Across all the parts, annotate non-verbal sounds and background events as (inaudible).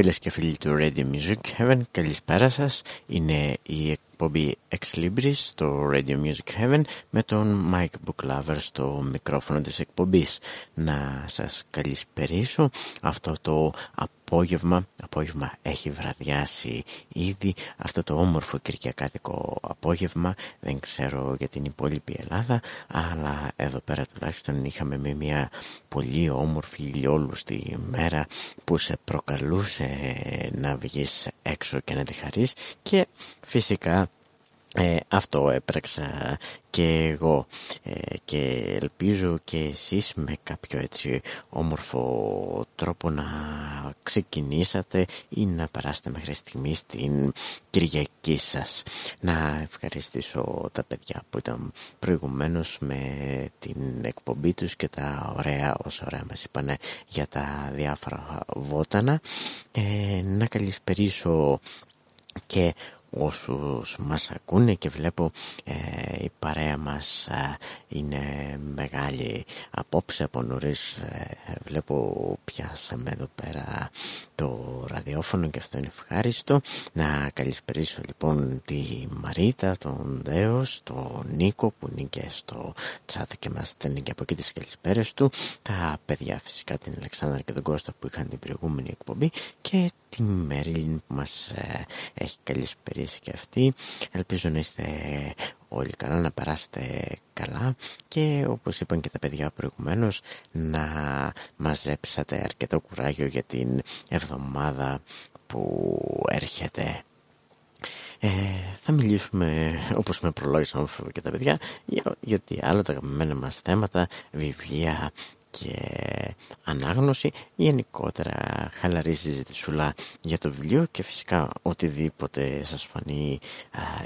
Φίλες και φίλοι του Radio Music Heaven, καλησπέρα σας. Είναι η εκπομπή Ex Libris στο Radio Music Heaven με τον Mike Booklover στο μικρόφωνο της εκπομπής. Να σας καλησπερίσω αυτό το απόγευμα, απόγευμα έχει βραδιάσει ήδη αυτό το όμορφο κυριακάτικο απόγευμα, δεν ξέρω για την υπόλοιπη Ελλάδα, αλλά εδώ πέρα τουλάχιστον είχαμε με μια πολύ όμορφη ηλιόλουστη μέρα που σε προκαλούσε να βγεις έξω και να τη χαρείς. Και φυσικά ε, αυτό έπρεξα και εγώ ε, και ελπίζω και εσείς με κάποιο έτσι όμορφο τρόπο να ξεκινήσατε ή να περάσετε μέχρι στιγμή στην Κυριακή σας. Να ευχαριστήσω τα παιδιά που ήταν προηγουμένως με την εκπομπή τους και τα ωραία όσα ωραία μας είπανε για τα διάφορα βότανα. Ε, να καλησπερίσω και όσους μας ακούνε και βλέπω ε, η παρέα μας ε, είναι μεγάλη απόψε. Από νωρίς ε, βλέπω πιάσαμε εδώ πέρα το ραδιόφωνο και αυτό είναι ευχάριστο. Να καλησπερίσω λοιπόν τη Μαρίτα, τον Δέος, τον Νίκο που είναι και στο τσάτ και μας στέλνει και από εκεί τις καλησπέρες του. Τα παιδιά φυσικά την Αλεξάνδρα και τον Κώστα που είχαν την προηγούμενη εκπομπή και τη Μέριλιν που μας ε, έχει καλησπερίσει και αυτή. Ελπίζω να είστε όλοι καλά, να περάσετε καλά και όπως είπαν και τα παιδιά προηγουμένως να μαζέψατε αρκετό κουράγιο για την εβδομάδα που έρχεται. Ε, θα μιλήσουμε όπως με προλόγησαν και τα παιδιά για, γιατί άλλα τα αγαπημένα μας θέματα, βιβλία, και ανάγνωση γενικότερα χαλαρή συζητησούλα για το βιβλίο και φυσικά οτιδήποτε σας φανεί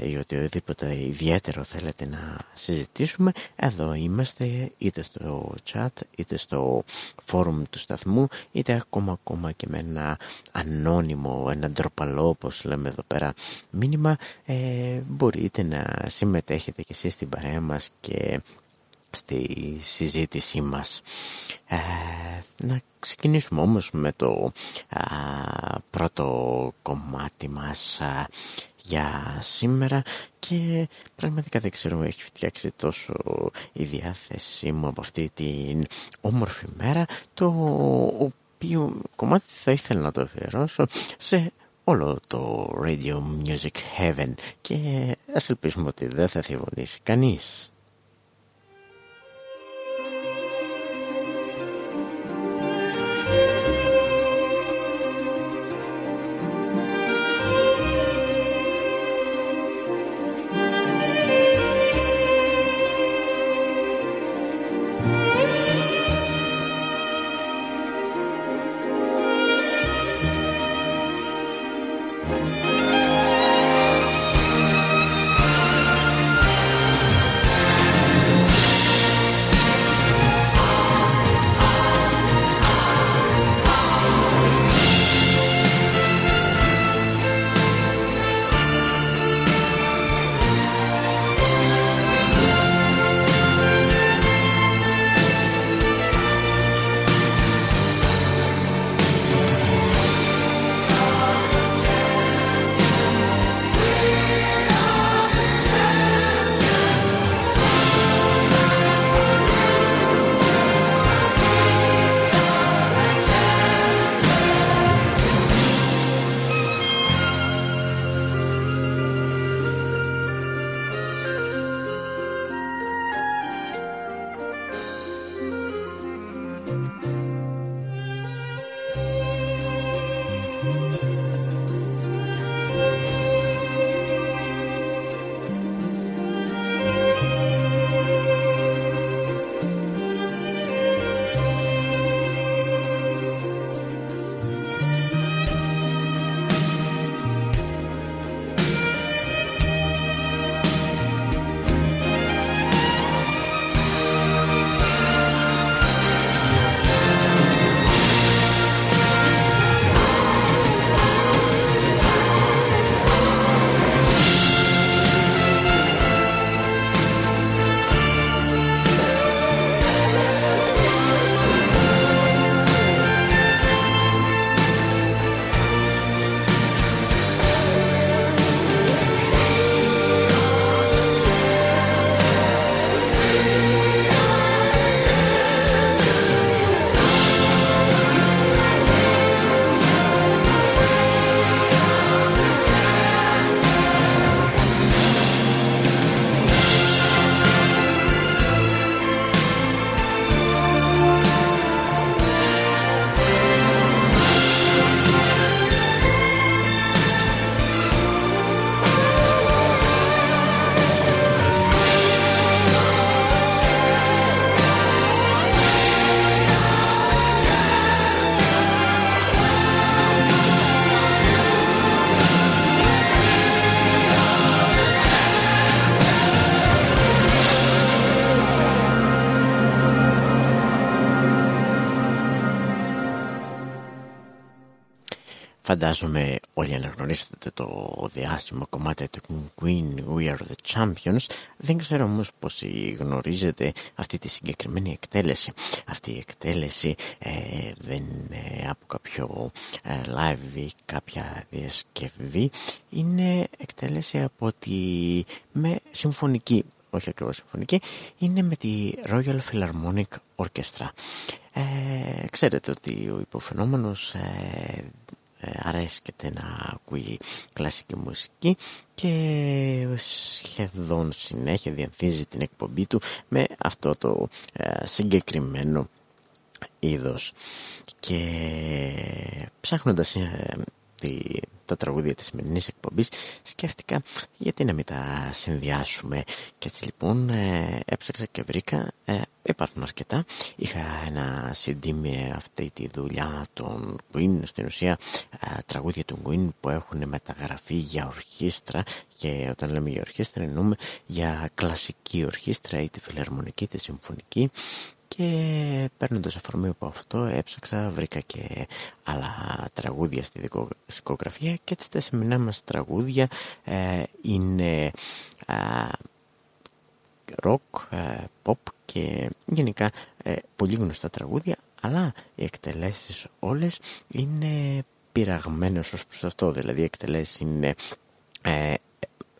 ή οτιδήποτε ιδιαίτερο θέλετε να συζητήσουμε εδώ είμαστε είτε στο chat είτε στο φόρουμ του σταθμού είτε ακόμα ακόμα και με ένα ανώνυμο, ένα ντροπαλό όπως λέμε εδώ πέρα μήνυμα ε, μπορείτε να συμμετέχετε και εσείς στην παρέα μας και στη συζήτησή μας. Ε, να ξεκινήσουμε όμως με το πρώτο κομμάτι μας για σήμερα και πραγματικά δεν ξέρω έχει φτιάξει τόσο η διάθεσή μου από αυτή την όμορφη μέρα το οποίο κομμάτι θα ήθελα να το αφιερώσω σε όλο το Radio Music Heaven και ας ελπίσουμε ότι δεν θα θυβωνήσει κανείς. Φαντάζομαι όλοι αναγνωρίσετε το διάσημο κομμάτι του Queen We Are The Champions. Δεν ξέρω όμως πως γνωρίζετε αυτή τη συγκεκριμένη εκτέλεση. Αυτή η εκτέλεση ε, δεν είναι από κάποιο ε, live ή κάποια διασκευή. Είναι εκτέλεση από τη με συμφωνική όχι ακριβώς συμφωνική, είναι με τη Royal Philharmonic Orchestra. Ε, ξέρετε ότι ο υποφαινόμενος ε, ε, αρέσκεται να ακούει κλασική μουσική και σχεδόν συνέχεια διανθίζει την εκπομπή του με αυτό το ε, συγκεκριμένο είδος. Και ψάχνοντας ε, τη, τα τραγούδια της σημερινής εκπομπής. Σκέφτηκα γιατί να μην τα συνδυάσουμε. Και έτσι λοιπόν ε, έψαξα και βρήκα ε, υπάρχουν αρκετά. Είχα ένα CD με αυτή τη δουλειά των Queen. Στην ουσία ε, τραγούδια των Queen που έχουν μεταγραφεί για ορχήστρα. Και όταν λέμε για ορχήστρα εννοούμε για κλασική ορχήστρα είτε φιλαρμονική είτε συμφωνική και παίρνοντας αφορμή από αυτό έψαξα, βρήκα και άλλα τραγούδια στη δισκογραφία και έτσι τα σημερινά μας τραγούδια ε, είναι ροκ, ε, pop και γενικά ε, πολύ γνωστά τραγούδια αλλά οι εκτελέσεις όλες είναι πειραγμένες ως προς αυτό. Δηλαδή οι εκτελέσεις είναι ε,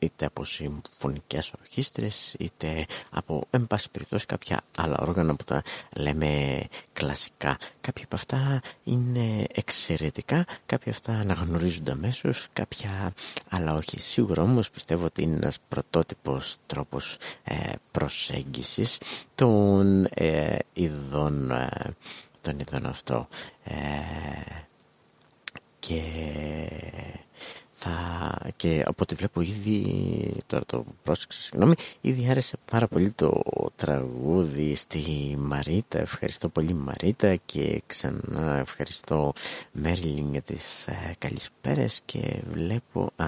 είτε από συμφωνικές ορχήστρες είτε από εν πάση περιπτώσει κάποια άλλα όργανα που τα λέμε κλασικά. Κάποια από αυτά είναι εξαιρετικά κάποια αυτά αναγνωρίζονται αμέσως, κάποια άλλα όχι. Σίγουρα όμως πιστεύω ότι είναι ένας πρωτότυπος τρόπος ε, προσέγγισης των ε, ειδών ε, των ειδών αυτό. Ε, και και από ό,τι βλέπω ήδη, τώρα το πρόσεξα συγγνώμη, ήδη άρεσε πάρα πολύ το τραγούδι στη Μαρίτα. Ευχαριστώ πολύ Μαρίτα και ξανά ευχαριστώ Μέρλιν για τις ε, καλησπέρες και βλέπω, α,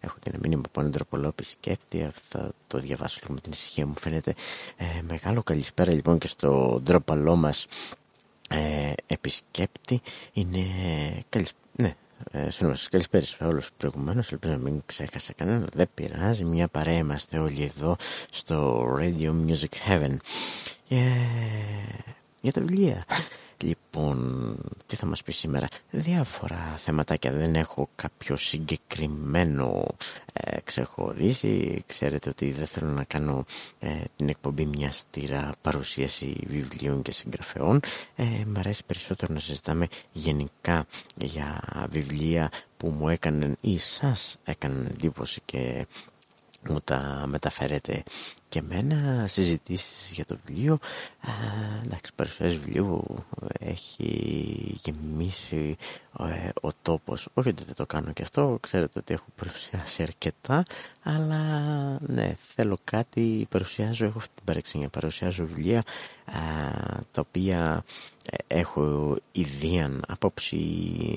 έχω και ένα μήνυμα από έναν τροπολόπη σκέφτη, θα το διαβάσω λίγο με την ησυχία μου φαίνεται. Ε, μεγάλο καλησπέρα λοιπόν και στο ντροπαλό μας ε, επισκέπτη είναι καλησπέρα. Ναι, ε, σας καλησπέρα σε όλους προηγουμένως, ελπίζω να μην ξέχασα κανένα, δεν πειράζει, μια παρέα είμαστε όλοι εδώ στο Radio Music Heaven. Yeah. Για τα βιβλία. Λοιπόν, τι θα μας πει σήμερα; Διάφορα θεματάκια. Δεν έχω κάποιο συγκεκριμένο ε, ξεχωρίσει. Ξέρετε ότι δεν θέλω να κάνω ε, την εκπομπή μια στήρα παρουσίαση βιβλίων και συγγραφεών. Ε, μ' αρέσει περισσότερο να συζητάμε γενικά για βιβλία που μου έκαναν ή σας έκαναν εντύπωση και μου τα μεταφέρετε και εμένα συζητήσεις για το βιβλίο. Α, εντάξει παρουσιάζει βιβλίο έχει γεμίσει ε, ο τόπος. Όχι ότι δεν το κάνω και αυτό ξέρετε ότι έχω παρουσιάσει αρκετά αλλά ναι θέλω κάτι παρουσιάζω έχω αυτή την παρεξήγηση παρουσιάζω βιβλία τα οποία ε, έχω ιδίαν απόψη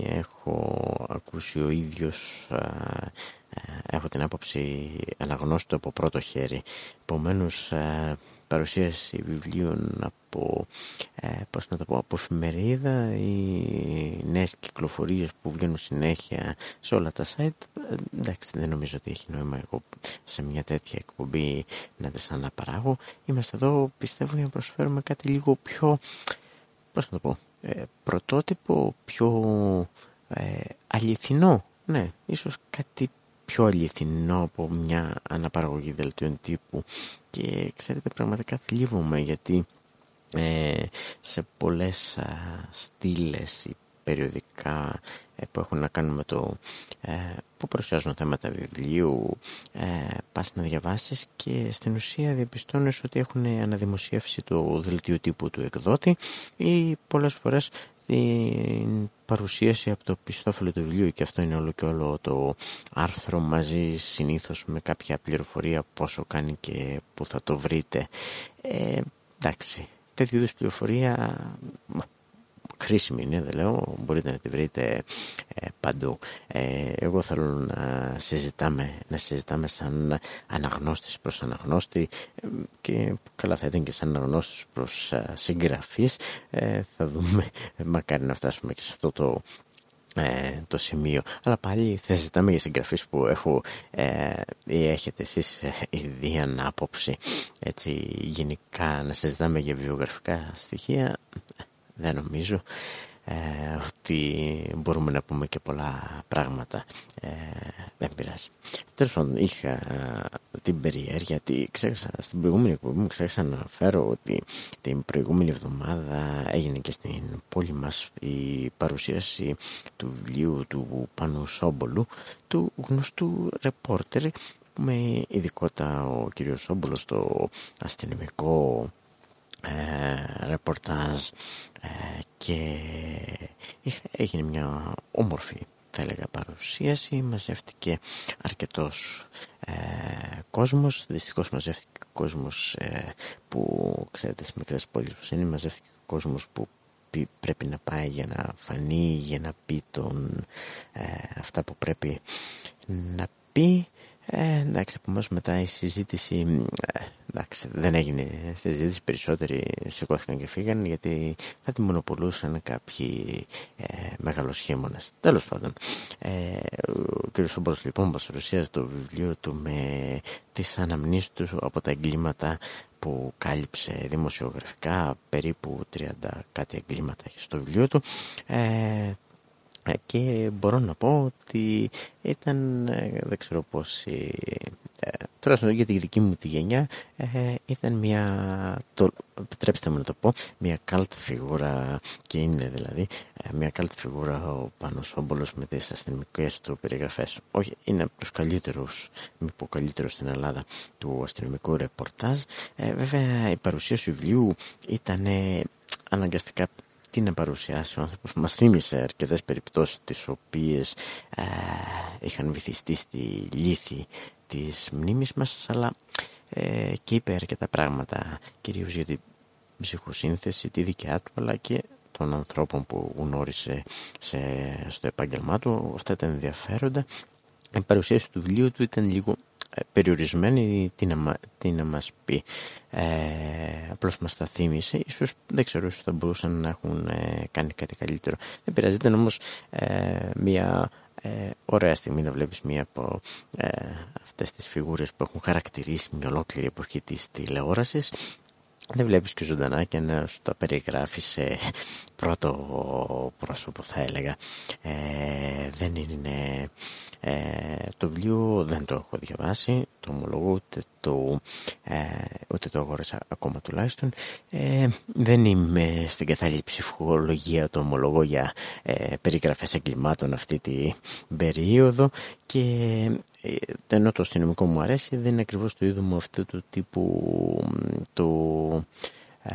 έχω ακούσει ο ίδιος ε, έχω την άποψη αναγνώστου από πρώτο χέρι. Επομένως, ε, παρουσίαση βιβλίων από, ε, πώς να το πω, από εφημερίδα ή νέες κυκλοφορίες που βγαίνουν συνέχεια σε όλα τα site. Εντάξει, δεν νομίζω ότι έχει νόημα εγώ σε μια τέτοια εκπομπή να τις αναπαράγω. Είμαστε εδώ, πιστεύω, για να προσφέρουμε κάτι λίγο πιο, πώς να το πω, πρωτότυπο, πιο αληθινό. Ναι, ίσως κάτι πιο αληθινό από μια αναπαραγωγή δελτίων τύπου. Και ξέρετε πραγματικά θλίβομαι γιατί ε, σε πολλές α, στήλες ή περιοδικά ε, που έχουν να κάνουν με το ε, που παρουσιάζουν θέματα βιβλίου ε, πας να διαβάσεις και στην ουσία διαπιστώνεις ότι έχουν αναδημοσιεύσει το δελτίο τύπου του εκδότη. Ή πολλές φορές την παρουσίαση από το πιστόφυλλο του βιβλίου και αυτό είναι όλο και όλο το άρθρο μαζί συνήθως με κάποια πληροφορία πόσο κάνει και που θα το βρείτε. Ε, εντάξει, τέτοιου είδους πληροφορία χρήσιμη είναι, δεν λέω, μπορείτε να τη βρείτε ε, παντού. Ε, εγώ θέλω να συζητάμε, να συζητάμε σαν αναγνώστης προς αναγνώστη ε, και καλά θα ήταν και σαν αναγνώστης προς συγγραφής. θα δούμε, μακάρι να φτάσουμε και σε αυτό το ε, το σημείο. Αλλά πάλι θα συζητάμε για συγγραφείς που έχω ε, ή έχετε εσείς ε, ήδη άποψη. Έτσι γενικά να συζητάμε για βιογραφικά στοιχεία δεν νομίζω ε, ότι μπορούμε να πούμε και πολλά πράγματα. Ε, δεν πειράζει. Τέλος πάντων, είχα ε, την περιέργεια ότι ξέχασα, στην προηγούμενη εκπομπή μου ξέχασα να αναφέρω ότι την προηγούμενη εβδομάδα έγινε και στην πόλη μας η παρουσίαση του βιβλίου του Πάνου Σόμπολου, του γνωστού ρεπόρτερ με ειδικότητα ο κύριος Σόμπολος στο αστυνομικό ε, ρεπορτάζ ε, και έγινε μια όμορφη θα έλεγα παρουσίαση. Μαζεύτηκε αρκετός ε, κόσμος. Δυστυχώς μαζεύτηκε κόσμος ε, που ξέρετε στις μικρές πόλεις που είναι μαζεύτηκε κόσμος που πρέπει να πάει για να φανεί για να πει τον, ε, αυτά που πρέπει να πει. Ε, εντάξει, από εμάς μετά η συζήτηση, ε, εντάξει, δεν έγινε συζήτηση, περισσότεροι σηκώθηκαν και φύγαν γιατί θα τη μονοπολούσαν κάποιοι ε, μεγαλοσχήμονες. Τέλος πάντων, ε, ο κ. Σόμπορος λοιπόν μας παρουσίασε το βιβλίο του με τις αναμνήσεις του από τα εγκλήματα που κάλυψε δημοσιογραφικά, περίπου 30 κάτι εγκλήματα έχει στο βιβλίο του. Ε, ε, και μπορώ να πω ότι ήταν, ε, δεν ξέρω πώς, ε, για τη δική μου τη γενιά, ήταν μια, το, επιτρέψτε μου να το πω, μια καλτ φιγούρα και είναι δηλαδή, μια καλτ φιγούρα ο Πάνος Όμπολος με τις αστυνομικές του περιγραφές. Όχι, είναι από τους καλύτερους, μη πω καλύτερους στην Ελλάδα, του αστυνομικού ρεπορτάζ. βέβαια η παρουσίαση του βιβλίου ήταν αναγκαστικά τι να παρουσιάσει ο άνθρωπος. Μας θύμισε αρκετές περιπτώσεις τις οποίες ε, είχαν βυθιστεί στη λύθη της μνήμης μας αλλά ε, και είπε αρκετά πράγματα κυρίως για την ψυχοσύνθεση τη δικιά του αλλά και των ανθρώπων που γνώρισε σε, στο επάγγελμά του. Αυτά ήταν ενδιαφέροντα. Η παρουσίαση του βιβλίου του ήταν λίγο ε, περιορισμένη τι να, τι να μας πει. Ε, απλώς μας τα θύμισε. Ίσως δεν ξέρω ίσως θα μπορούσαν να έχουν ε, κάνει κάτι καλύτερο. Δεν πειράζει ήταν όμως ε, μια ε, ωραία στιγμή να βλέπεις μία από ε, αυτές τις φιγούρες που έχουν χαρακτηρίσει μια ολόκληρη εποχή της τηλεόρασης δεν βλέπεις και ζωντανά και να σου τα περιγράφεις σε πρώτο πρόσωπο θα έλεγα. Ε, δεν είναι ε, το βιβλίο δεν το έχω διαβάσει το ομολογώ ούτε το, ε, ούτε το αγόρασα ακόμα τουλάχιστον. Ε, δεν είμαι στην κατάλληλη ψυχολογία το ομολογώ για ε, περιγραφές εγκλημάτων αυτή την περίοδο και ε, ενώ το αστυνομικό μου αρέσει δεν είναι ακριβώς το είδο μου αυτού του τύπου το ε,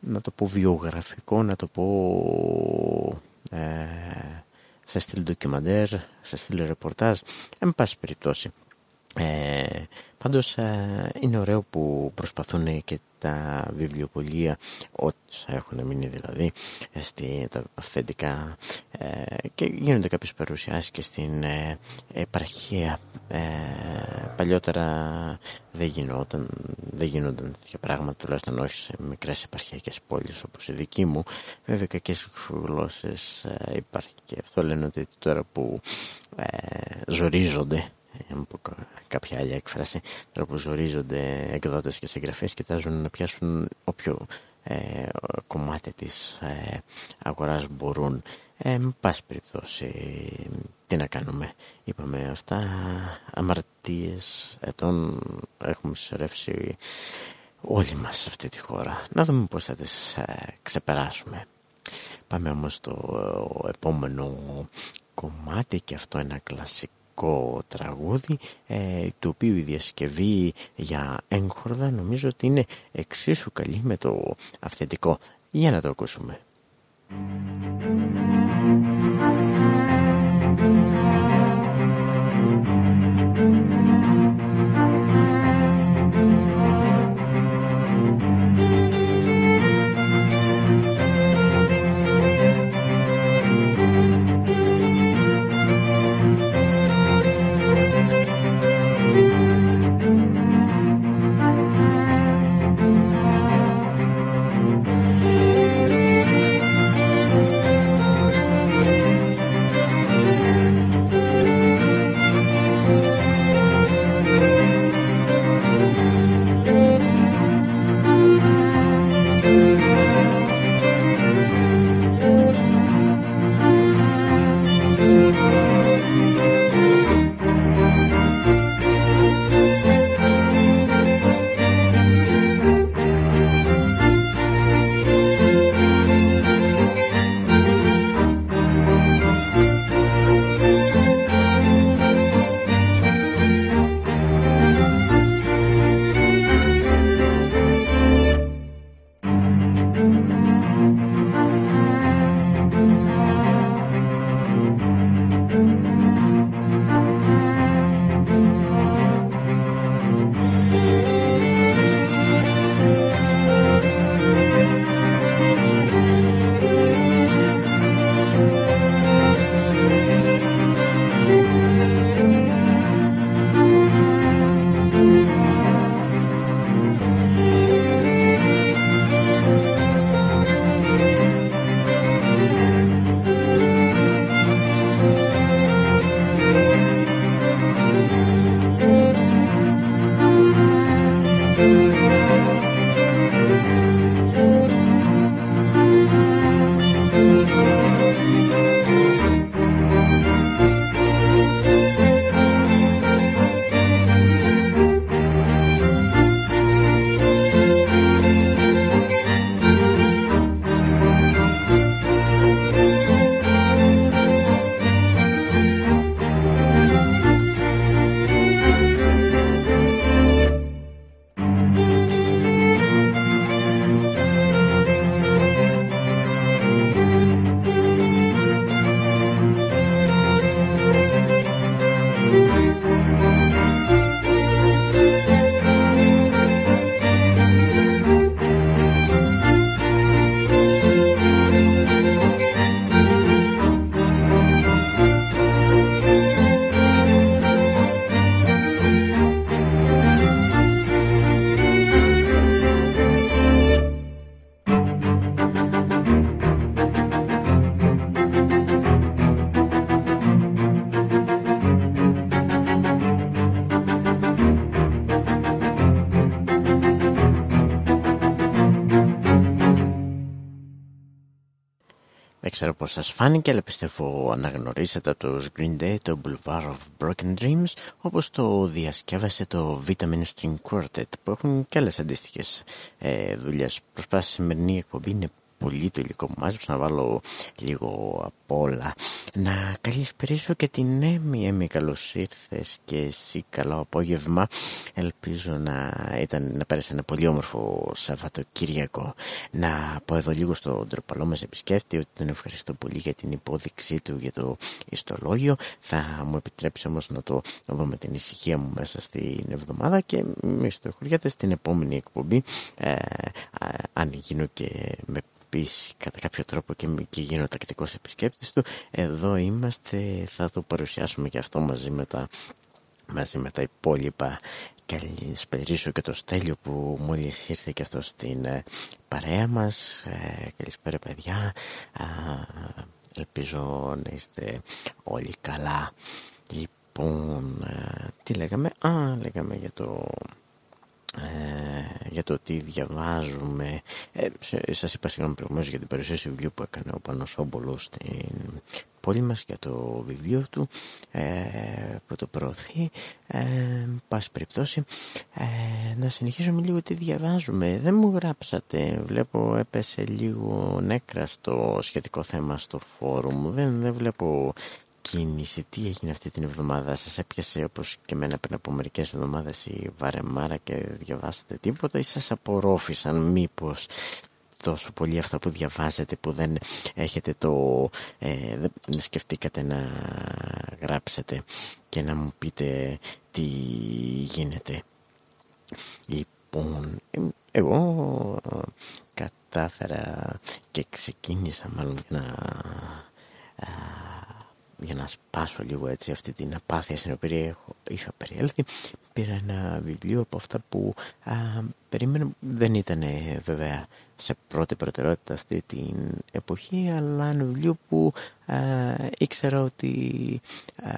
να το πω βιογραφικό να το πω ε, σε στυλ ντοκιμαντέρ σε στυλ ρεπορτάζ. Εν πάση περιπτώσει ε, πάντως ε, είναι ωραίο που προσπαθούν και τα βιβλιοπολία όσα έχουν μείνει δηλαδή στη, τα αυθεντικά ε, και γίνονται κάποιες παρουσιάσεις και στην ε, επαρχία. Ε, παλιότερα δεν γινόταν δεν γίνονταν τέτοια πράγματα τουλάχιστον όχι σε μικρές επαρχιακές πόλεις όπως η δική μου. Βέβαια κακές γλώσσες ε, υπάρχει και αυτό. Λένε ότι τώρα που ζορίζονται κάποια άλλη έκφραση. Τώρα που ζορίζονται εκδότες και συγγραφείς κοιτάζουν να πιάσουν όποιο ε, κομμάτι της ε, αγοράς μπορούν. Ε, με πάση περιπτώσει τι να κάνουμε. Είπαμε αυτά αμαρτίες ετών έχουμε συσσωρεύσει όλοι μας σε αυτή τη χώρα. Να δούμε πώς θα τις ε, ξεπεράσουμε. Πάμε όμως στο επόμενο κομμάτι και αυτό ένα κλασικό ελληνικό τραγούδι ε, το οποίο η διασκευή για έγχορδα νομίζω ότι είναι εξίσου καλή με το αυθεντικό. Για να το ακούσουμε. Ξέρω πώς σας φάνηκε, αλλά πιστεύω αναγνωρίσατε από τους Green Day το Boulevard of Broken Dreams, όπως το διασκεύασε το Vitamin String Quartet, που έχουν και άλλες αντίστοιχες ε, δουλειές. Προσπάθησα σημερινή εκπομπή είναι πολύ το υλικό που μάζεψα να βάλω λίγο απ' όλα. Να καλησπερίσω και την Έμι. Έμι καλώς ήρθες και εσύ καλό απόγευμα. Ελπίζω να, ήταν, να πέρασε ένα πολύ όμορφο Σαββατοκύριακο. Να πω εδώ λίγο στον τροπαλό μας επισκέπτη ότι τον ευχαριστώ πολύ για την υπόδειξή του για το ιστολόγιο. Θα μου επιτρέψει όμως να το δω με την ησυχία μου μέσα στην εβδομάδα και μη στοχωριάτε στην επόμενη εκπομπή ε, αν γίνω και με πείσει κατά κάποιο τρόπο και, και γίνω τακτικός επισκέπτης του. Εδώ είμαστε θα το παρουσιάσουμε και αυτό μαζί με τα, μαζί με τα υπόλοιπα. Καλησπερίσω και το Στέλιο που μόλις ήρθε και αυτό στην ε, παρέα μας. Ε, καλησπέρα παιδιά. Ελπίζω να είστε όλοι καλά. Λοιπόν ε, τι λέγαμε; Α λέγαμε για το ε, για το τι διαβάζουμε. Ε, σας είπα συγγνώμη προηγουμένως για την παρουσίαση βιβλίου που έκανε ο Πάνος Όμπολος στην πόλη μας για το βιβλίο του ε, που το προωθεί. Ε, πάση περιπτώσει, ε, να συνεχίσουμε λίγο τι διαβάζουμε. Δεν μου γράψατε, βλέπω έπεσε λίγο νέκρα στο σχετικό θέμα στο φόρουμ. Δεν, δεν βλέπω κίνηση. Τι έγινε αυτή την εβδομάδα, σας έπιασε όπως και εμένα πριν από μερικές εβδομάδες η βαρεμάρα και διαβάσατε τίποτα ή σας απορρόφησαν μήπως τόσο πολύ αυτά που διαβάζετε που δεν έχετε το ε, δεν σκεφτήκατε να γράψετε και να μου πείτε τι γίνεται; Λοιπόν εγώ κατάφερα και ξεκίνησα μάλλον να για να σπάσω λίγο έτσι αυτή την απάθεια στην οποία έχω, είχα περιέλθει πήρα ένα βιβλίο από αυτά που α, περίμενα δεν ήταν βέβαια σε πρώτη προτεραιότητα αυτή την εποχή αλλά ένα βιβλίο που α, ήξερα ότι α,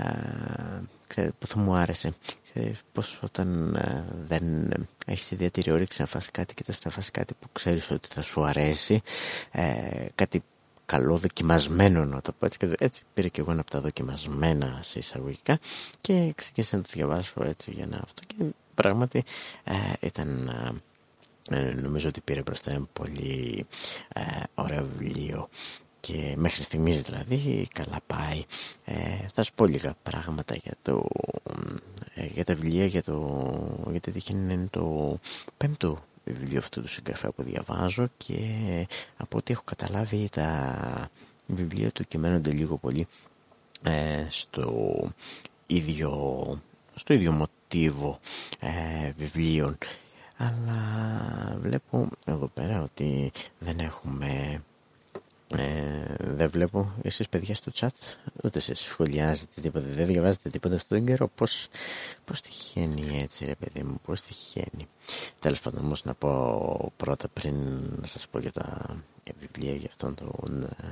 ξέρετε, που θα μου άρεσε. Πως όταν δεν έχεις ιδιαίτερη όρεξη να φας κάτι και να φας κάτι που ξέρεις ότι θα σου αρέσει ε, κάτι καλό δοκιμασμένο να το πω έτσι και έτσι πήρε και εγώ ένα από τα δοκιμασμένα σε εισαγωγικά και ξεκίνησα να το διαβάσω έτσι για να αυτό και πράγματι ε, ήταν ε, ε, νομίζω ότι πήρε μπροστά ένα πολύ ε, ωραίο βιβλίο. Και μέχρι στιγμής δηλαδή καλά πάει. Ε, θα σου πω λίγα πράγματα για το για τα βιβλία για το γιατί είναι το πέμπτο βιβλίο αυτού του συγγραφέα που διαβάζω και από ό,τι έχω καταλάβει τα βιβλία του κυμαίνονται λίγο πολύ ε, στο ίδιο στο ίδιο μοτίβο ε, βιβλίων. Αλλά βλέπω εδώ πέρα ότι δεν έχουμε ε, δεν βλέπω εσείς παιδιά στο chat ούτε εσείς σχολιάζετε τίποτα δεν διαβάζετε τίποτα αυτόν τον καιρό. Πως, πως τυχαίνει έτσι ρε παιδί μου πως τυχαίνει τέλος πάντων όμως να πω πρώτα πριν να σας πω για τα βιβλία για αυτόν τον ε,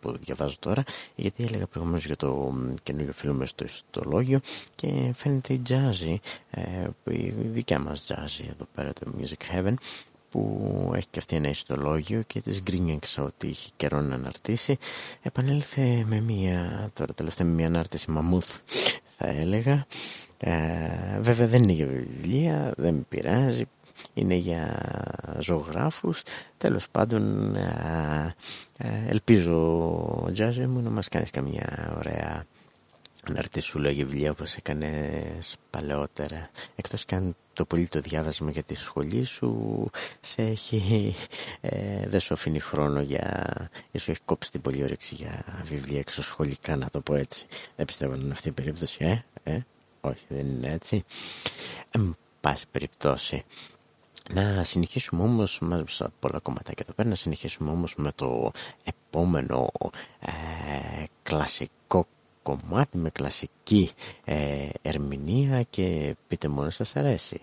που διαβάζω τώρα γιατί έλεγα προηγουμένως για το καινούργιο φίλο με στο ιστολόγιο και φαίνεται η Jazzy ε, η δικιά μας Jazzy εδώ πέρα το Music Heaven που έχει και αυτή ένα ιστολόγιο και της γκρίνιαξα ότι είχε καιρό να αναρτήσει επανέλθε με μια τώρα τελευταία με μια ανάρτηση μαμούθ θα έλεγα. Ε, βέβαια δεν είναι για βιβλία δεν με πειράζει. Είναι για ζωγράφους. Τέλος πάντων ε, ε, ελπίζω Τζάζε μου να μας κάνεις καμία ωραία αναρτησούλα για βιβλία όπως έκανες παλαιότερα εκτός και αν το πολύ το διάβασμα για τη σχολή σου σε έχει, ε, δεν σου αφήνει χρόνο για σου έχει κόψει την πολύ όρεξη για βιβλία εξωσχολικά να το πω έτσι. Δεν πιστεύω να είναι αυτή η περίπτωση ε, ε, όχι δεν είναι έτσι. Εν πάση περιπτώσει να συνεχίσουμε όμως, μάζεψα πολλά κομματάκια εδώ πέρα, να συνεχίσουμε όμως με το επόμενο ε, κλασικό κομμάτι με κλασική ε, ερμηνεία και πείτε μόνο σας αρέσει.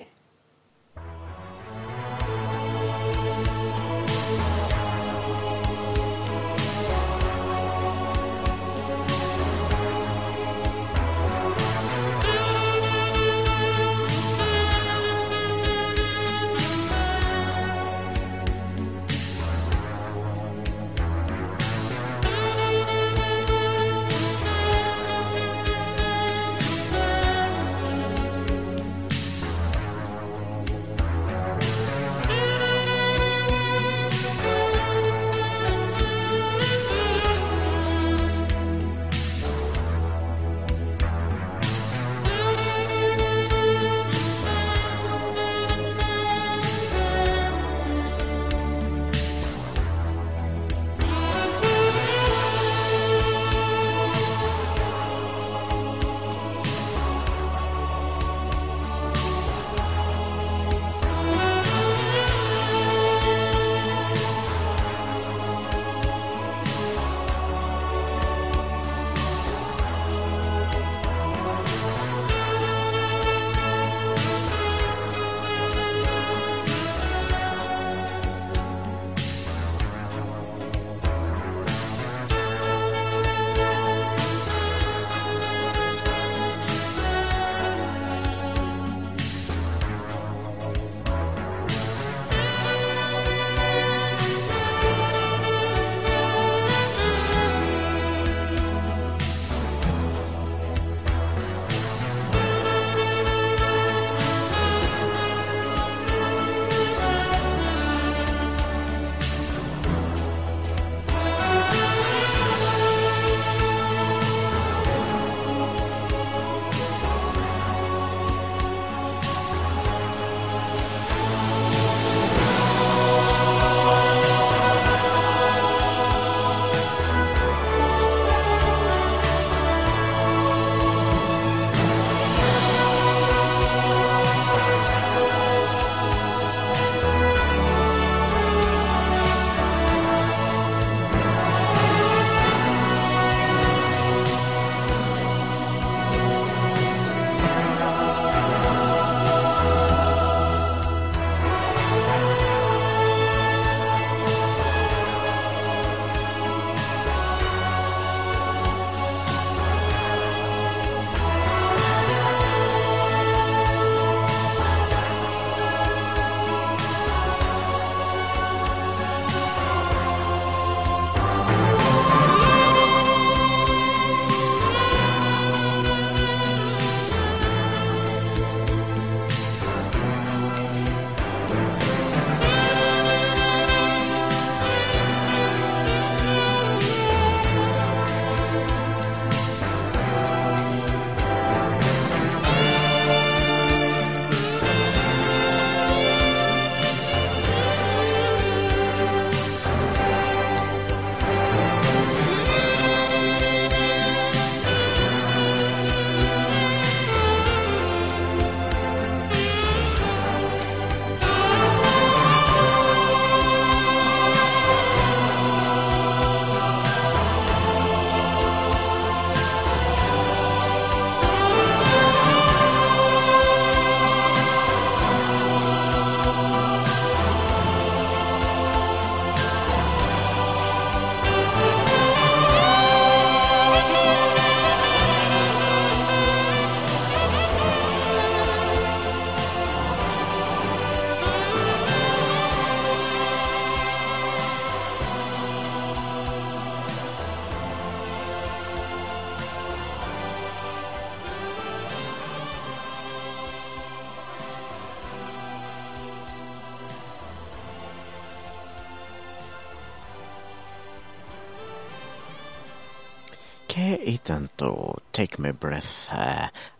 Ήταν το Take My Breath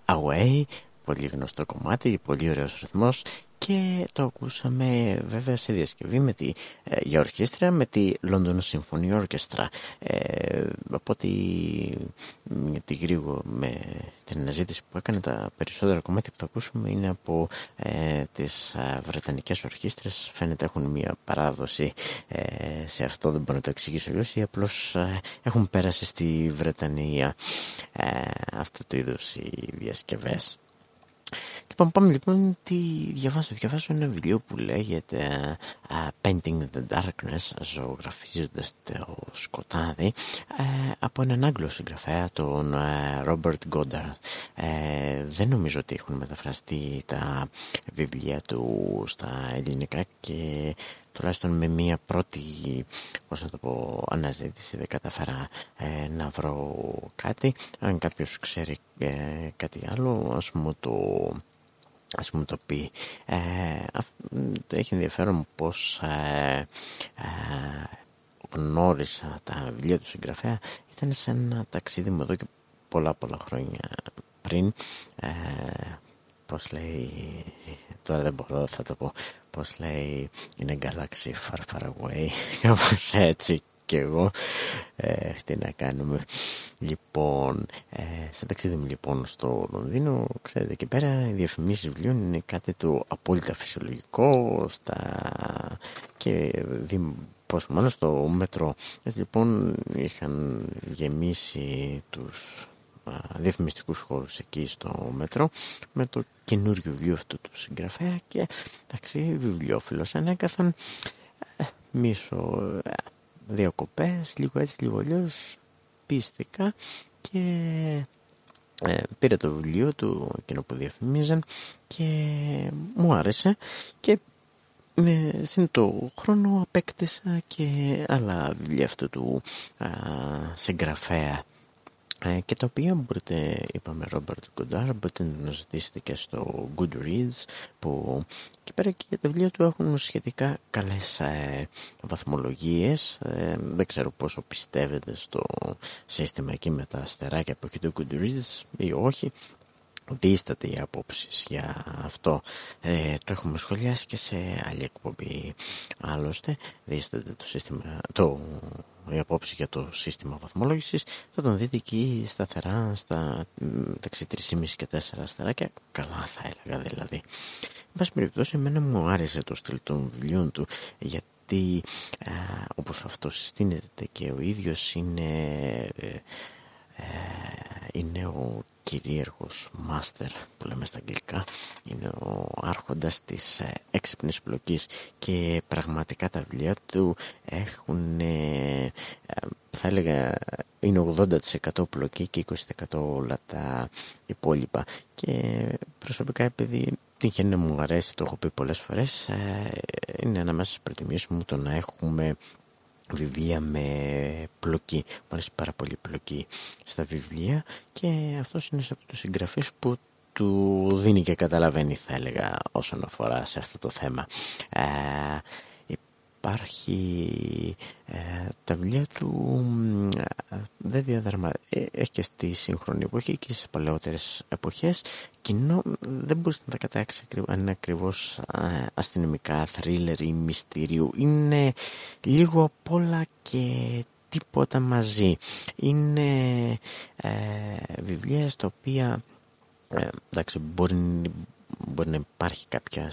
Away. Πολύ γνωστό κομμάτι, πολύ ωραίος ρυθμός και το ακούσαμε βέβαια σε διασκευή με τη, ε, για ορχήστρα με τη London Symphony Orchestra ε, από τη, τη γρήγορα με την αναζήτηση που έκανε τα περισσότερα κομμάτια που θα ακούσουμε είναι από ε, τις ε, βρετανικές ορχήστρες. Φαίνεται έχουν μια παράδοση ε, σε αυτό δεν μπορώ να το εξηγήσω αλλιώς ή απλώς έχουν πέρασει στη Βρετανία αυτού του είδους οι διασκευές Λοιπόν, πάμε λοιπόν τι διαβάζω. Διαβάζω ένα βιβλίο που λέγεται uh, Painting the Darkness, ζωγραφίζοντας το σκοτάδι, uh, από έναν Άγγλο συγγραφέα, τον uh, Robert Goddard. δεν νομίζω ότι έχουν μεταφραστεί τα βιβλία του στα ελληνικά και τουλάχιστον με μία πρώτη πώς να το πω, αναζήτηση δεν καταφέρα ε, να βρω κάτι. Αν κάποιος ξέρει ε, κάτι άλλο ας μου το ας μου το πει. Ε, έχει ενδιαφέρον πως ε, γνώρισα τα βιβλία του συγγραφέα. Ήταν σε ένα ταξίδι μου εδώ και πολλά πολλά χρόνια πριν. Πως λέει τώρα δεν μπορώ θα το πω πως λέει είναι galaxy far far away. (laughs) Κάπως έτσι και εγώ. Ε, τι να κάνουμε. Λοιπόν ε, σε ταξίδι μου λοιπόν στο Λονδίνο ξέρετε εκεί πέρα οι διαφημίσεις βιβλίων είναι κάτι το απόλυτα φυσιολογικό. Στα... και δι... πώς μάλλον στο μέτρο. Έτσι λοιπόν είχαν γεμίσει τους διαφημιστικούς χώρους εκεί στο μέτρο με το καινούριο βιβλίο αυτού του συγγραφέα και εντάξει βιβλιοφίλος ανέκαθεν ε, μίσο ε, διακοπές λίγο έτσι λίγο αλλιώς πίστηκα και ε, πήρα το βιβλίο του εκείνο που διαφημίζαν και μου άρεσε και ε, συν το χρόνο απέκτησα και άλλα βιβλία αυτού του α, συγγραφέα ε, και τα οποία μπορείτε, είπαμε Robert Goddard, μπορείτε να ζητήσετε και στο Goodreads που εκεί πέρα και τα βιβλία του έχουν σχετικά καλές ε, βαθμολογίες ε, δεν ξέρω πόσο πιστεύετε στο σύστημα εκεί με τα αστεράκια που έχει το Goodreads ή όχι δίσταται οι απόψεις για αυτό. Ε, το έχουμε σχολιάσει και σε άλλη εκπομπή. Άλλωστε, δίσταται το σύστημα, το, η απόψη για το σύστημα βαθμολόγησης θα τον δείτε εκεί σταθερά στα μεταξύ 3,5 και 4 αστεράκια. Καλά θα έλεγα δηλαδή. Εν πάση περιπτώσει, εμένα μου άρεσε το στυλ των βιβλίων του γιατί α, όπως αυτό συστήνεται και ο ίδιος είναι, ε, ε είναι ο κυρίαρχος μάστερ που λέμε στα αγγλικά είναι ο άρχοντας της ε, έξυπνης πλοκής και πραγματικά τα βιβλία του έχουν ε, θα έλεγα είναι 80% πλοκή και 20% όλα τα υπόλοιπα. Και προσωπικά επειδή τυχαίνει να μου αρέσει το έχω πει πολλές φορές ε, είναι ανάμεσα στις προτιμήσεις μου το να έχουμε βιβλία με πλοκή. Μου αρέσει πάρα πολύ πλοκή στα βιβλία και αυτός είναι από τους συγγραφείς που του δίνει και καταλαβαίνει θα έλεγα όσον αφορά σε αυτό το θέμα. Ε, υπάρχει ε, τα βιβλία του ε, δεν διαδραμα... Ε, έχει και στη σύγχρονη εποχή και στις παλαιότερες εποχές. Κοινό δεν μπορείς να τα κατάξεις αν είναι ακριβώς αστυνομικά, θρίλερ ή μυστήριου είναι λίγο απ' όλα και τίποτα μαζί. Είναι ε, βιβλία στα οποία ε, εντάξει μπορεί, μπορεί να υπάρχει κάποια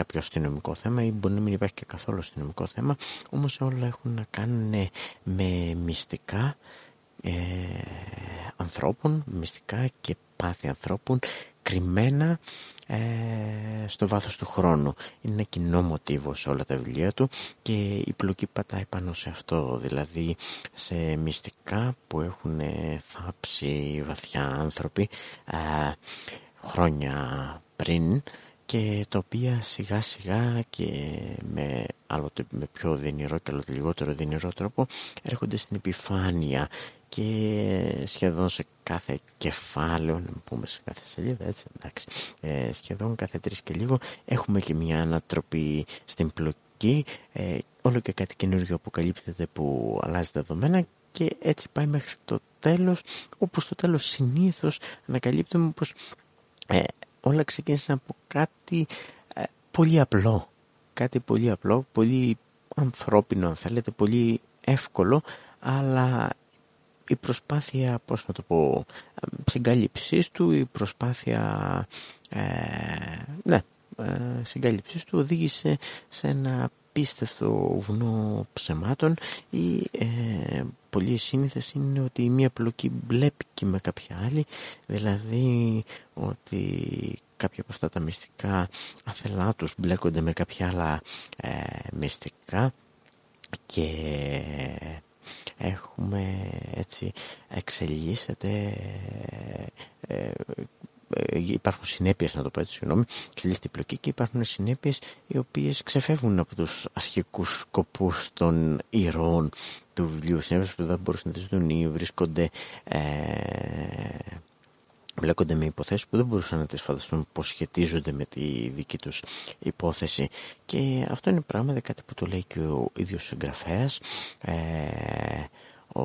κάποιο αστυνομικό θέμα ή μπορεί να μην υπάρχει και καθόλου αστυνομικό θέμα όμως όλα έχουν να κάνουν με μυστικά ε, ανθρώπων μυστικά και πάθη ανθρώπων κρυμμένα ε, στο βάθος του χρόνου. Είναι ένα κοινό μοτίβο σε όλα τα βιβλία του και η πλοκή πατάει πάνω σε αυτό δηλαδή σε μυστικά που έχουν θάψει βαθιά άνθρωποι ε, χρόνια πριν και τα οποία σιγά σιγά και με, άλλοτε με πιο δυνηρό και άλλοτε λιγότερο δυνηρό τρόπο έρχονται στην επιφάνεια και σχεδόν σε κάθε κεφάλαιο, να πούμε σε κάθε σελίδα, έτσι εντάξει, ε, σχεδόν κάθε τρεις και λίγο έχουμε και μια ανατροπή στην πλοκή, ε, όλο και κάτι καινούργιο αποκαλύπτεται που αλλάζει δεδομένα και έτσι πάει μέχρι το τέλος, όπου στο τέλος συνήθως ανακαλύπτουμε πως ε, όλα ξεκίνησαν από κάτι ε, πολύ απλό. Κάτι πολύ απλό, πολύ ανθρώπινο αν θέλετε, πολύ εύκολο, αλλά η προσπάθεια, πώς να το πω, συγκάλυψής του, η προσπάθεια, ε, ναι, ε, συγκάλυψής του οδήγησε σε ένα πίστευτο βουνό ψεμάτων. Ή ε, πολύ σύνηθες είναι ότι μία πλοκή μπλέπει με κάποια άλλη. Δηλαδή ότι κάποια από αυτά τα μυστικά αθελά τους μπλέκονται με κάποια άλλα ε, μυστικά. Και έχουμε έτσι εξελίσσεται ε, ε, ε, υπάρχουν συνέπειες να το πω έτσι συγγνώμη στη πλοκή και υπάρχουν συνέπειες οι οποίες ξεφεύγουν από τους αρχικούς σκοπούς των ηρώων του βιβλίου. Συνέπειες που δεν μπορούσαν να τις δουν ή βρίσκονται ε, μπλέκονται με υποθέσεις που δεν μπορούσαν να τις φανταστούν πως σχετίζονται με τη δική τους υπόθεση. Και αυτό είναι πράγματι κάτι που το λέει και ο ίδιος συγγραφέας ε, ο,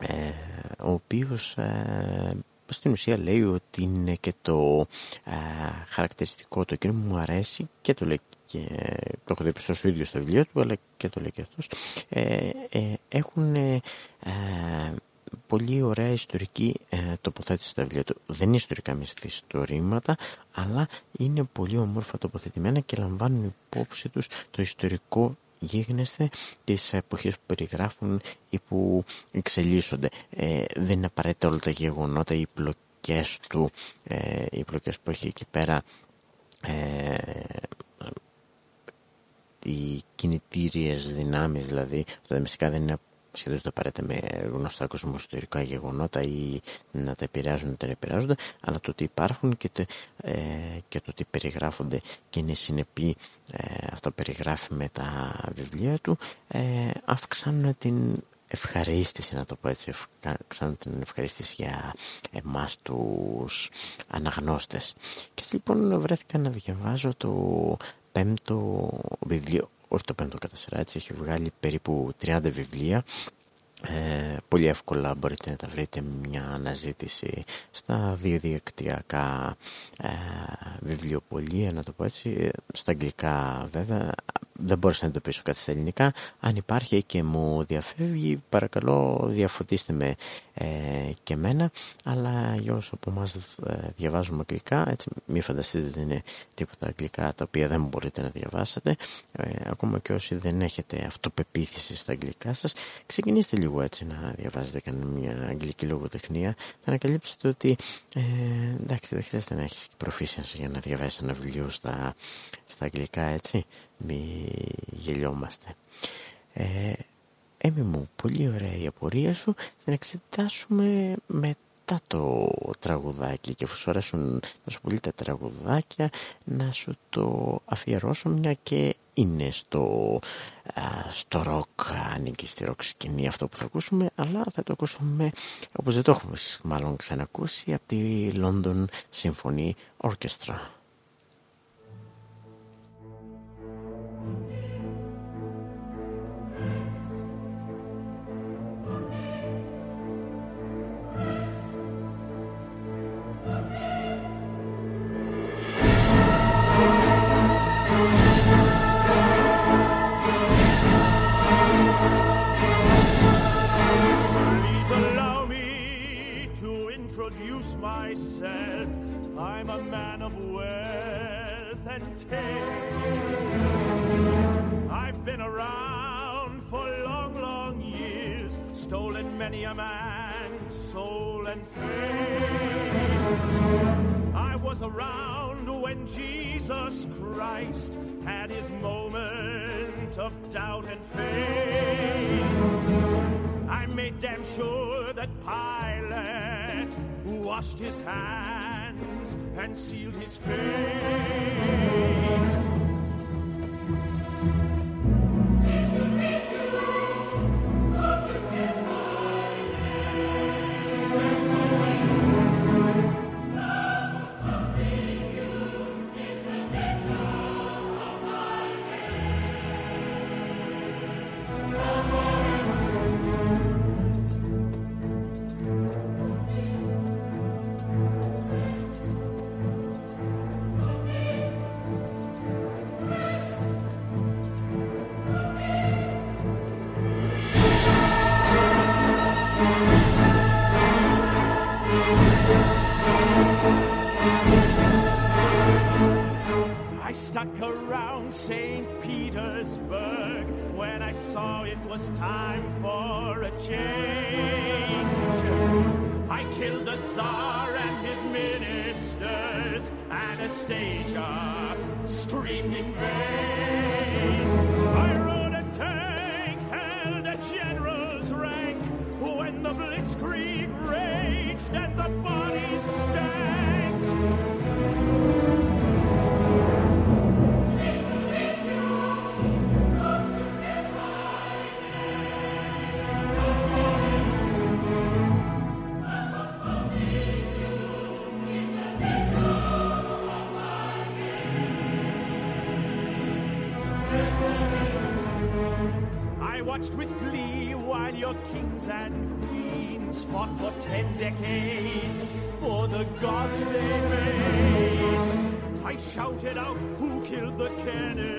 ε, ο οποίος ε, στην ουσία λέει ότι είναι και το χαρακτηριστικό το εκείνο μου αρέσει και το λέει και το έχω διαπιστώσει ο ίδιος στο βιβλίο του αλλά και το λέει και αυτός ε, ε, έχουν ε, πολύ ωραία ιστορική ε, τοποθέτηση στα βιβλία του. Δεν είναι ιστορικά μυθιστορήματα, αλλά είναι πολύ όμορφα τοποθετημένα και λαμβάνουν υπόψη τους το ιστορικό γίγνεσθε τις εποχές που περιγράφουν ή που εξελίσσονται. Ε, δεν είναι απαραίτητα όλα τα γεγονότα, οι πλοκές του, ε, οι πλοκές που έχει εκεί πέρα ε, οι κινητήριες δυνάμεις δηλαδή, τα μυστικά δεν είναι σχεδόν απαραίτητα με γνωστά κοσμοστορικά γεγονότα ή να τα επηρεάζουν ή να τα επηρεάζονται, αλλά το ότι υπάρχουν και το, ε, και το ότι περιγράφονται και είναι συνεπή ε, αυτό περιγράφει με τα βιβλία του, ε, αυξάνουν την ευχαρίστηση, να το πω έτσι, αυξάνουν την ευχαρίστηση για εμάς τους αναγνώστες. Και λοιπόν βρέθηκα να διαβάζω το πέμπτο βιβλίο όχι το πέμπτο κατά σειρά, έτσι έχει βγάλει περίπου 30 βιβλία. Ε, πολύ εύκολα μπορείτε να τα βρείτε μια αναζήτηση στα διαδικτυακά ε, βιβλιοπολία να το πω έτσι. Στα αγγλικά βέβαια δεν μπορούσα να το πείσω κάτι στα ελληνικά. Αν υπάρχει και μου διαφεύγει παρακαλώ διαφωτίστε με ε, και εμένα. Αλλά για όσους από εμάς ε, διαβάζουμε αγγλικά έτσι μην φανταστείτε ότι είναι τίποτα αγγλικά τα οποία δεν μπορείτε να διαβάσετε. Ε, ακόμα και όσοι δεν έχετε αυτοπεποίθηση στα αγγλικά σας ξεκινήστε λίγο έτσι να διαβάζετε κανένα μια αγγλική λογοτεχνία. Θα ανακαλύψετε ότι ε, εντάξει δεν χρειάζεται να έχεις proficiency για να διαβάσεις ένα βιβλίο στα, στα αγγλικά έτσι μη γελιόμαστε ε, Έμι μου, πολύ ωραία η απορία σου. Θα εξετάσουμε μετά το τραγουδάκι και αφού σου αρέσουν τόσο πολύ τα τραγουδάκια να σου το αφιερώσω μια και είναι στο, στο ροκ, ανήκει στη ροκ σκηνή αυτό που θα ακούσουμε, αλλά θα το ακούσουμε όπως δεν το έχουμε μάλλον ξανακούσει από τη London Symphony Orchestra. myself. I'm a man of wealth and taste. I've been around for long, long years, stolen many a man's soul and faith. I was around when Jesus Christ had his moment of doubt and faith damn sure that Pilate washed his hands and sealed his fate. Watched with glee while your kings and queens fought for ten decades for the gods they made. I shouted out, who killed the Kennedys?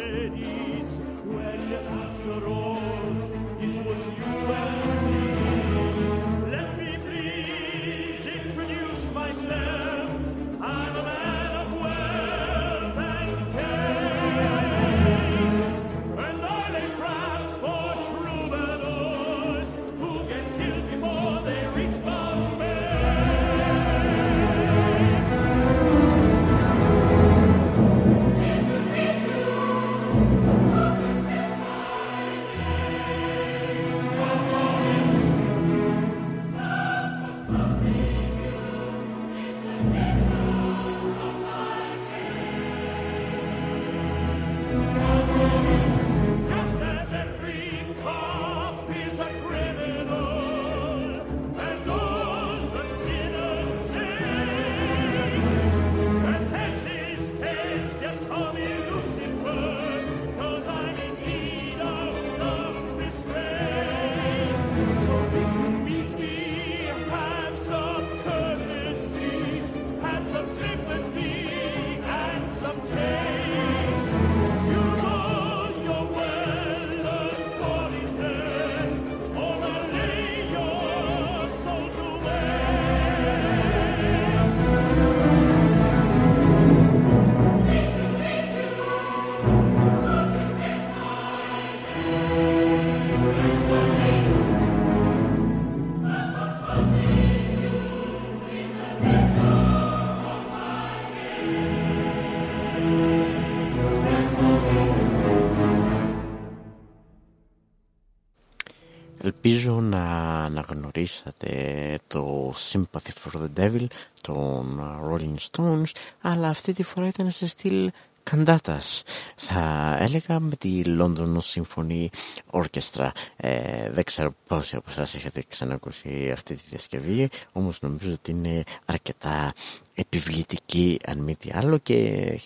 Ελπίζω να αναγνωρίσατε το Sympathy for the Devil των Rolling Stones αλλά αυτή τη φορά ήταν σε στυλ καντάτας. Θα έλεγα με τη London Symphony Orchestra ε, δεν ξέρω πόσοι από εσάς έχετε ξανακούσει αυτή τη διασκευή όμως νομίζω ότι είναι αρκετά επιβλητική αν μη τι άλλο και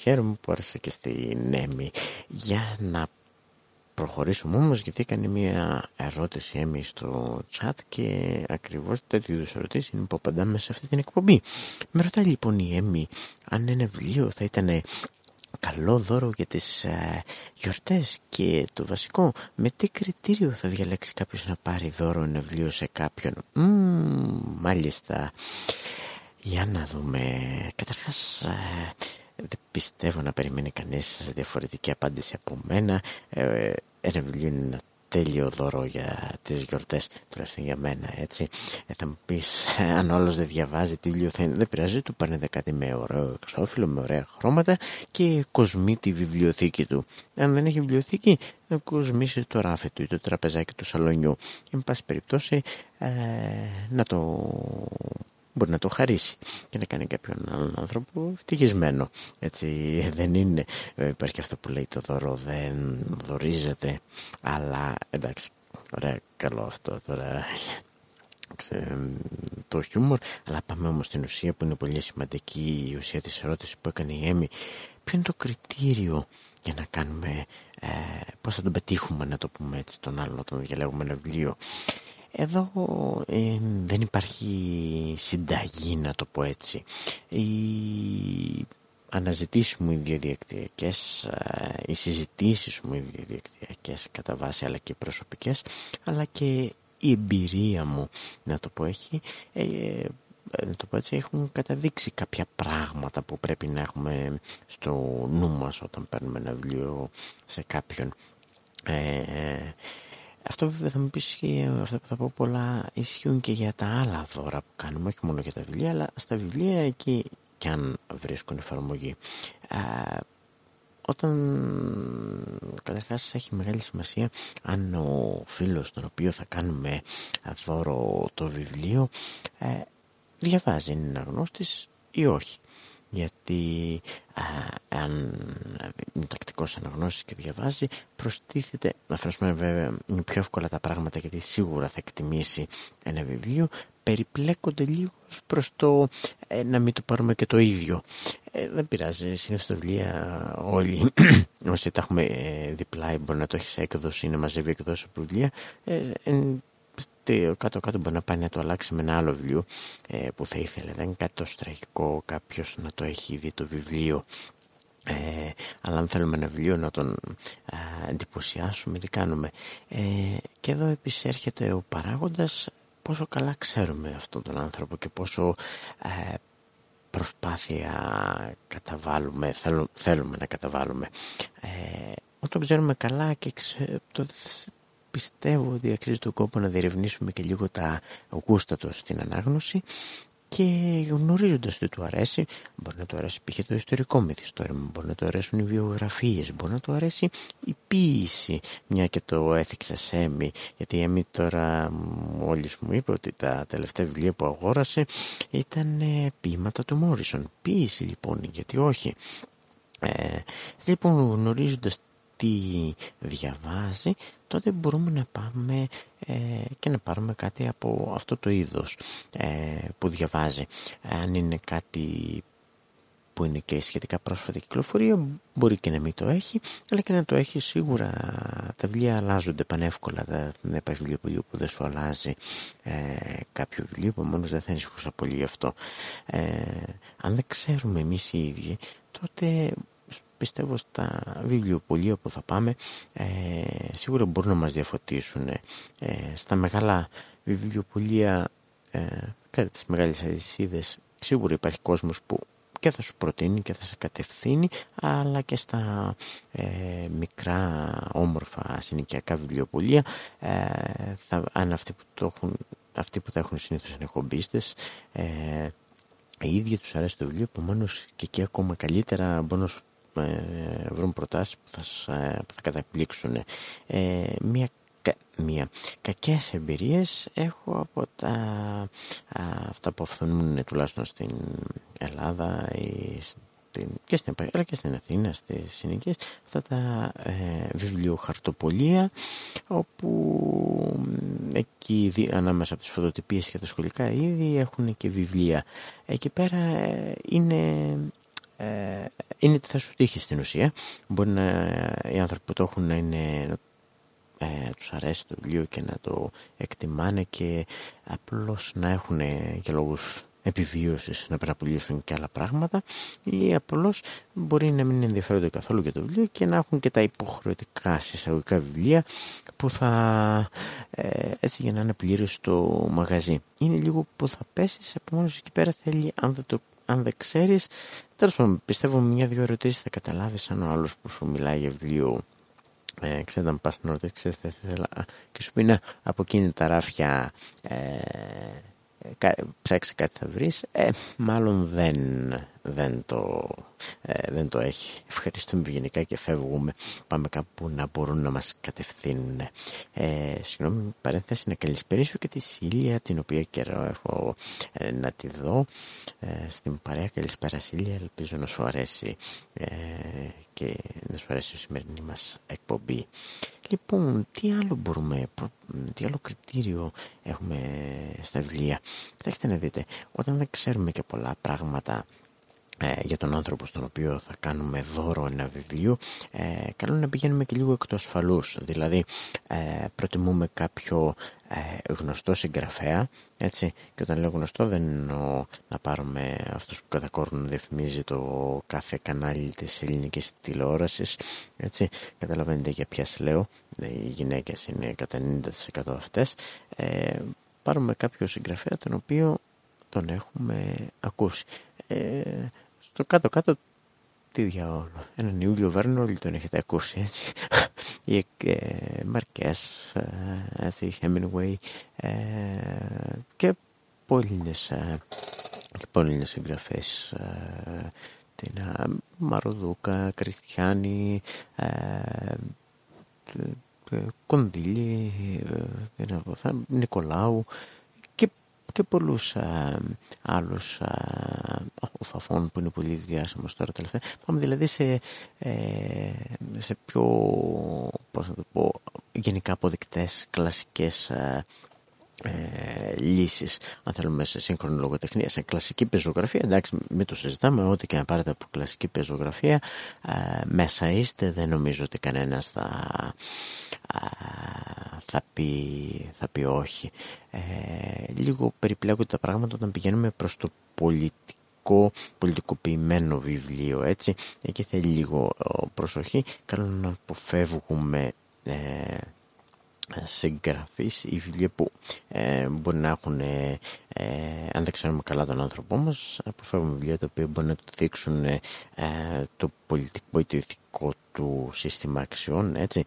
χαίρομαι που άρεσε και στην Έμι για να προχωρήσουμε όμως γιατί έκανε μια ερώτηση έμει στο chat και ακριβώς τέτοιου είδους ερωτήσεις είναι που απαντάμε σε αυτή την εκπομπή. Με ρωτάει λοιπόν η Έμι αν ένα βιβλίο θα ήταν καλό δώρο για τις ε, γιορτές και το βασικό με τι κριτήριο θα διαλέξει κάποιος να πάρει δώρο ένα βιβλίο σε κάποιον; Μ, μάλιστα. Για να δούμε. Καταρχάς ε, δεν πιστεύω να περιμένει κανείς διαφορετική απάντηση από μένα. Ε, ένα βιβλίο είναι ένα τέλειο δώρο για τις γιορτές, τουλάχιστον για μένα, έτσι. Ε, θα μου πεις, (laughs) αν όλος δεν διαβάζει τι βιβλίο θα είναι, δεν πειράζει, του πάρνετε κάτι με ωραίο εξώφυλλο, με ωραία χρώματα και κοσμεί τη βιβλιοθήκη του. Αν δεν έχει βιβλιοθήκη, να κοσμήσει το ράφι του ή το τραπεζάκι του σαλονιού. Εν πάση περιπτώσει, ε, να το μπορεί να το χαρίσει και να κάνει κάποιον άλλον άνθρωπο ευτυχισμένο. Έτσι δεν είναι. Ε, υπάρχει αυτό που λέει το δώρο δεν δωρίζεται. Αλλά εντάξει, ωραία, καλό αυτό τώρα το χιούμορ αλλά πάμε όμως στην ουσία που είναι πολύ σημαντική η ουσία της ερώτησης που έκανε η Έμι ποιο είναι το κριτήριο για να κάνουμε ε, πώς θα τον πετύχουμε να το πούμε έτσι τον άλλο όταν διαλέγουμε ένα βιβλίο; Εδώ ε, δεν υπάρχει συνταγή να το πω έτσι. Οι αναζητήσεις μου οι διαδικτυακές, ε, οι συζητήσεις μου οι διαδικτυακές κατά βάση αλλά και προσωπικές, αλλά και η εμπειρία μου να το πω έχει, ε, ε, το πω έτσι, έχουν καταδείξει κάποια πράγματα που πρέπει να έχουμε στο νου μας όταν παίρνουμε ένα βιβλίο σε κάποιον. Ε, αυτό βέβαια θα μου πεις αυτά που θα πω πολλά ισχύουν και για τα άλλα δώρα που κάνουμε, όχι μόνο για τα βιβλία, αλλά στα βιβλία εκεί και αν βρίσκουν εφαρμογή. Ε, όταν καταρχάς έχει μεγάλη σημασία αν ο φίλος τον οποίο θα κάνουμε δώρο το βιβλίο ε, διαβάζει, είναι αναγνώστης ή όχι. Γιατί α, αν είναι τακτικός αναγνώστης και διαβάζει προστίθεται, να φράσουμε βέβαια είναι πιο εύκολα τα πράγματα γιατί σίγουρα θα εκτιμήσει ένα βιβλίο περιπλέκονται λίγο προς το ε, να μην το πάρουμε και το ίδιο. Ε, δεν πειράζει, συνήθως τα βιβλία όλοι (clears throat) όσοι τα έχουμε ε, διπλά μπορεί να το έχεις σε έκδοση ή να μαζεύει εκδόσεις από βιβλία κάτω κάτω μπορεί να πάει να το αλλάξει με ένα άλλο βιβλίο ε, που θα ήθελε. Δεν είναι κάτι τόσο τραγικό κάποιος να το έχει δει το βιβλίο. Ε, αλλά αν θέλουμε ένα βιβλίο να τον ε, εντυπωσιάσουμε, τι κάνουμε. Ε, και εδώ επίσης έρχεται ο παράγοντας πόσο καλά ξέρουμε αυτόν τον άνθρωπο και πόσο ε, προσπάθεια καταβάλουμε, θέλουμε να καταβάλουμε. Ε, όταν ξέρουμε καλά και το, πιστεύω ότι αξίζει τον κόπο να διερευνήσουμε και λίγο τα γούστα του στην ανάγνωση και γνωρίζοντας ότι του αρέσει, μπορεί να του αρέσει π.χ. το ιστορικό μυθιστόρημα, μπορεί να του αρέσουν οι βιογραφίες, μπορεί να του αρέσει η ποίηση, μια και το έθιξα σε Έμι, γιατί η Έμι τώρα μόλις μου είπε ότι τα τελευταία βιβλία που αγόρασε ήταν ποίηματα του Μόρισον. Ποίηση λοιπόν, γιατί όχι. Ε, λοιπόν γνωρίζοντας τι διαβάζει τότε μπορούμε να πάμε ε, και να πάρουμε κάτι από αυτό το είδος ε, που διαβάζει. Αν είναι κάτι που είναι και σχετικά πρόσφατη κυκλοφορία μπορεί και να μην το έχει αλλά και να το έχει σίγουρα τα βιβλία αλλάζονται πανεύκολα δεν υπάρχει βιβλίο που δεν σου αλλάζει ε, κάποιο βιβλίο μόνος δεν θα ανησυχούσα πολύ γι' αυτό ε, αν δεν ξέρουμε εμείς οι ίδιοι τότε πιστεύω στα βιβλιοπολία που θα πάμε ε, σίγουρα μπορούν να μας διαφωτίσουν ε, στα μεγάλα βιβλιοπολία ε, κάτι τις μεγάλες αλυσίδες. Σίγουρα υπάρχει κόσμος που και θα σου προτείνει και θα σε κατευθύνει αλλά και στα ε, μικρά όμορφα συνοικιακά βιβλιοπολία ε, θα, αν αυτοί που, το έχουν, αυτοί που τα έχουν συνήθως είναι χομπίστες ε, οι ίδιοι τους αρέσει το βιβλίο επομένως και εκεί ακόμα καλύτερα μπορούν να σου ε, βρουν προτάσεις που θα, που θα καταπλήξουν. Ε, μια, μια κακές εμπειρίες έχω από τα, αυτά που αυθονούν τουλάχιστον στην Ελλάδα ή και στην αλλά και στην Αθήνα στις συνοικίες αυτά τα ε, βιβλιοχαρτοπολία όπου εκεί ανάμεσα από τις φωτοτυπίες και τα σχολικά ήδη έχουν και βιβλία εκεί πέρα ε, είναι ε, είναι τι θα σου τύχει στην ουσία. Μπορεί να, οι άνθρωποι που το έχουν να είναι ε, τους αρέσει το βιβλίο και να το εκτιμάνε και απλώς να έχουν και λόγους επιβίωσης να παραπολύσουν και άλλα πράγματα ή απλώς μπορεί να μην ενδιαφέρονται καθόλου για το βιβλίο και να έχουν και τα υποχρεωτικά συσταγωγικά βιβλία που θα ε, έτσι για να είναι πλήρως στο μαγαζί. Είναι λίγο που θα πέσεις, επομένως εκεί πέρα θέλει αν δεν το αν δεν ξέρεις, τέλος πάντων πιστεύω μια-δυο ερωτήσεις θα καταλάβεις αν ο άλλος που σου μιλάει για βιβλίο. Ε, ξέρετε αν πας στην ώρα, ξέρετε, και σου πει να από εκείνη τα ράφια ε, ψάξει κάτι θα βρεις ε, μάλλον δεν, δεν, το, ε, δεν το έχει. Ευχαριστούμε γενικά και φεύγουμε. Πάμε κάπου να μπορούν να μας κατευθύνουν. Ε, συγγνώμη παρένθεση να καλησπέρισω και τη Σίλια την οποία καιρό έχω ε, να τη δω ε, στην παρέα. Καλησπέρα Σίλια. Ελπίζω να σου αρέσει ε, και να σου αρέσει η σημερινή μας εκπομπή. Λοιπόν, τι άλλο μπορούμε, τι άλλο κριτήριο έχουμε στα βιβλία; Κοιτάξτε να δείτε, όταν δεν ξέρουμε και πολλά πράγματα ε, για τον άνθρωπο στον οποίο θα κάνουμε δώρο ένα βιβλίο ε, καλό να πηγαίνουμε και λίγο εκτός φαλούς. Δηλαδή ε, προτιμούμε κάποιο ε, γνωστό συγγραφέα έτσι. Και όταν λέω γνωστό δεν εννοώ να πάρουμε αυτούς που κατά κόρνο διαφημίζει το κάθε κανάλι της ελληνικής τηλεόρασης έτσι. Καταλαβαίνετε για ποιας λέω. Οι γυναίκες είναι κατά 90% αυτές. Ε, πάρουμε κάποιο συγγραφέα τον οποίο τον έχουμε ακούσει. Ε, στο κάτω-κάτω τι διάολο. Έναν Ιούλιο Βέρνο όλοι τον έχετε ακούσει έτσι. (laughs) Ή ε, Μαρκές, ε, έτσι, Hemingway ε, και πολλές, ε, πολλές συγγραφές ε, την ε, Μαροδούκα, Κριστιανή, ε, Κονδύλη, Νικολάου και, και πολλούς α, άλλους α, οθαφών που είναι πολύ διάσημος τώρα τελευταία. Πάμε δηλαδή σε, ε, σε πιο πώς να το πω, γενικά αποδεικτές κλασικές ε, λύσεις. Αν θέλουμε σε σύγχρονη λογοτεχνία σε κλασική πεζογραφία εντάξει μην το συζητάμε ό,τι και να πάρετε από κλασική πεζογραφία ε, μέσα είστε. Δεν νομίζω ότι κανένας θα, θα, πει, θα πει όχι. Ε, λίγο περιπλέκονται τα πράγματα όταν πηγαίνουμε προς το πολιτικό πολιτικοποιημένο βιβλίο έτσι. Εκεί θέλει λίγο προσοχή. Καλό να αποφεύγουμε ε, συγγραφείς ή βιβλία που ε, μπορεί να έχουν ε, ε, αν δεν ξέρουμε καλά τον άνθρωπό μας αποφεύγουμε βιβλία τα οποία μπορεί να του δείξουν ε, το πολιτικό ή το ηθικό του σύστημα αξιών έτσι.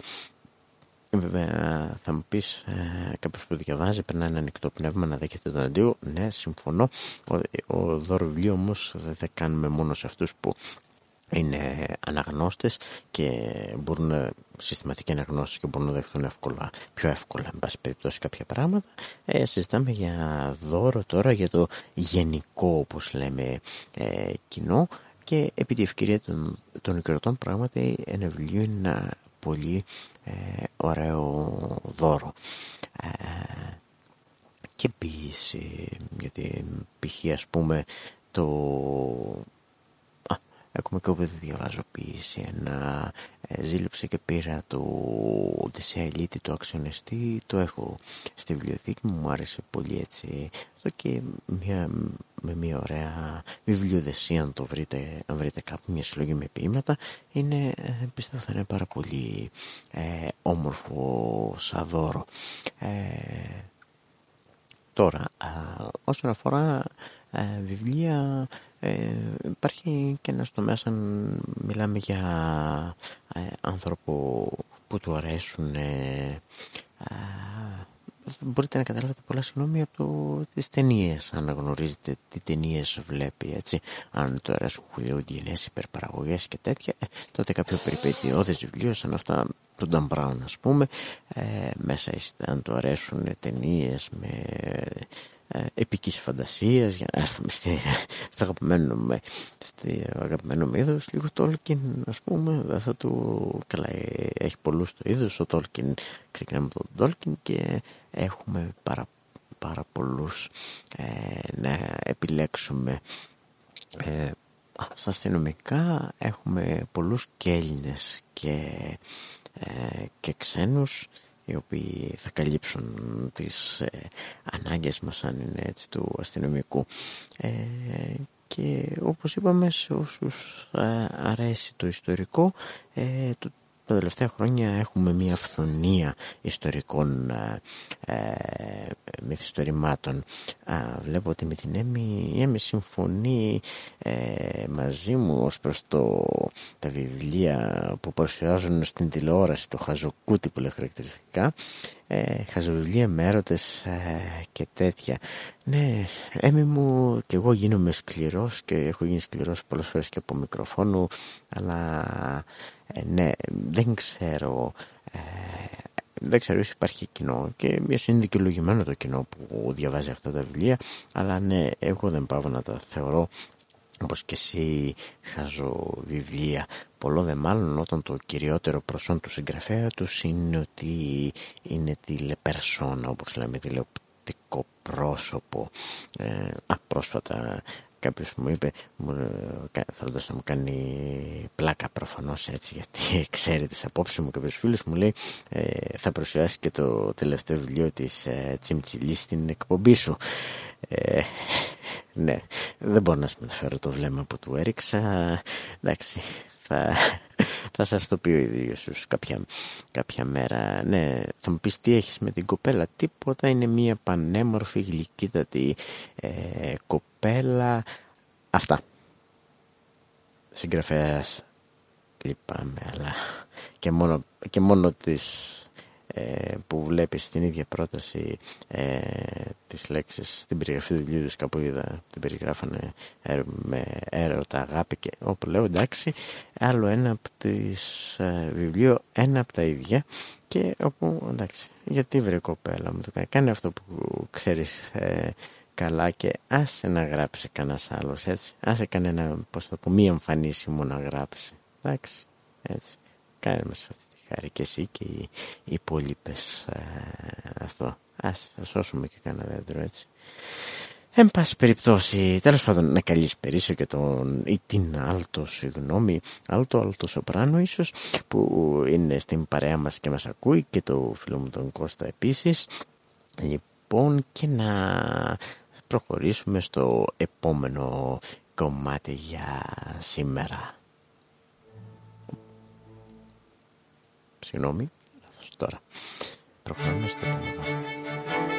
Βέβαια θα μου πεις ε, κάποιος που διαβάζει περνάει ένα ανοιχτό πνεύμα να δέχεται τον αντίο. Ναι συμφωνώ. Ο, ο δώρο βιβλίο όμως δεν θα κάνουμε μόνο σε αυτούς που είναι αναγνώστες και μπορούν συστηματικοί αναγνώστες και μπορούν να δεχτούν εύκολα, πιο εύκολα εν πάση περιπτώσει κάποια πράγματα. Ε, συζητάμε για δώρο τώρα για το γενικό όπως λέμε ε, κοινό. Και επί τη ευκαιρία των, των οικειρωτών πράγματι ένα βιβλίο είναι ένα πολύ ε, ωραίο δώρο. Ε, και επίση γιατί π.χ. ας πούμε το Ακόμα και όπου δεν διαβάζω ποιήση, ένα ε, ζήλεψε και πήρα το Οδυσσέα Ελίτη, το αξιονεστή, το έχω στη βιβλιοθήκη μου, μου άρεσε πολύ έτσι. Αυτό και μια, με μια ωραία βιβλιοδεσία, αν το βρείτε, αν βρείτε κάπου μια συλλογή με ποίηματα, είναι, ε, πιστεύω θα είναι πάρα πολύ ε, όμορφο σαν δώρο. Ε, τώρα, όσον αφορά βιβλία ε, υπάρχει και ένας τομέας αν μιλάμε για ε, άνθρωπο που του αρέσουν ε, μπορείτε να καταλάβετε πολλά συγγνώμη από το, τις ταινίες αν γνωρίζετε τι ταινίες βλέπει έτσι. Αν του αρέσουν χουλιογγυλές υπερπαραγωγές και τέτοια ε, τότε κάποιο περιπετειώδες βιβλίο σαν αυτά του Dan Brown ας πούμε ε, μέσα είστε αν του αρέσουν ταινίες με ε, επικής φαντασίας για να έρθουμε στη, στο αγαπημένο, με, στη αγαπημένο μου είδος λίγο Tolkien ας πούμε δεν θα του καλά έχει πολλούς το είδος ο Tolkien ξεκινάμε από τον Tolkien και έχουμε πάρα, πάρα πολλούς ε, να επιλέξουμε. Ε, στα αστυνομικά έχουμε πολλούς και Έλληνες και, ε, και ξένους οι οποίοι θα καλύψουν τις ε, ανάγκες μας αν είναι έτσι του αστυνομικού. Ε, και όπως είπαμε σε όσους ε, αρέσει το ιστορικό ε, το τα τελευταία χρόνια έχουμε μια αυθονία ιστορικών ε, ε μυθιστορημάτων. βλέπω ότι με την Έμι, η Έμι συμφωνεί ε, μαζί μου ως προς το, τα βιβλία που παρουσιάζουν στην τηλεόραση, το χαζοκούτι που λέει χαρακτηριστικά, ε, χαζοβιβλία με έρωτες ε, και τέτοια. Ναι, Έμι μου και εγώ γίνομαι σκληρός και έχω γίνει σκληρός πολλές φορές και από μικροφόνου, αλλά ε, ναι, δεν ξέρω. Ε, δεν ξέρω if υπάρχει κοινό και μιας είναι δικαιολογημένο το κοινό που διαβάζει αυτά τα βιβλία αλλά ναι, εγώ δεν πάω να τα θεωρώ όπως και εσύ χάζω βιβλία πολλό δε μάλλον όταν το κυριότερο προσόν του συγγραφέα τους είναι ότι είναι τηλεπερσόνα όπως λέμε τηλεοπτικό πρόσωπο ε, α, πρόσφατα Κάποιος μου είπε, θέλοντα να μου κάνει πλάκα προφανώς έτσι, γιατί (laughs) ξέρει τις απόψεις μου. Κάποιος φίλος μου λέει, ε, θα παρουσιάσει και το τελευταίο βιβλίο της ε, Τσιμτσιλή στην εκπομπή σου. Ε, (laughs) ναι, δεν μπορώ να σου μεταφέρω το βλέμμα που του έριξα. Εντάξει, θα, (laughs) θα σας το πει ο ίδιος κάποια, κάποια μέρα. Ναι, θα μου πεις τι έχεις με την κοπέλα; Τίποτα είναι μια πανέμορφη γλυκύτατη ε, κοπέλα. Αυτά. Συγγραφέας λυπάμαι αλλά και μόνο, και μόνο της ε, που βλέπεις την ίδια πρόταση ε, τις λέξεις στην περιγραφή του βιβλίου κάπου είδα την περιγράφανε ε, με έρωτα αγάπη και όπου λέω εντάξει άλλο ένα από τις ε, βιβλίο ένα από τα ίδια και όπου εντάξει γιατί βρε κοπέλα μου το κάνει, κάνει αυτό που ξέρεις ε, καλά και άσε να γράψει κανένας άλλος έτσι άσε κανένα πως το πω μη εμφανίσιμο να γράψει εντάξει έτσι κάνε μας αυτή χάρη και εσύ και οι, οι υπόλοιπες ε, αυτό. Ας, ας σώσουμε και κανένα δέντρο έτσι. Εν πάση περιπτώσει, τέλος πάντων να καλησπερίσω και τον ή την Άλτο, συγγνώμη, Άλτο, Άλτο Σοπράνο ίσως, που είναι στην παρέα μας και μας ακούει και το φίλο μου τον Κώστα επίσης. Λοιπόν, και να προχωρήσουμε στο επόμενο κομμάτι για σήμερα. Συγγνώμη, λάθος τώρα. Προχωράμε στο επόμενο.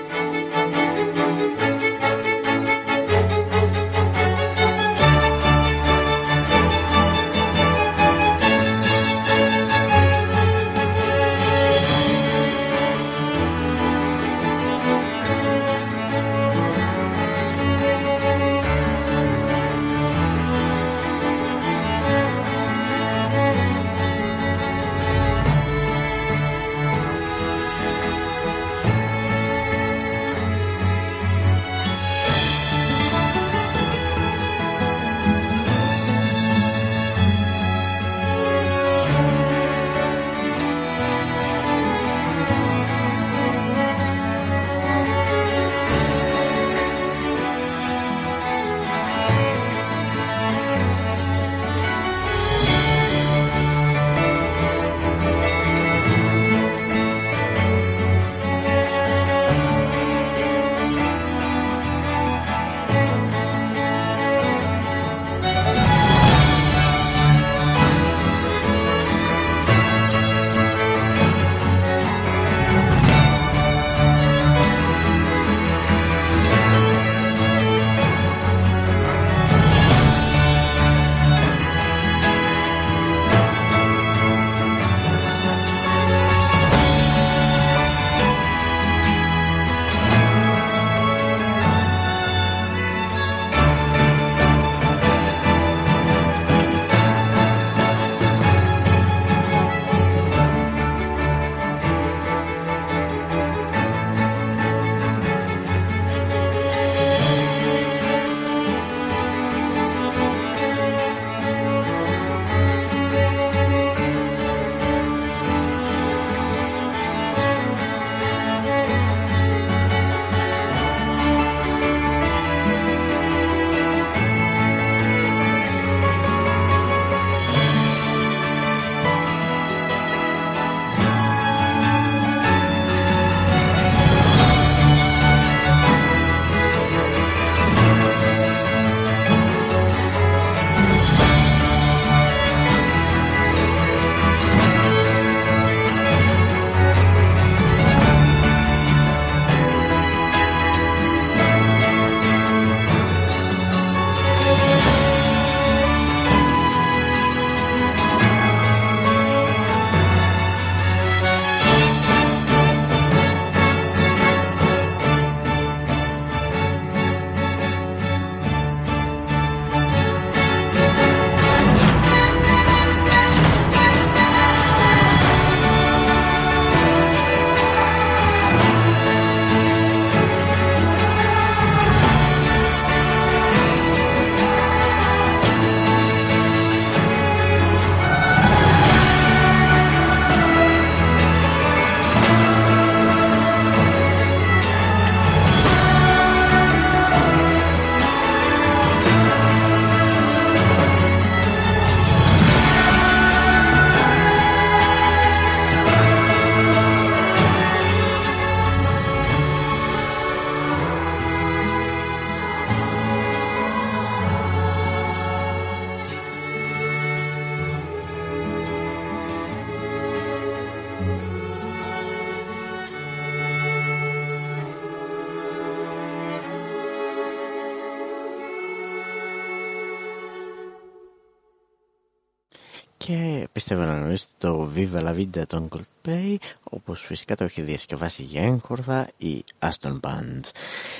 Και πιστεύω να γνωρίσετε το Viva la Vida των Coldplay όπως φυσικά το έχει διασκευάσει για έγχορδα η Aston Band.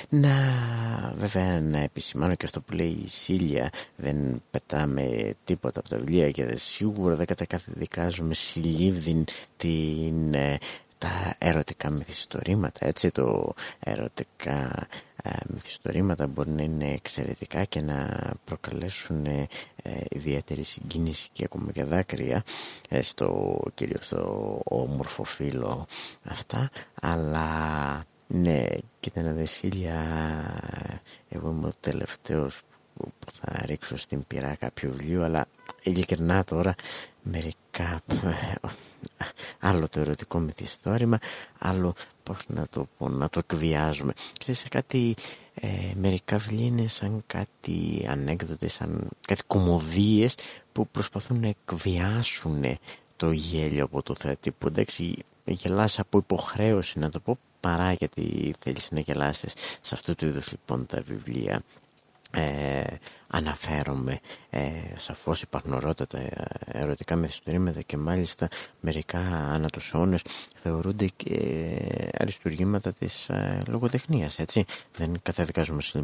Να βέβαια να επισημάνω και αυτό που λέει η Σίλια δεν πετάμε τίποτα από τα βιβλία και δεν, σίγουρα δεν κατακαθεδικάζουμε συλλήβδιν την ε, τα ερωτικά μυθιστορήματα, έτσι το ερωτικά ε, μυθιστορήματα μπορεί να είναι εξαιρετικά και να προκαλέσουν ε, ιδιαίτερη συγκίνηση και ακόμα και δάκρυα ε, στο κυρίως στο όμορφο φύλλο αυτά. Αλλά ναι κοίτα να δεσίλια εγώ είμαι ο τελευταίος που θα ρίξω στην πυρά κάποιο βιβλίο αλλά ειλικρινά τώρα μερικά άλλο το ερωτικό μυθιστόρημα άλλο πώς να το πω να το εκβιάζουμε. Και σε κάτι ε, μερικά βιβλία είναι σαν κάτι ανέκδοτες σαν κάτι κομμωδίες που προσπαθούν να εκβιάσουν το γέλιο από το θέτη που εντάξει γελάς από υποχρέωση να το πω παρά γιατί θέλεις να γελάσεις σε αυτού του είδους λοιπόν τα βιβλία. Ε, αναφέρομαι. Ε, σαφώς υπάρχουν ορότατα ε, ερωτικά μυθιστορήματα και μάλιστα μερικά ανά τους αιώνες θεωρούνται και αριστουργήματα της ε, λογοτεχνίας έτσι. Δεν καταδικάζουμε σε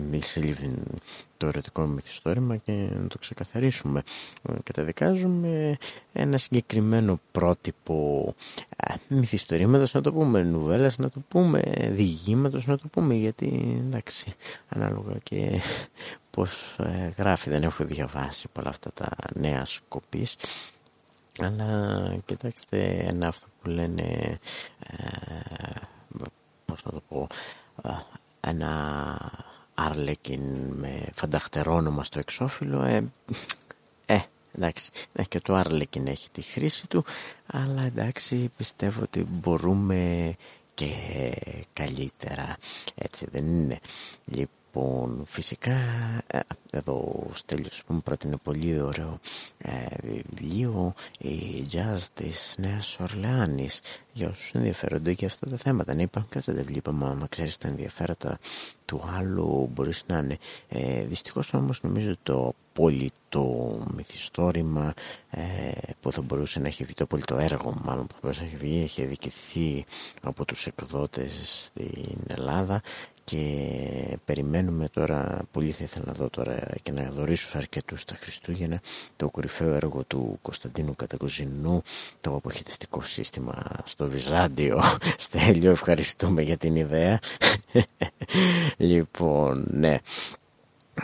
το ερωτικό μυθιστόρημα και να το ξεκαθαρίσουμε. Ε, καταδικάζουμε ένα συγκεκριμένο πρότυπο ε, μυθιστορήματος να το πούμε νουβέλας να το πούμε διηγήματος να το πούμε γιατί εντάξει ανάλογα και πως ε, γράφει δεν έχω διαβάσει πολλά αυτά τα νέα σκοπής αλλά κοιτάξτε ένα αυτό που λένε ε, πώς να το πω ε, ένα άρλεκιν με φανταχτερό όνομα στο εξώφυλλο ε, ε εντάξει και το άρλεκιν έχει τη χρήση του αλλά εντάξει πιστεύω ότι μπορούμε και καλύτερα. Έτσι δεν είναι. Λοιπόν Λοιπόν, φυσικά ε, εδώ ο Στέλιος που μου πρότεινε πολύ ωραίο ε, βιβλίο η jazz της Νέας Ορλεάνης για όσους ενδιαφέρονται για αυτά τα θέματα. Ναι, υπάρχουν κάτι τα βιβλία, μα άμα ξέρεις τα ενδιαφέροντα του άλλου μπορείς να είναι. Ε, δυστυχώς όμως νομίζω το απόλυτο μυθιστόρημα ε, που θα μπορούσε να έχει βγει το απόλυτο έργο μάλλον που θα μπορούσε να έχει βγει έχει δικηθεί από τους εκδότες στην Ελλάδα και περιμένουμε τώρα, πολύ θα ήθελα να δω τώρα και να δωρήσω αρκετούς τα Χριστούγεννα το κορυφαίο έργο του Κωνσταντίνου Κατακοζινού το αποχαιρετιστικό σύστημα στο Βυζάντιο. (laughs) Στέλιο ευχαριστούμε για την ιδέα. (laughs) Λοιπόν ναι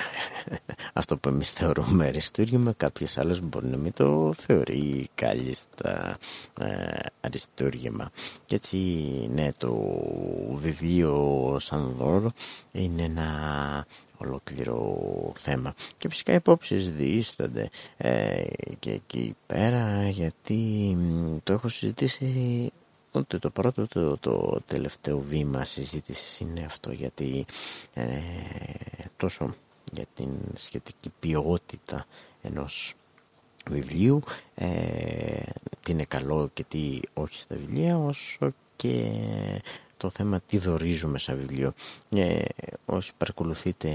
(laughs) αυτό που εμείς θεωρούμε αριστούργημα κάποιος άλλος μπορεί να μην το θεωρεί κάλλιστα ε, αριστούργημα. Και έτσι ναι το βιβλίο σαν δώρο είναι ένα ολόκληρο θέμα. Και φυσικά οι υπόψεις διήστανται ε, και εκεί πέρα γιατί το έχω συζητήσει Ούτε το πρώτο το, το τελευταίο βήμα συζήτησης είναι αυτό γιατί ε, τόσο για την σχετική ποιότητα ενός βιβλίου. Ε, τι είναι καλό και τι όχι στα βιβλία όσο και το θέμα τι δορίζουμε σαν βιβλίο. Ε, όσοι παρακολουθείτε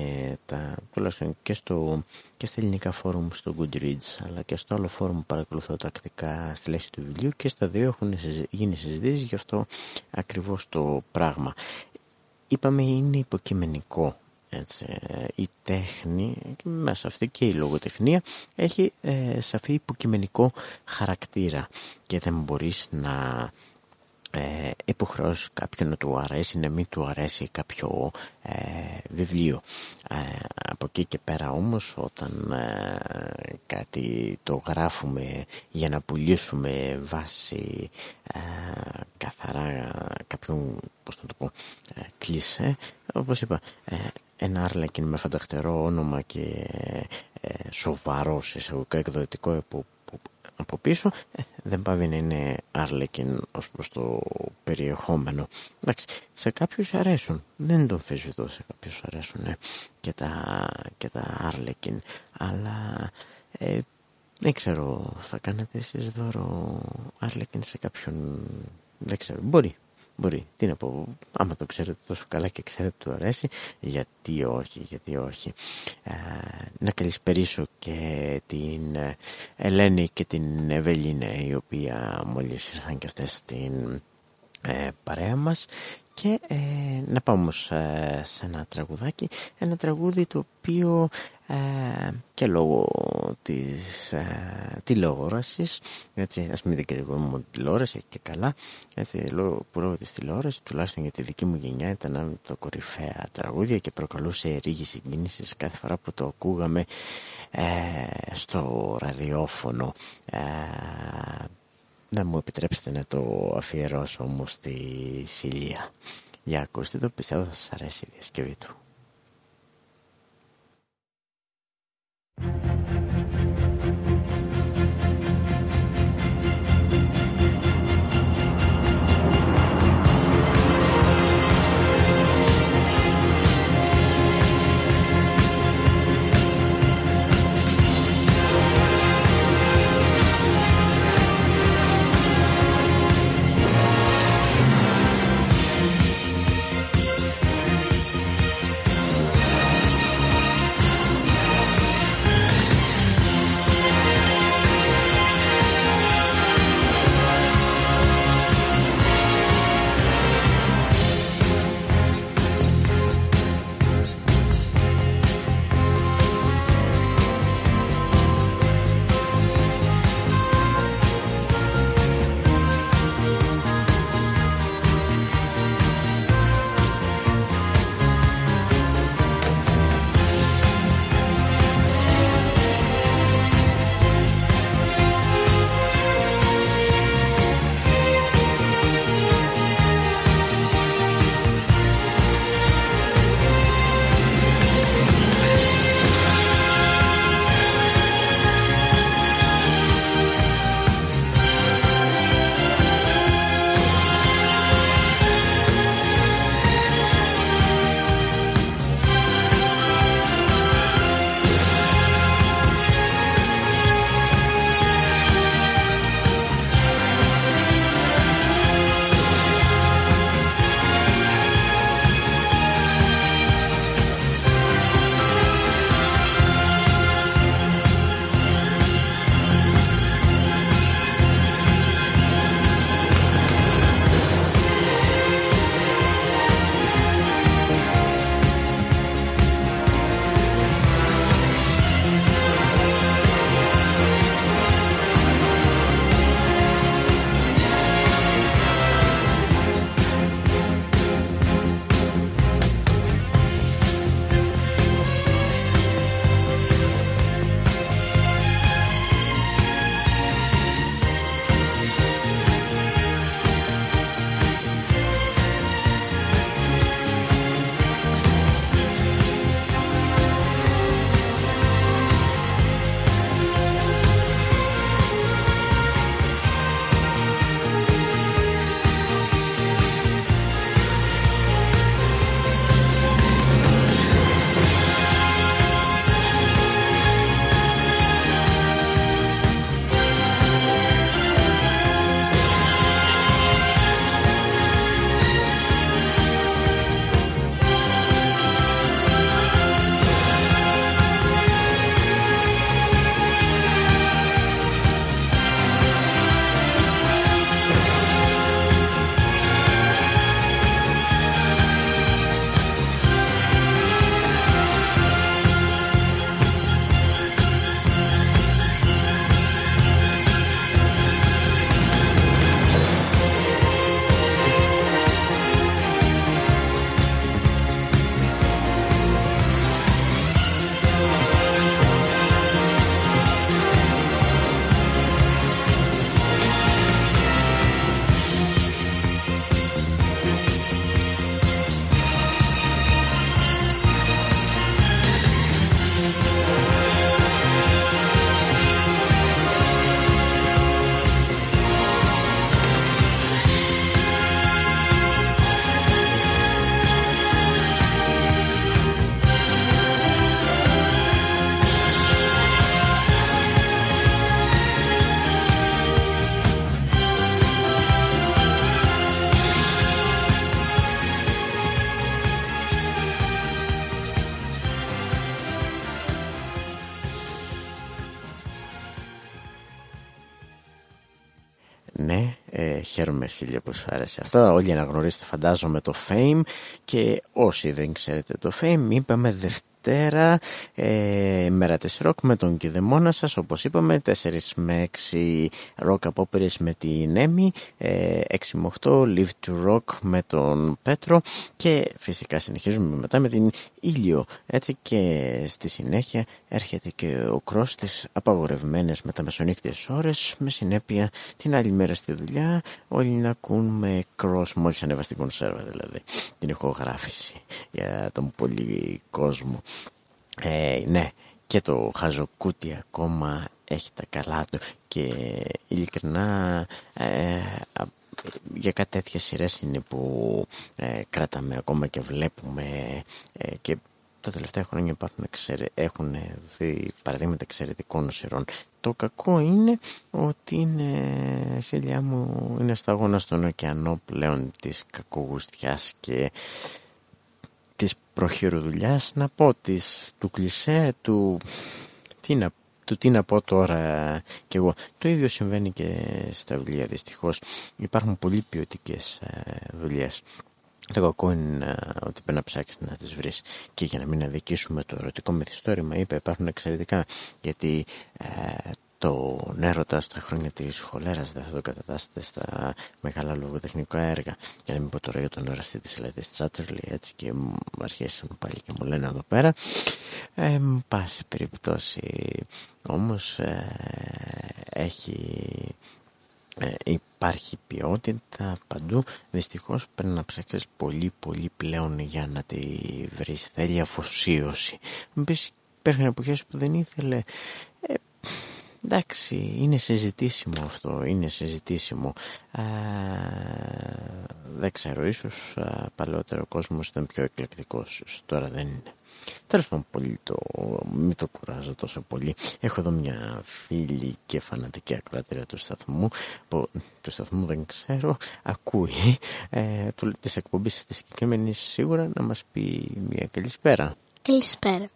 τα, τουλάχιστον και, στο, και στα ελληνικά φόρουμ στο Goodreads αλλά και στο άλλο φόρουμ που παρακολουθώ τακτικά στη λέξη του βιβλίου και στα δύο έχουν γίνει συζητήσεις γι' αυτό ακριβώς το πράγμα. Είπαμε είναι υποκειμενικό έτσι, η τέχνη μέσα αυτή και η λογοτεχνία έχει ε, σαφή υποκειμενικό χαρακτήρα και δεν μπορείς να ε, υποχρεώσεις κάποιον να του αρέσει να μην του αρέσει κάποιο ε, βιβλίο. Ε, από εκεί και πέρα όμως όταν ε, κάτι το γράφουμε για να πουλήσουμε βάση καθαρά κάποιον πώς να το πω κλίσε όπως είπα ένα άρλεκιν με φανταχτερό όνομα και ε, σοβαρό σε εισαγωγικά εκδοτικό που, από πίσω ε, δεν πάει να είναι άρλεκιν ως προς το περιεχόμενο. Εντάξει, σε κάποιους αρέσουν, δεν το αμφισβητώ, σε κάποιους αρέσουν ε, και τα, και τα άρλεκιν, αλλά ε, δεν ξέρω, θα κάνετε εσείς δώρο άρλεκιν σε κάποιον, δεν ξέρω, μπορεί, μπορεί, τι να πω, άμα το ξέρετε τόσο καλά και ξέρετε ότι του αρέσει, γιατί όχι, γιατί όχι. Ε, να καλησπερίσω και την Ελένη και την Ευελίνε, η οποία μόλις ήρθαν και αυτές στην ε, παρέα μας και ε, να πάμε όμως ε, σε ένα τραγουδάκι, ένα τραγούδι το οποίο ε, και λόγω της ε, τηλεόρασης, έτσι, ας μην δείτε και εγώ μου τηλεόραση και καλά, έτσι, λόγω, που λόγω της τηλεόρασης, τουλάχιστον για τη δική μου γενιά, ήταν το κορυφαία τραγούδια και προκαλούσε ρίγη συγκίνησης κάθε φορά που το ακούγαμε ε, στο ραδιόφωνο. Ε, να μου επιτρέψετε να το αφιερώσω όμως στη Σιλία. Για ακούστε το, πιστεύω θα σας αρέσει η διασκευή του. Χαίρομαι Σίλια που σου άρεσε αυτό. Όλοι αναγνωρίζετε φαντάζομαι το Fame και όσοι δεν ξέρετε το Fame είπαμε Δευτέρα Δευτέρα, ε, μέρα της ροκ με τον Κιδεμόνα σας, όπως είπαμε, 4 με 6 ροκ απόπερες με την Έμι, ε, 6 με 8 Live to Rock με τον Πέτρο και φυσικά συνεχίζουμε μετά με την Ήλιο. Έτσι και στη συνέχεια έρχεται και ο Κρός τις απαγορευμένες με τα μεσονύκτιες ώρες, με συνέπεια την άλλη μέρα στη δουλειά, όλοι να ακούν με Κρός μόλις ανέβα στην κονσέρβα δηλαδή, την ηχογράφηση για τον πολύ κόσμο. Ε, ναι, και το χαζοκούτι ακόμα έχει τα καλά του και ειλικρινά ε, για κάτι τέτοιες σειρές είναι που ε, κράταμε ακόμα και βλέπουμε ε, και τα τελευταία χρόνια υπάρχουν, έχουν δει παραδείγματα εξαιρετικών σειρών. Το κακό είναι ότι είναι, σίλια μου, είναι σταγόνα στον ωκεανό πλέον της κακογουστιάς και της προχειροδουλειάς. Να πω της, του κλισέ του τι να, του τι να πω τώρα κι εγώ. Το ίδιο συμβαίνει και στα βιβλία δυστυχώς. Υπάρχουν πολύ ποιοτικές ε, δουλειές. Το κακό είναι ε, ότι πρέπει να ψάξεις να τις βρεις. Και για να μην αδικήσουμε το ερωτικό μυθιστόρημα είπε υπάρχουν εξαιρετικά. Γιατί ε, το έρωτα στα χρόνια της χολέρας. Δεν θα το κατατάσσετε στα μεγάλα λογοτεχνικά έργα. Για να μην πω τώρα για τον εραστή της Λέδης Τσάτσερλι έτσι και αρχίσαμε πάλι και μου λένε εδώ πέρα. Ε, πάση περιπτώσει όμως ε, έχει ε, υπάρχει ποιότητα παντού. Δυστυχώς πρέπει να ψάξεις πολύ πολύ πλέον για να τη βρεις. Θέλει αφοσίωση. Μην πεις υπήρχαν εποχές που δεν ήθελε ε, Εντάξει, είναι συζητήσιμο αυτό, είναι συζητήσιμο. Α, δεν ξέρω, ίσως α, παλαιότερο ο κόσμος ήταν πιο εκλεκτικός, τώρα δεν είναι. Τέλος πάντων, πολύ το, μην το κουράζω τόσο πολύ. Έχω εδώ μια φίλη και φανατική ακροατήρια του σταθμού, που του σταθμού δεν ξέρω, ακούει ε, της εκπομπής της συγκεκριμένης σίγουρα να μας πει μια καλησπέρα. Καλησπέρα.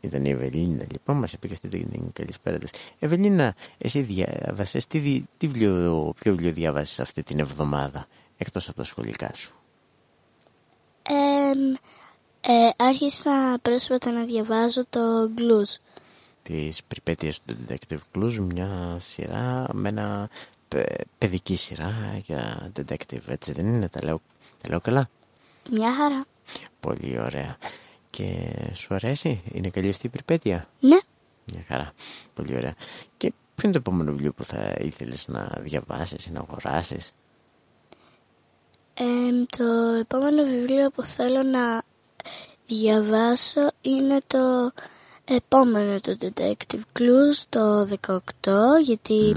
Ήταν η Ευελίνα λοιπόν, μας είπε και αυτή την καλησπέρα της. Ευελίνα, εσύ διάβασες, τι, τι βιβλίο, ποιο βιβλίο διάβασες αυτή την εβδομάδα, εκτός από τα σχολικά σου; Ε, άρχισα πρόσφατα να διαβάζω το Glues. Τις περιπέτειες του Detective Glues, μια σειρά με ένα παιδική σειρά για detective, έτσι δεν είναι, τα λέω, τα λέω καλά; Μια χαρά. Πολύ ωραία. Και σου αρέσει, είναι καλή αυτή η περιπέτεια; Ναι. Μια χαρά, πολύ ωραία. Και ποιο είναι το επόμενο βιβλίο που θα ήθελες να διαβάσεις ή να αγοράσεις; Ε, το επόμενο βιβλίο που θέλω να διαβάσω είναι το επόμενο του Detective Clues το 18 γιατί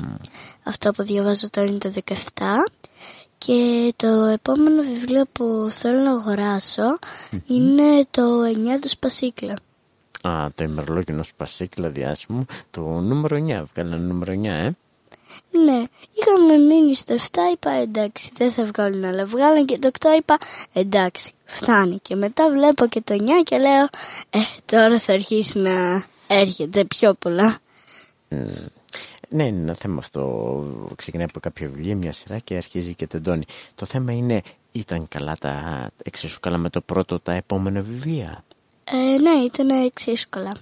αυτό που διαβάζω τώρα είναι το 17 και το επόμενο βιβλίο που θέλω να αγορασω είναι το 9 του Σπασίκλα. Α, το ημερολόγιο Σπασίκλα διάσημο, το νούμερο 9, βγάλανε νούμερο 9, ε. Ναι, είχαμε μείνει στο 7, είπα εντάξει, δεν θα βγάλουν αλλά βγάλαν και το 8, είπα εντάξει, φτάνει. Και μετά βλέπω και το 9 και λέω, ε, τώρα θα αρχίσει να έρχεται πιο πολλά. Ναι, είναι ένα θέμα αυτό. Ξεκινάει από κάποιο βιβλίο, μια σειρά και αρχίζει και τεντώνει. Το θέμα είναι, ήταν καλά τα εξίσου καλά με το πρώτο τα επόμενα βιβλία; Ε, ναι, ήταν εξίσου καλά.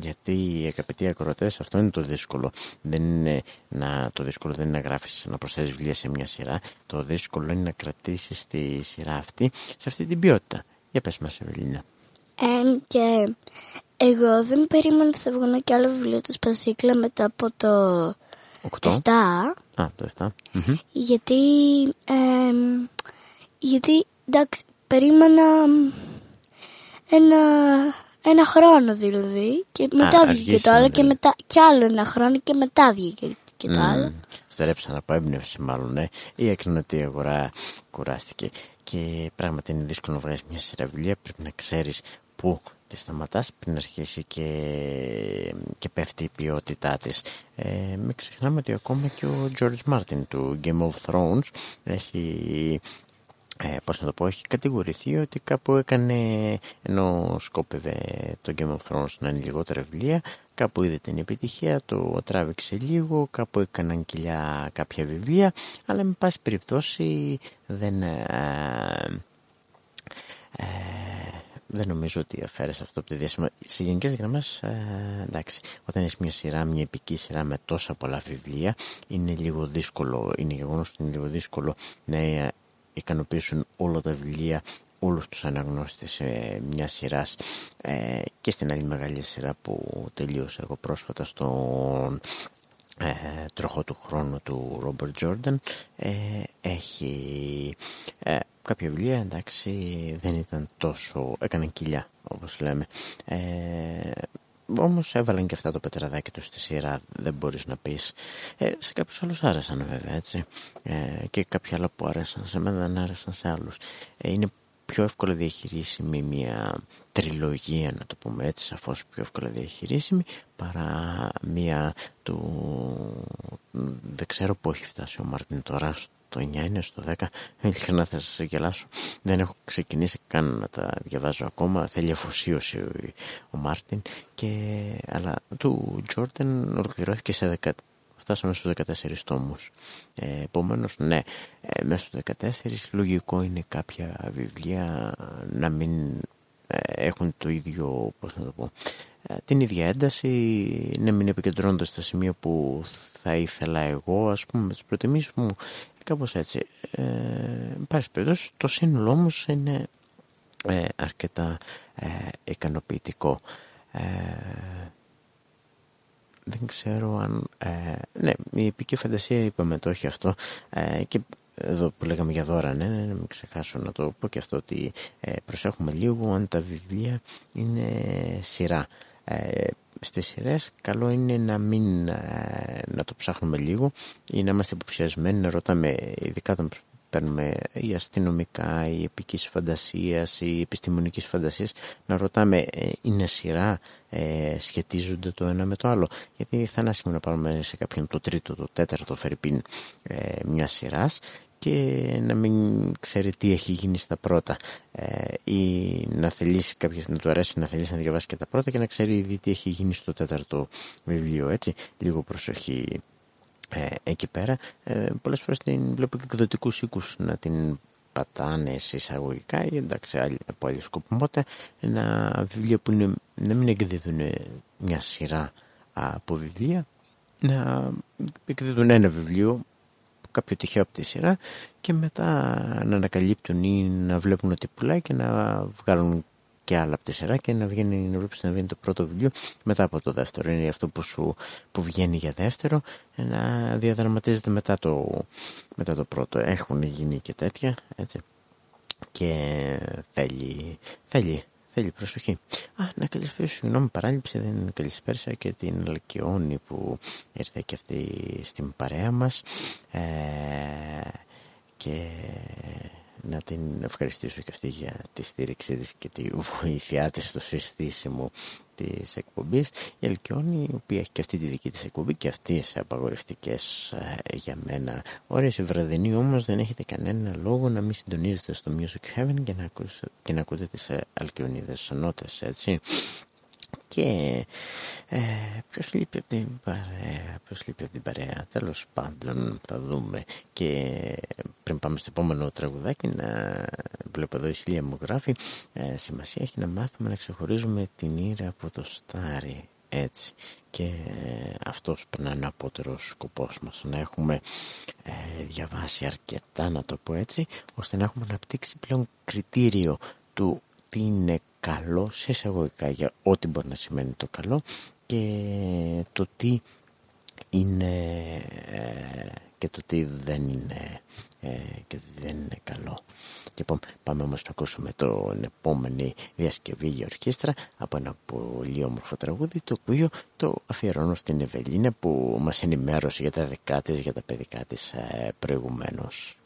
Γιατί αγαπητοί ακροατές, αυτό είναι το δύσκολο. Δεν είναι να, το δύσκολο δεν είναι να γράφεις, να προσθέσεις βιβλία σε μια σειρά. Το δύσκολο είναι να κρατήσεις τη σειρά αυτή σε αυτή την ποιότητα. Για πες μας, Ευελίνα. Ε, και εγώ δεν περίμενα ότι θα βγουν και άλλο βιβλίο του Σπασίκλα μετά από το 8. 7. Α, το 7. Γιατί, ε, γιατί εντάξει, περίμενα ένα, ένα χρόνο δηλαδή και μετά βγήκε το άλλο και, μετά, και άλλο ένα χρόνο και μετά βγήκε και το άλλο. Στερέψαν από έμπνευση μάλλον, ναι. Η εκνοτή αγορά κουράστηκε και πράγματι είναι δύσκολο να βγάλεις μια σειρά βιβλία, πρέπει να ξέρεις πού τη σταματάς πριν αρχίσει και, και πέφτει η ποιότητά της. Ε, μην ξεχνάμε ότι ακόμα και ο George Martin του Game of Thrones έχει ε, πώς να το πω, έχει κατηγορηθεί ότι κάπου έκανε, ενώ σκόπευε το Game of Thrones να είναι λιγότερα βιβλία, κάπου είδε την επιτυχία, το τράβηξε λίγο, κάπου έκαναν κοιλιά κάποια βιβλία, αλλά με πάση περιπτώσει δεν... Ε, ε, δεν νομίζω ότι αφαίρεσε αυτό από τη διάσημα. Σε γενικές γραμμές, ε, εντάξει, όταν έχεις μια σειρά, μια επική σειρά με τόσα πολλά βιβλία, είναι λίγο δύσκολο, είναι γεγονός ότι είναι λίγο δύσκολο να ικανοποιήσουν όλα τα βιβλία όλους τους αναγνώστες ε, μια σειράς ε, και στην άλλη μεγάλη σειρά που τελείωσε εγώ πρόσφατα στον ε, τροχό του χρόνου του Ρόμπερτ Τζόρνταν ε, έχει ε, κάποια βιβλία εντάξει δεν ήταν τόσο έκαναν κοιλιά όπως λέμε. Ε, όμως έβαλαν και αυτά το πετραδάκι τους στη σειρά δεν μπορείς να πεις. Ε, σε κάποιους άλλους άρεσαν βέβαια έτσι. Ε, και κάποια άλλα που άρεσαν σε μένα δεν άρεσαν σε άλλους. Ε, είναι πιο εύκολα διαχειρίσιμη μια τριλογία να το πούμε έτσι σαφώς πιο εύκολα διαχειρίσιμη παρά μια του δεν ξέρω που έχει φτάσει ο Μάρτιν τώρα στο 9 είναι στο 10 ειλικρινά θα σας γελάσω. Δεν έχω ξεκινήσει καν να τα διαβάζω ακόμα θέλει αφοσίωση ο, ο Μάρτιν. Και, αλλά του Τζόρνταν ολοκληρώθηκε σε 10 φτάσαμε στους 14 τόμους. Ε, επομένως, ναι, ε, μέσα στους 14 λογικό είναι κάποια βιβλία να μην ε, έχουν το ίδιο, πώς να το πω, ε, την ίδια ένταση, να μην επικεντρώνονται στα σημεία που θα ήθελα εγώ, ας πούμε, με τις προτιμήσεις μου, κάπως έτσι. Ε, πάση περιπτώσει, το σύνολό όμως είναι ε, αρκετά ε, ικανοποιητικό. Ε, δεν ξέρω αν... Ε, ναι, η επική φαντασία είπαμε το όχι αυτό ε, και εδώ που λέγαμε για δώρα, ναι, ναι, ναι, μην ξεχάσω να το πω και αυτό ότι ε, προσέχουμε λίγο αν τα βιβλία είναι σειρά. Ε, στις σειρές καλό είναι να μην ε, να το ψάχνουμε λίγο ή να είμαστε υποψιασμένοι να ρωτάμε ειδικά όταν παίρνουμε ή αστυνομικά ή επικής φαντασίας ή επιστημονικής φαντασίας. Να ρωτάμε ε, είναι σειρά ε, σχετίζονται το ένα με το άλλο. Γιατί θα είναι άσχημο να πάρουμε σε κάποιον το τρίτο, το τέταρτο φερρυπίν ε, μια σειράς και να μην ξέρει τι έχει γίνει στα πρώτα. Ε, ή να θελήσει κάποιος να του αρέσει να θελήσει να διαβάσει και τα πρώτα και να ξέρει ήδη τι έχει γίνει στο τέταρτο βιβλίο έτσι. Λίγο προσοχή ε, εκεί πέρα ε, πολλές φορές την βλέπω και εκδοτικούς οίκους να την πατάνε σε εισαγωγικά ή εντάξει από άλλη σκοπιμότητα ένα βιβλίο που είναι, να μην εκδίδουν μια σειρά από βιβλία να εκδίδουν ένα βιβλίο κάποιο τυχαίο από τη σειρά και μετά να ανακαλύπτουν ή να βλέπουν ότι πουλάει και να βγάλουν και άλλα από τη σειρά και να βγαίνει να βλέπεις να βγαίνει το πρώτο βιβλίο μετά από το δεύτερο. Είναι αυτό που, σου, που βγαίνει για δεύτερο να διαδραματίζεται μετά το, μετά το πρώτο. Έχουν γίνει και τέτοια έτσι και θέλει, θέλει, θέλει προσοχή. Α, να καλησπέρισω, συγγνώμη, παράληψη δεν καλησπέρισα και την Αλκιόνη που ήρθε και αυτή στην παρέα μας ε, και να την ευχαριστήσω και αυτή για τη στήριξή της και τη βοήθειά της στο συστήσιμο της εκπομπής. Η Ελκιόνη η οποία έχει και αυτή τη δική της εκπομπή και αυτές απαγορευτικές ε, για μένα ώρες η βραδινή όμως δεν έχετε κανένα λόγο να μην συντονίζετε στο Music Heaven και να, ακούσετε, και να ακούτε τις ε, Αλκιονίδες νότες έτσι και ε, ποιος λείπει από την παρέα, ποιος λείπει από την παρέα, τέλος πάντων θα δούμε. Και πριν πάμε στο επόμενο τραγουδάκι να βλέπω εδώ η Σιλία μου γράφει ε, σημασία έχει να μάθουμε να ξεχωρίζουμε την ήρα από το στάρι έτσι. Και αυτός πρέπει να είναι απότερος σκοπός μας να έχουμε ε, διαβάσει αρκετά να το πω έτσι ώστε να έχουμε αναπτύξει πλέον κριτήριο του τι είναι καλό σε εισαγωγικά για ό,τι μπορεί να σημαίνει το καλό και το τι είναι ε, και το τι δεν είναι ε, και δεν είναι καλό. Λοιπόν, πάμε όμως να ακούσουμε τον επόμενη διασκευή για ορχήστρα από ένα πολύ όμορφο τραγούδι το οποίο το αφιερώνω στην Ευελίνα που μας ενημέρωσε για τα δικά της, για τα παιδικά της ε, προηγουμένως.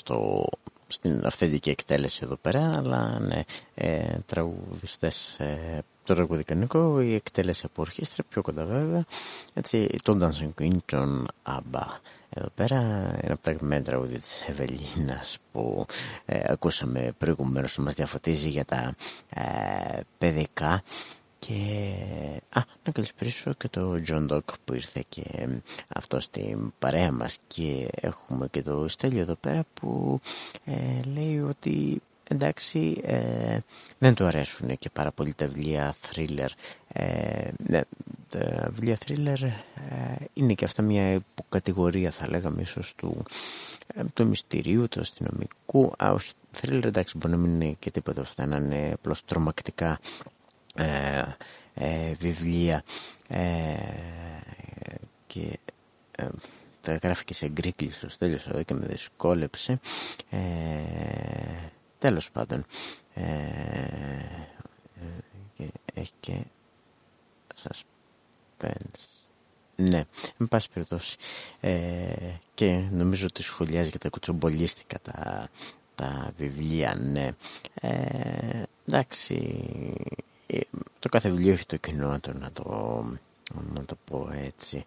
Στο, στην αυθεντική εκτέλεση εδώ πέρα, αλλά ναι, ε, τραγουδιστές ε, το τραγουδικανικό, η εκτέλεση από ορχήστρα, πιο κοντά βέβαια, έτσι, το Dancing Queen, τον Abba. Εδώ πέρα ένα από τα αγαπημένα τραγούδια της Ευελίνας που ε, ακούσαμε προηγουμένως μας διαφωτίζει για τα ε, παιδικά και α, να καλησπίσω και το John Doc που ήρθε και αυτός στην παρέα μας. Και έχουμε και το Στέλιο εδώ πέρα που ε, λέει ότι εντάξει ε, δεν του αρέσουν και πάρα πολύ τα βιβλία thriller. Ε, ναι, τα βιβλία thriller ε, είναι και αυτά μια υποκατηγορία θα λέγαμε ίσως του, ε, του μυστηρίου, του αστυνομικού. Α, όχι, thriller εντάξει μπορεί να μην είναι και τίποτα αυτά να είναι απλώς τρομακτικά ε, ε, βιβλία. Ε, και ε, τα γράφει και σε γκρίκλι στο τέλος εδώ και με δυσκόλεψε. Ε, τέλος πάντων. Ε, και έχει και suspense. Ναι, με πάση περιπτώσει. Και νομίζω ότι σχολιάζει για τα κουτσομπολίστικα τα, τα βιβλία ναι. Εντάξει το κάθε βιβλίο έχει το κοινό του να το, να το πω έτσι.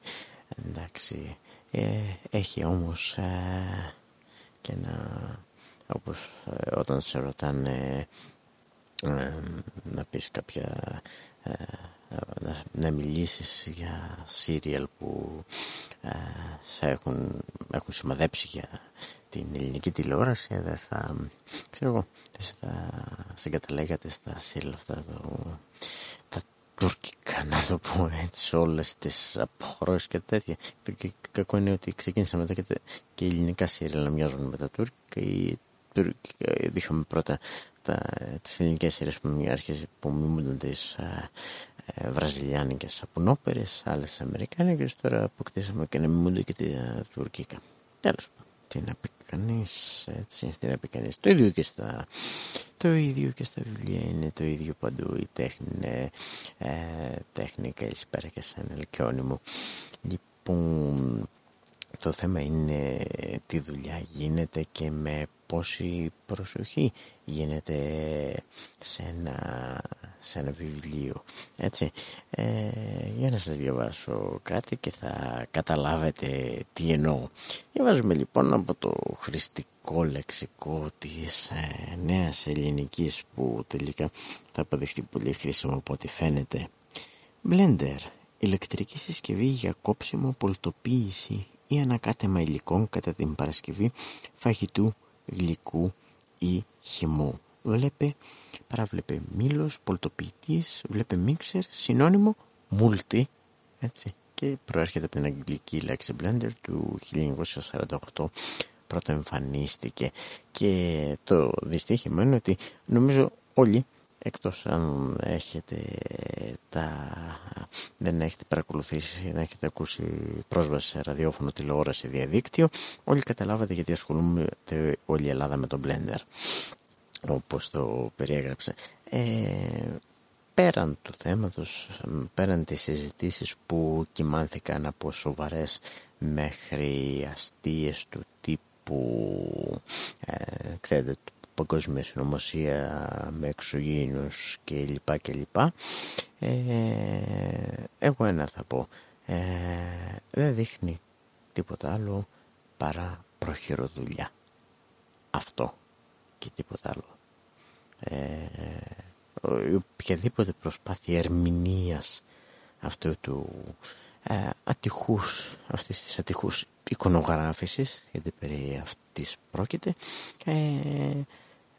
Εντάξει ε, έχει όμως ε, και ένα όπως ε, όταν σε ρωτάνε ε, να πεις κάποια να, να μιλήσεις για σύριαλ που σε έχουν, έχουν σημαδέψει για την ελληνική τηλεόραση δεν θα, ξέρω εγώ, θα συγκαταλέγατε στα σύλλα αυτά το, τα τουρκικά να το πω έτσι όλες τις αποχρώσεις και τέτοια. Το και, κακό είναι ότι ξεκίνησα μετά και, και ελληνικά σύριαλ να μοιάζουν με τα τουρκικά ή τουρκικά είχαμε πρώτα τα, τις ελληνικές σειρές που άρχισε που μιμούνταν τις α, ε, βραζιλιάνικες σαπουνόπερες άλλες αμερικάνικες τώρα αποκτήσαμε και να μιμούνται και τα τουρκικά. Τέλος πάντων τι να πει κανείς, έτσι, τι να πει κανείς. Το ίδιο και στα, το ίδιο και στα βιβλία είναι το ίδιο παντού. Η τέχνη είναι ε, τέχνη καλησπέρα και σαν ελκιόνι μου. Λοιπόν, το θέμα είναι τι δουλειά γίνεται και με πόση προσοχή γίνεται σε ένα, σε ένα βιβλίο. Έτσι, ε, για να σας διαβάσω κάτι και θα καταλάβετε τι εννοώ. Διαβάζουμε λοιπόν από το χρηστικό λεξικό της ε, νέας ελληνικής που τελικά θα αποδειχτεί πολύ χρήσιμο από ό,τι φαίνεται. Blender, ηλεκτρική συσκευή για κόψιμο, πολτοποίηση ή ανακάτεμα υλικών κατά την Παρασκευή φαγητού, γλυκού ή χυμού. Βλέπε, παράβλεπε μήλος, πολτοποιητής, βλέπε μίξερ, συνώνυμο multi, έτσι, και προέρχεται από την αγγλική λέξη blender του 1948 πρώτο εμφανίστηκε και το δυστύχημα είναι ότι νομίζω όλοι εκτός αν έχετε τα... δεν έχετε παρακολουθήσει, δεν έχετε ακούσει πρόσβαση σε ραδιόφωνο, τηλεόραση, διαδίκτυο, όλοι καταλάβατε γιατί ασχολούμαι όλη η Ελλάδα με το Blender, όπως το περιέγραψε. Ε, πέραν του θέματος, πέραν τις συζητήσεις που κοιμάνθηκαν από σοβαρές μέχρι αστείες του τύπου, ε, ξέρετε, παγκόσμιας συνωμοσία με εξωγήινους και λοιπά και λοιπά. Ε, εγώ ένα θα πω. Ε, δεν δείχνει τίποτα άλλο παρά προχειροδουλειά αυτό και τίποτα άλλο. Ε, οποιαδήποτε προσπάθεια ερμηνείας αυτού του ε, ατυχούς, αυτής της ατυχούς εικονογράφησης γιατί περί αυτής πρόκειται ε,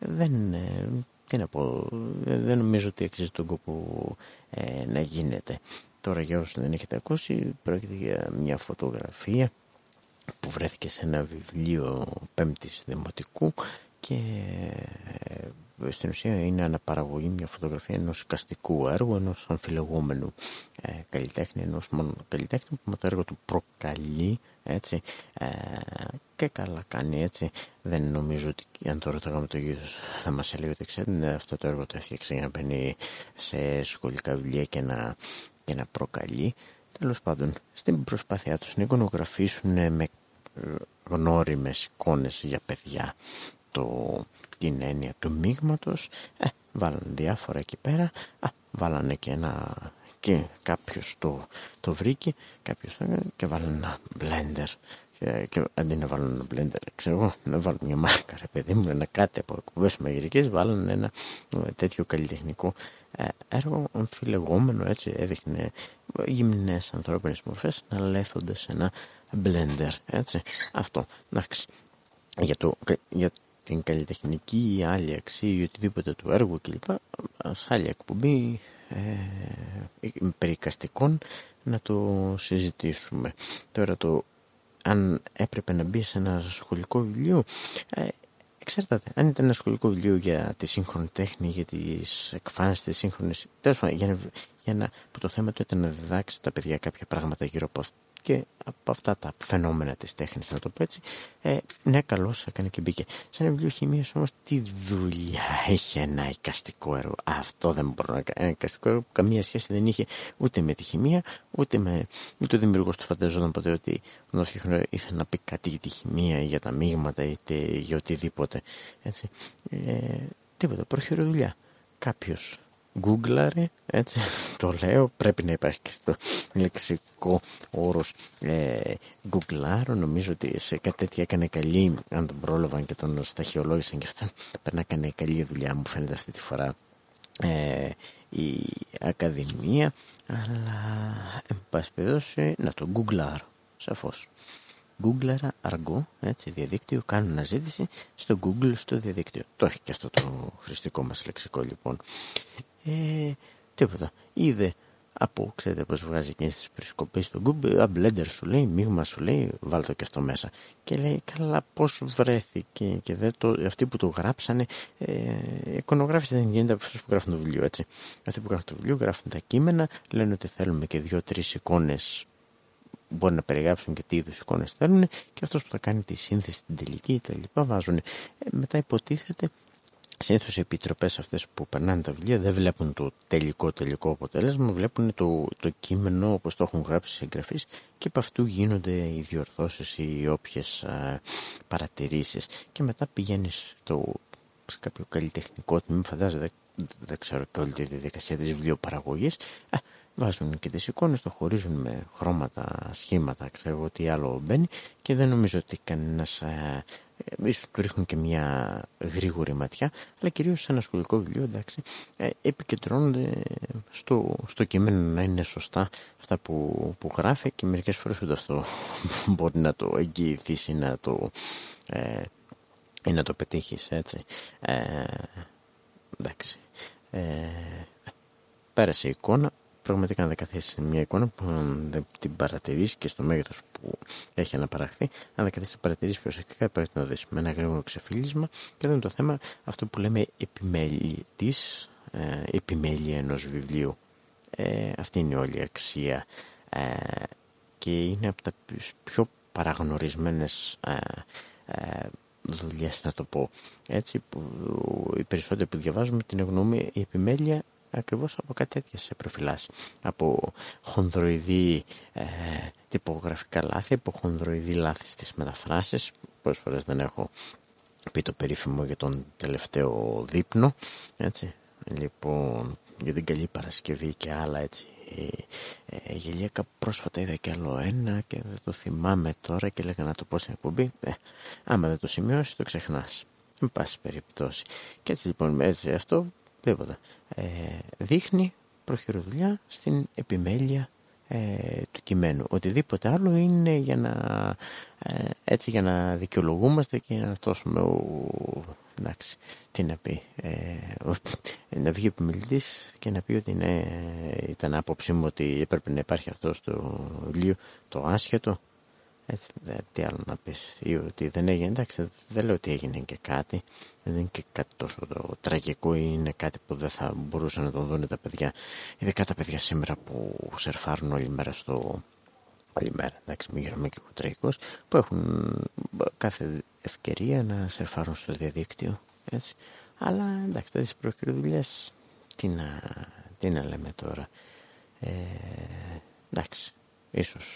δεν, ε, τι να πω, δεν νομίζω ότι αξίζει τον κόπο ε, να γίνεται. Τώρα για όσους δεν έχετε ακούσει πρόκειται για μια φωτογραφία που βρέθηκε σε ένα βιβλίο πέμπτης δημοτικού και ε, στην ουσία είναι αναπαραγωγή μια φωτογραφία ενός καστικού έργου, ενός αμφιλεγόμενου ε, καλλιτέχνη, ενός μόνο καλλιτέχνη που με το έργο του προκαλεί έτσι. Ε, και καλά κάνει έτσι. Δεν νομίζω ότι αν το ρωτάγαμε το γύρος θα μας έλεγε ότι ξέρετε αυτό το έργο το έφτιαξε για να μπαίνει σε σχολικά βιβλία και να, και να προκαλεί. Τέλος πάντων στην προσπάθειά τους να εικονογραφήσουν με γνώριμες εικόνες για παιδιά το, την έννοια του μείγματος. Ε, βάλανε διάφορα εκεί πέρα. Α, βάλανε και ένα και κάποιος το, το βρήκε κάποιος και βάλανε ένα blender και, και αντί να βάλουν ένα blender ξέρω εγώ να βάλουν μια μάρκα ρε παιδί μου ένα κάτι από εκπομπές μαγειρικές βάλουν ένα ε, τέτοιο καλλιτεχνικό ε, έργο αμφιλεγόμενο έτσι έδειχνε γυμνές ανθρώπινες μορφές να λέθονται σε ένα blender έτσι αυτό εντάξει για, το, για την καλλιτεχνική ή άλλη αξία ή οτιδήποτε του έργου κλπ. Σε άλλη εκπομπή ε, περικαστικών να το συζητήσουμε. Τώρα το αν έπρεπε να μπει σε ένα σχολικό βιβλίο ε, Εξαρτάται. Αν ήταν ένα σχολικό βιβλίο για τη σύγχρονη τέχνη, για τις εκφάνσεις της σύγχρονης. Τέλος πάντων, για, για να, που το θέμα του ήταν να διδάξει τα παιδιά κάποια πράγματα γύρω από αυτό και από αυτά τα φαινόμενα της τέχνης να το πω έτσι ε, ναι καλώς έκανε και μπήκε. Σαν βιβλίο χημίας όμως τι δουλειά έχει ένα εικαστικό έργο. Αυτό δεν μπορώ να κάνω. Ένα εικαστικό έργο που καμία σχέση δεν είχε ούτε με τη χημεία ούτε με ούτε ο δημιουργός του φανταζόταν ποτέ ότι ο Νόφιχνο ήθελε να πει κάτι για τη χημεία ή για τα μείγματα είτε για οτιδήποτε. Έτσι. Ε, τίποτα. Προχειρό δουλειά. Κάποιος γκούγκλαρε, έτσι (laughs) το λέω, πρέπει να υπάρχει και στο λεξικό όρος ε, γκουγκλάρω, νομίζω ότι σε κάτι τέτοιο έκανε καλή, αν τον πρόλαβαν και τον σταχυολόγησαν και αυτό, πρέπει να έκανε καλή δουλειά μου φαίνεται αυτή τη φορά ε, η Ακαδημία, αλλά εν πάση παιδώσει, να το γκουγκλάρω, σαφώς. Γκούγκλαρα αργό, έτσι, διαδίκτυο, κάνω αναζήτηση στο Google στο διαδίκτυο. Το έχει και αυτό το χρηστικό μας λεξικό λοιπόν. Ε, τίποτα. Είδε από, ξέρετε πώς βγάζει εκείνες τις περισκοπές στο Google, Blender σου λέει, μείγμα σου λέει, βάλτε το και αυτό μέσα. Και λέει, καλά πώς βρέθηκε και δε το, αυτοί που το γράψανε, ε, εικονογράφηση δεν γίνεται από αυτούς που γράφουν το βιβλίο, έτσι. Αυτοί που γράφουν το βιβλίο γράφουν τα κείμενα, λένε ότι θέλουμε και δύο-τρεις εικόνες μπορεί να περιγράψουν και τι είδους εικόνες θέλουν και αυτός που θα κάνει τη σύνθεση την τελική τα λοιπά βάζουν. Ε, μετά υποτίθεται Συνήθω οι επιτροπές αυτές που περνάνε τα βιβλία δεν βλέπουν το τελικό τελικό αποτέλεσμα, βλέπουν το, το κείμενο όπως το έχουν γράψει σε εγγραφή και από αυτού γίνονται οι διορθώσεις ή οι όποιες παρατηρήσεις. Και μετά πηγαίνεις σε κάποιο καλλιτεχνικό τμήμα, φαντάζομαι, δεν, δεν ξέρω και όλη τη διαδικασία της βιβλιοπαραγωγής. Βάζουν και τις εικόνες, το χωρίζουν με χρώματα, σχήματα, ξέρω τι άλλο μπαίνει και δεν νομίζω ότι κανένας ε, ε, ίσως του ρίχνουν και μια γρήγορη ματιά, αλλά κυρίως σε ένα σχολικό βιβλίο, εντάξει, ε, επικεντρώνονται στο, στο κείμενο να είναι σωστά αυτά που, που γράφει και μερικές φορές ούτε αυτό (laughs) μπορεί να το εγγυηθείς ή να το, ε, ή να το πετύχεις, έτσι. Ε, εντάξει. Ε, πέρασε η εικόνα, πραγματικά να καθίσεις μια εικόνα που δεν την παρατηρήσει και στο μέγεθος που έχει αναπαραχθεί, αν δεν καθίσεις να παρατηρήσει προσεκτικά, πρέπει να δεις με ένα γρήγορο ξεφύλισμα. Και εδώ είναι το θέμα αυτό που λέμε επιμέλεια τη ε, επιμέλεια ενός βιβλίου. Ε, αυτή είναι όλη η αξία ε, και είναι από τα πιο παραγνωρισμένες ε, ε, δουλειές να το πω έτσι που οι περισσότεροι που διαβάζουμε την γνώμη η επιμέλεια ακριβώς από κάτι σε προφυλάσσει. Από χονδροειδή ε, τυπογραφικά λάθη, από χονδροειδή λάθη στις μεταφράσεις. Πολλές φορές δεν έχω πει το περίφημο για τον τελευταίο δείπνο. Έτσι. Λοιπόν, για την καλή Παρασκευή και άλλα έτσι. Ε, ε, γελία κάπου πρόσφατα είδα και άλλο ένα και δεν το θυμάμαι τώρα και λέγα να το πω στην εκπομπή. Ε, άμα δεν το σημειώσει το ξεχνάς. Εν πάση περιπτώσει. Και έτσι λοιπόν έτσι αυτό τίποτα ε, δείχνει προχειροδουλειά στην επιμέλεια ε, του κειμένου. Οτιδήποτε άλλο είναι για να, ε, έτσι για να δικαιολογούμαστε και να φτώσουμε εντάξει, τι να πει ε, να βγει επιμελητής και να πει ότι ναι, ήταν άποψή μου ότι έπρεπε να υπάρχει αυτό στο βιβλίο το άσχετο έτσι, τι άλλο να πεις. Ή ότι δεν έγινε εντάξει δεν λέω ότι έγινε και κάτι. Δεν είναι και κάτι τόσο το τραγικό ή είναι κάτι που δεν θα μπορούσαν να το δουν τα παιδιά. Ειδικά τα παιδιά σήμερα που σερφάρουν όλη μέρα στο όλη μέρα εντάξει μην γυρνάμε και τραγικός που έχουν κάθε ευκαιρία να σερφάρουν στο διαδίκτυο έτσι. Αλλά εντάξει τέτοιες προκυροδουλειές τι να, τι να λέμε τώρα. Ε, εντάξει ίσως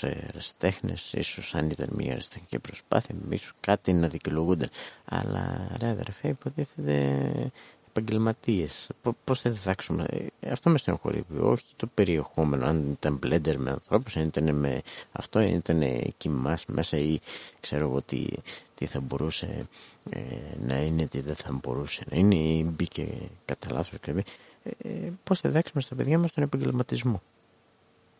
τους εραστέχνες ίσως αν ήταν μια εραστεχνική προσπάθεια ίσως κάτι να δικαιολογούνται αλλά ρε αδερφέ υποτίθεται επαγγελματίες. Πώς θα διδάξουμε, ε, αυτό με στενοχωρεί. Όχι το περιεχόμενο, αν ήταν blender με ανθρώπους, αν ήταν με αυτό, αν ήταν εκεί μέσα ή ξέρω εγώ τι, τι θα μπορούσε ε, να είναι, τι δεν θα μπορούσε να είναι, ή μπήκε κατά λάθος. Ε, ε, πώς θα διδάξουμε στα παιδιά μας τον επαγγελματισμό;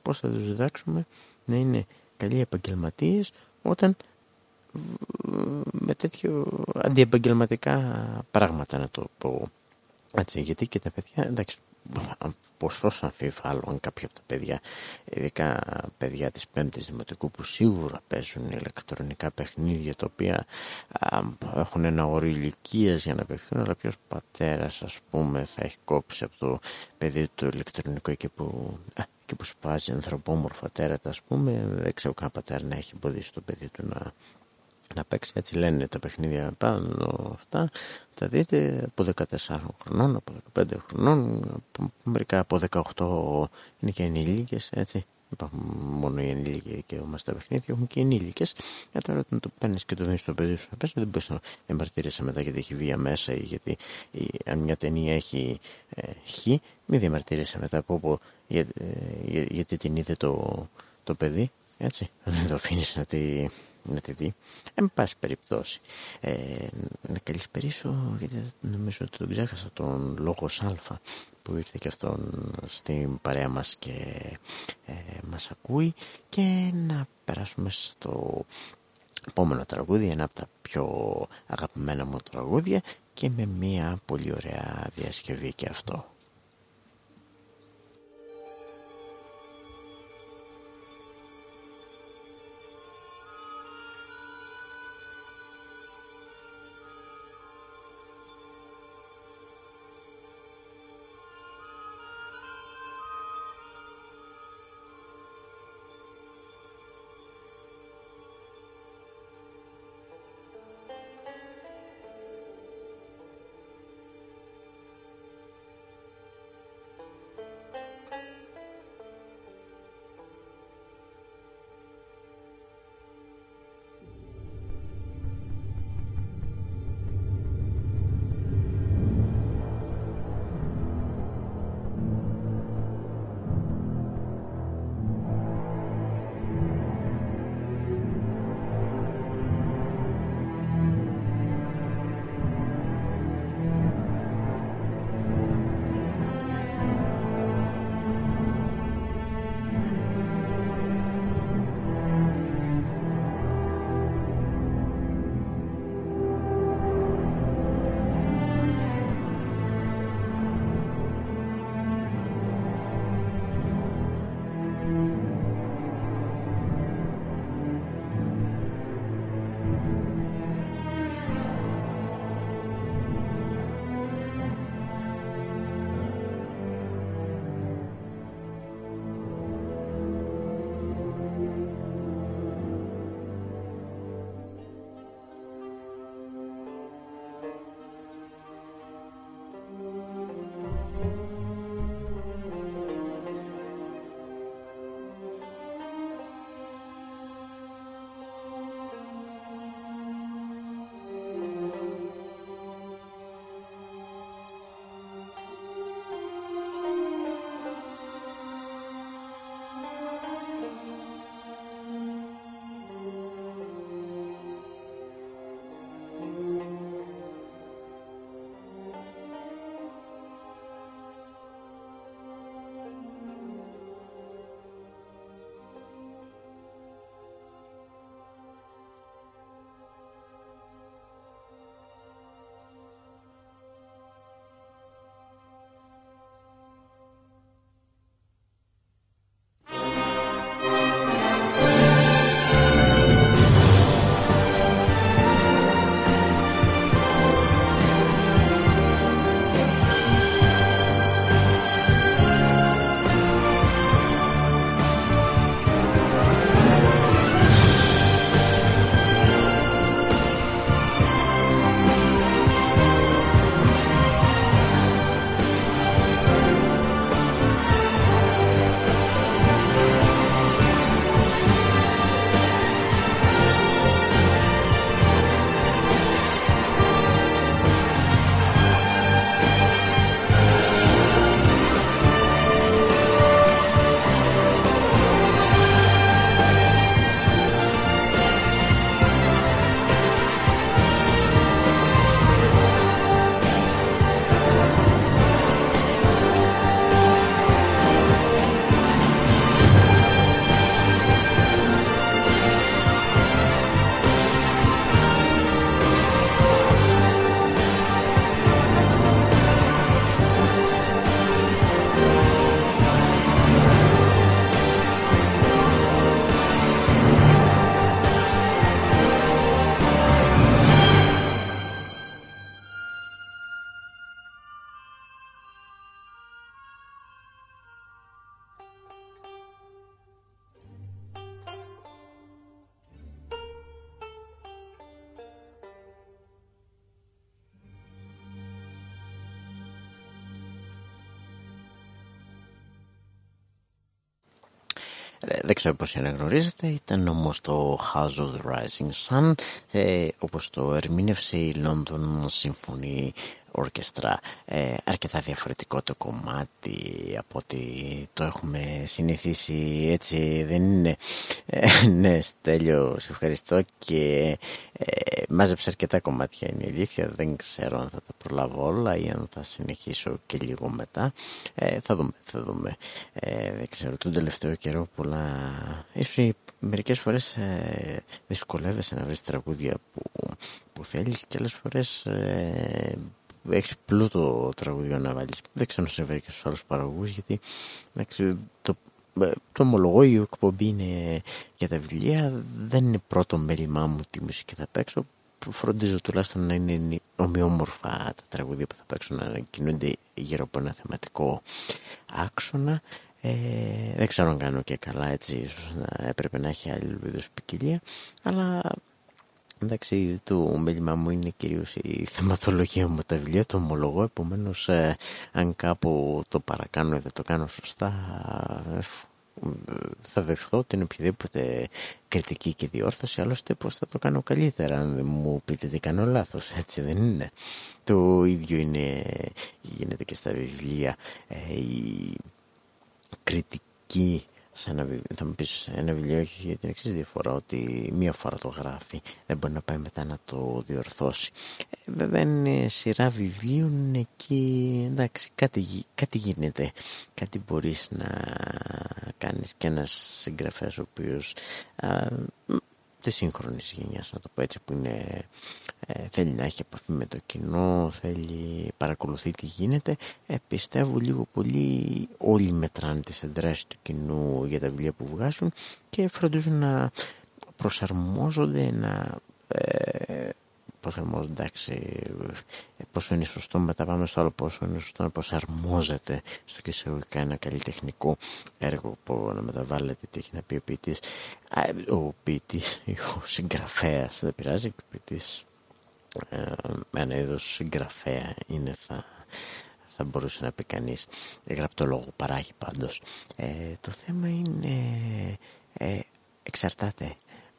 Πώς θα τους διδάξουμε να είναι καλοί επαγγελματίες όταν με τέτοιο αντιεπαγγελματικά πράγματα να το πω έτσι, γιατί και τα παιδιά, εντάξει, ποσός αμφιβάλλω αν κάποια από τα παιδιά, ειδικά παιδιά της πέμπτης δημοτικού που σίγουρα παίζουν ηλεκτρονικά παιχνίδια τα οποία α, έχουν ένα όριο ηλικίας για να παιχθούν, αλλά ποιος πατέρας ας πούμε θα έχει κόψει από το παιδί του ηλεκτρονικό εκεί που, α, εκεί που σπάζει ανθρωπόμορφα τέρατα ας πούμε, δεν ξέρω καν πατέρα να έχει εμποδίσει το παιδί του να να παίξει. Έτσι λένε τα παιχνίδια πάνω αυτά. Θα δείτε από 14 χρονών, από 15 χρονών, μερικά από 18 είναι και ενήλικες, έτσι. Υπάρχουν μόνο οι ενήλικοι και όμως τα παιχνίδια έχουν και ενήλικες. Για τώρα όταν το παίρνεις και το δίνεις στο παιδί σου να παίζει, δεν μπορείς να διαμαρτύρεσαι μετά γιατί έχει βία μέσα ή γιατί ή, αν μια ταινία έχει ε, χ, μην διαμαρτύρεσαι μετά από, από για, ε, γιατί την είδε το, το παιδί, έτσι. Δεν το αφήνεις να τη να τη δει. Εν πάση περιπτώσει. Ε, να καλησπερίσω, γιατί νομίζω ότι τον ξέχασα, τον λόγο Σάλφα που ήρθε και αυτόν στην παρέα μας και ε, μας ακούει και να περάσουμε στο επόμενο τραγούδι, ένα από τα πιο αγαπημένα μου τραγούδια και με μια πολύ ωραία διασκευή και αυτό. Ε, δεν ξέρω πώς αναγνωρίζετε, ήταν όμως το House of the Rising Sun, ε, όπως το ερμήνευσε η London Symphony ορκεστρά. Ε, αρκετά διαφορετικό το κομμάτι από ότι το έχουμε συνηθίσει έτσι δεν είναι. Ε, ναι, Στέλιο, σε ευχαριστώ και ε, μάζεψε αρκετά κομμάτια είναι η αλήθεια. Δεν ξέρω αν θα τα προλάβω όλα ή αν θα συνεχίσω και λίγο μετά. Ε, θα δούμε, θα δούμε. Ε, δεν ξέρω, τον τελευταίο καιρό πολλά... Ίσως μερικές φορές ε, δυσκολεύεσαι να βρεις τραγούδια που, που θέλεις και άλλες φορές ε, έχεις πλούτο τραγουδιό να βάλεις. Δεν ξέρω να συμβαίνει και στους άλλους παραγωγούς γιατί εντάξει, το, ε, το ομολογώ η εκπομπή είναι για τα βιβλία. Δεν είναι πρώτο μέλημά μου τη μουσική θα παίξω. Φροντίζω τουλάχιστον να είναι ομοιόμορφα τα τραγουδία που θα παίξω να κινούνται γύρω από ένα θεματικό άξονα. Ε, δεν ξέρω αν κάνω και καλά έτσι ίσως να έπρεπε να έχει άλλη είδους ποικιλία αλλά Εντάξει, το μέλημά μου είναι κυρίως η θεματολογία μου τα βιβλία, το ομολογώ, επομένως ε, αν κάπου το παρακάνω ή δεν το κάνω σωστά ε, θα δεχθώ την οποιαδήποτε κριτική και διόρθωση, άλλωστε πως θα το κάνω καλύτερα αν δεν μου πείτε τι κάνω λάθος, έτσι δεν είναι. Το ίδιο είναι, γίνεται και στα βιβλία, ε, η κριτική σε ένα βιβλίο, θα μου πεις ένα βιβλίο έχει την εξής διαφορά ότι μία φορά το γράφει δεν μπορεί να πάει μετά να το διορθώσει. Ε, βέβαια είναι σειρά βιβλίων εκεί εντάξει κάτι, κάτι γίνεται. Κάτι μπορείς να κάνεις και ένας συγγραφέας ο οποίος τη σύγχρονης γενιάς, να το πω έτσι, που είναι, ε, θέλει να έχει επαφή με το κοινό, θέλει παρακολουθεί τι γίνεται. Ε, πιστεύω λίγο πολύ όλοι μετράνε τις εντράσεις του κοινού για τα βιβλία που βγάζουν και φροντίζουν να προσαρμόζονται, να ε, προσαρμόζονται, εντάξει, πόσο είναι σωστό, μετά πάμε στο άλλο πόσο είναι σωστό να προσαρμόζεται στο και σε ένα καλλιτεχνικό έργο που να μεταβάλλεται τι έχει να πει ο ποιητής, ο ποιητής, ο συγγραφέας, δεν πειράζει, ο ποιητής, ε, ένα είδος συγγραφέα είναι θα θα μπορούσε να πει κανείς. Γραπτό λόγο παράγει πάντως. Ε, το θέμα είναι ε, εξαρτάται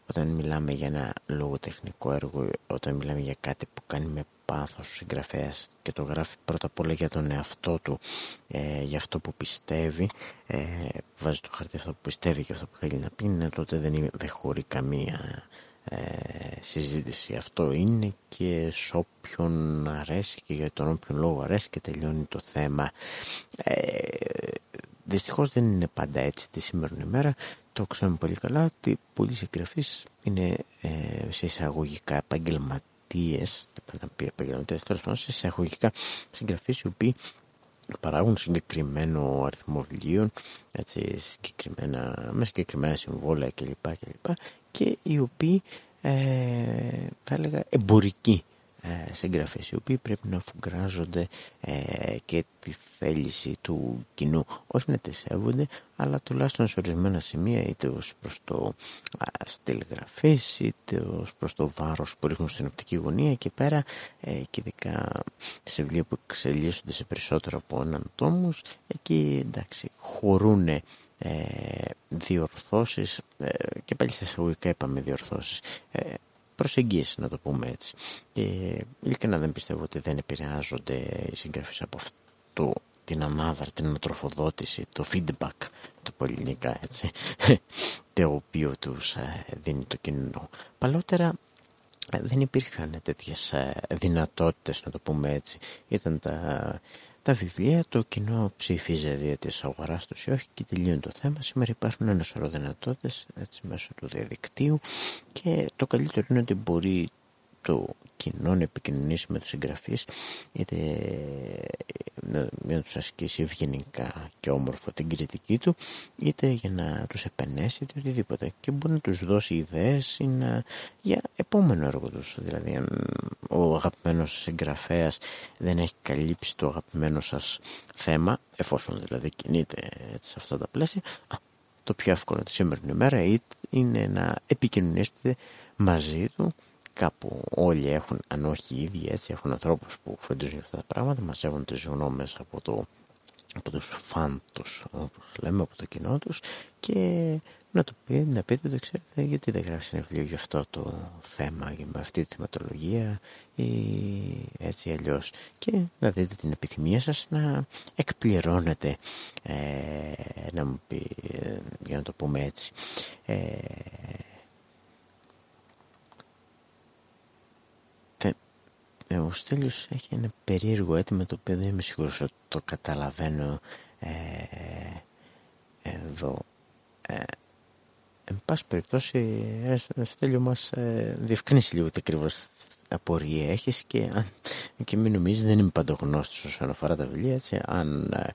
όταν μιλάμε για ένα λογοτεχνικό έργο, όταν μιλάμε για κάτι που κάνει με πάθος ο συγγραφέας και το γράφει πρώτα απ' όλα για τον εαυτό του, ε, για αυτό που πιστεύει, ε, βάζει το χαρτί αυτό που πιστεύει και αυτό που θέλει να πει, ναι, τότε δεν, είναι, δεν χωρεί καμία ε, συζήτηση. Αυτό είναι και σε όποιον αρέσει και για τον όποιον λόγο αρέσει και τελειώνει το θέμα. Ε, δυστυχώς δεν είναι πάντα έτσι τη σήμερα ημέρα το ξέρουμε πολύ καλά ότι πολλοί συγγραφείς είναι ε, σε εισαγωγικά επαγγελματίες, δεν να πει επαγγελματίες, τέλος πάντων σε εισαγωγικά συγγραφείς οι οποίοι παράγουν συγκεκριμένο αριθμό βιβλίων, έτσι, συγκεκριμένα, με συγκεκριμένα συμβόλαια κλπ. Και, και οι οποίοι ε, θα έλεγα εμπορικοί ε, συγγραφείς οι οποίοι πρέπει να αφουγκράζονται ε, και τη θέληση του κοινού. Όχι να τη σέβονται αλλά τουλάχιστον σε ορισμένα σημεία είτε ως προς το στυλ γραφής είτε ως προς το βάρος που ρίχνουν στην οπτική γωνία και πέρα ε, και ειδικά σε βιβλία που εξελίσσονται σε περισσότερο από έναν τόμους εκεί εντάξει χωρούν ε, διορθώσεις ε, και πάλι σε εισαγωγικά είπαμε διορθώσεις. Ε, προσεγγίσεις να το πούμε έτσι. Και ειλικρινά δεν πιστεύω ότι δεν επηρεάζονται οι συγγραφείς από αυτό την ανάδρα, την ανατροφοδότηση, το feedback, το πολυνικά έτσι, (laughs) το οποίο τους ε, δίνει το κοινό. Παλότερα ε, δεν υπήρχαν τέτοιες ε, δυνατότητες, να το πούμε έτσι. Ήταν τα τα βιβλία το κοινό ψήφιζε δια της αγοράς τους ή όχι και τελείωνε το θέμα. Σήμερα υπάρχουν ένα σωρό δυνατότητες έτσι, μέσω του διαδικτύου και το καλύτερο είναι ότι μπορεί το κοινό να επικοινωνήσει με τους συγγραφείς είτε να, να τους ασκήσει ευγενικά και όμορφο την κριτική του είτε για να τους επενέσει είτε οτιδήποτε. Και μπορεί να τους δώσει ιδέες ή να, για επόμενο έργο τους. Δηλαδή αν ο αγαπημένος συγγραφέας δεν έχει καλύψει το αγαπημένο σας θέμα εφόσον δηλαδή κινείται έτσι, σε αυτά τα πλαίσια α, το πιο εύκολο τη σήμερα ημέρα είναι να επικοινωνήσετε μαζί του κάπου όλοι έχουν, αν όχι οι ίδιοι έτσι, έχουν ανθρώπους που φροντίζουν αυτά τα πράγματα, μαζεύουν τις γνώμες από το από τους φαν τους, όπως λέμε, από το κοινό τους και να του πει, να πείτε το ξέρετε γιατί δεν γράφει ένα βιβλίο για αυτό το θέμα, για αυτή τη θεματολογία ή έτσι αλλιώς. και να δείτε την επιθυμία σας να εκπληρώνετε ε, να μου πει, ε, για να το πούμε έτσι ε, ε, ο Στέλιος έχει ένα περίεργο αίτημα το οποίο δεν είμαι σίγουρος ότι το καταλαβαίνω ε, εδώ. Ε, εν πάση περιπτώσει, Στέλιο μας ε, διευκρίνησε λίγο τι ακριβώς απορία έχεις και, και μην νομίζεις δεν είμαι παντογνώστης όσον αφορά τα βιβλία έτσι, αν ε,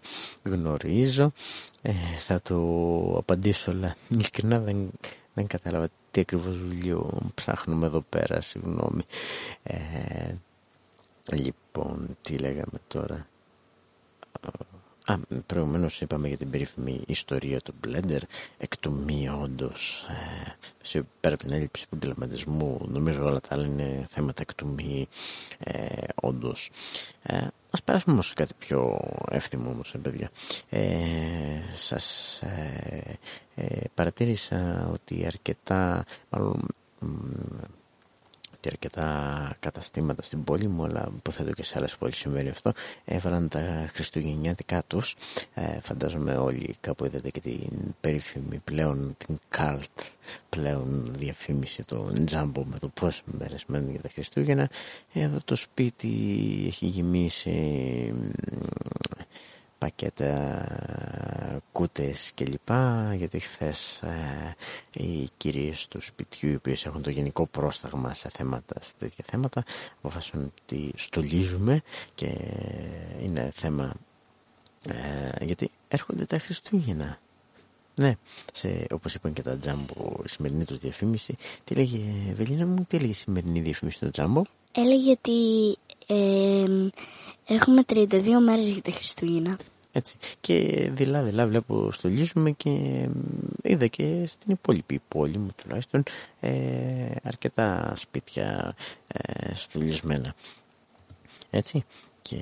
γνωρίζω ε, θα το απαντήσω αλλά ειλικρινά δεν, δεν κατάλαβα τι ακριβώς βιβλίο ψάχνουμε εδώ πέρα συγγνώμη ε, Λοιπόν, τι λέγαμε τώρα; Α, προηγουμένως είπαμε για την περίφημη ιστορία του Blender, εκ του μη όντως. Ε, σε πέρα από την έλλειψη επαγγελματισμού, νομίζω όλα τα άλλα είναι θέματα εκ του μη ε, όντως. Ε, Α περάσουμε όμως σε κάτι πιο εύθυμο όμως, ε, παιδιά. Ε, σας ε, ε, παρατήρησα ότι αρκετά, μάλλον και αρκετά καταστήματα στην πόλη μου, αλλά υποθέτω και σε άλλες πόλεις συμβαίνει αυτό, έβαλαν τα χριστουγεννιάτικά τους. Ε, φαντάζομαι όλοι κάπου είδατε και την περίφημη πλέον, την καλτ πλέον διαφήμιση το τζάμπο με το πόσες μέρες μένουν για τα Χριστούγεννα. Εδώ το σπίτι έχει γεμίσει πακέτα, κούτες κλπ. Γιατί χθες ε, οι κυρίες του σπιτιού, οι οποίες έχουν το γενικό πρόσταγμα σε θέματα, σε τέτοια θέματα, αποφάσισαν ότι στολίζουμε και είναι θέμα ε, γιατί έρχονται τα Χριστούγεννα. Ναι, σε, όπως είπαν και τα Τζάμπο, η σημερινή τους διαφήμιση. Τι λέγε, Βελίνα μου, τι έλεγε η σημερινή διαφήμιση του Τζάμπο; Έλεγε ότι έχουμε 32 μέρες για τα Χριστούγεννα. Έτσι. Και δειλά δειλά βλέπω στολίζουμε και είδα και στην υπόλοιπη πόλη μου τουλάχιστον ε, αρκετά σπίτια ε, στολισμένα. Έτσι. Και...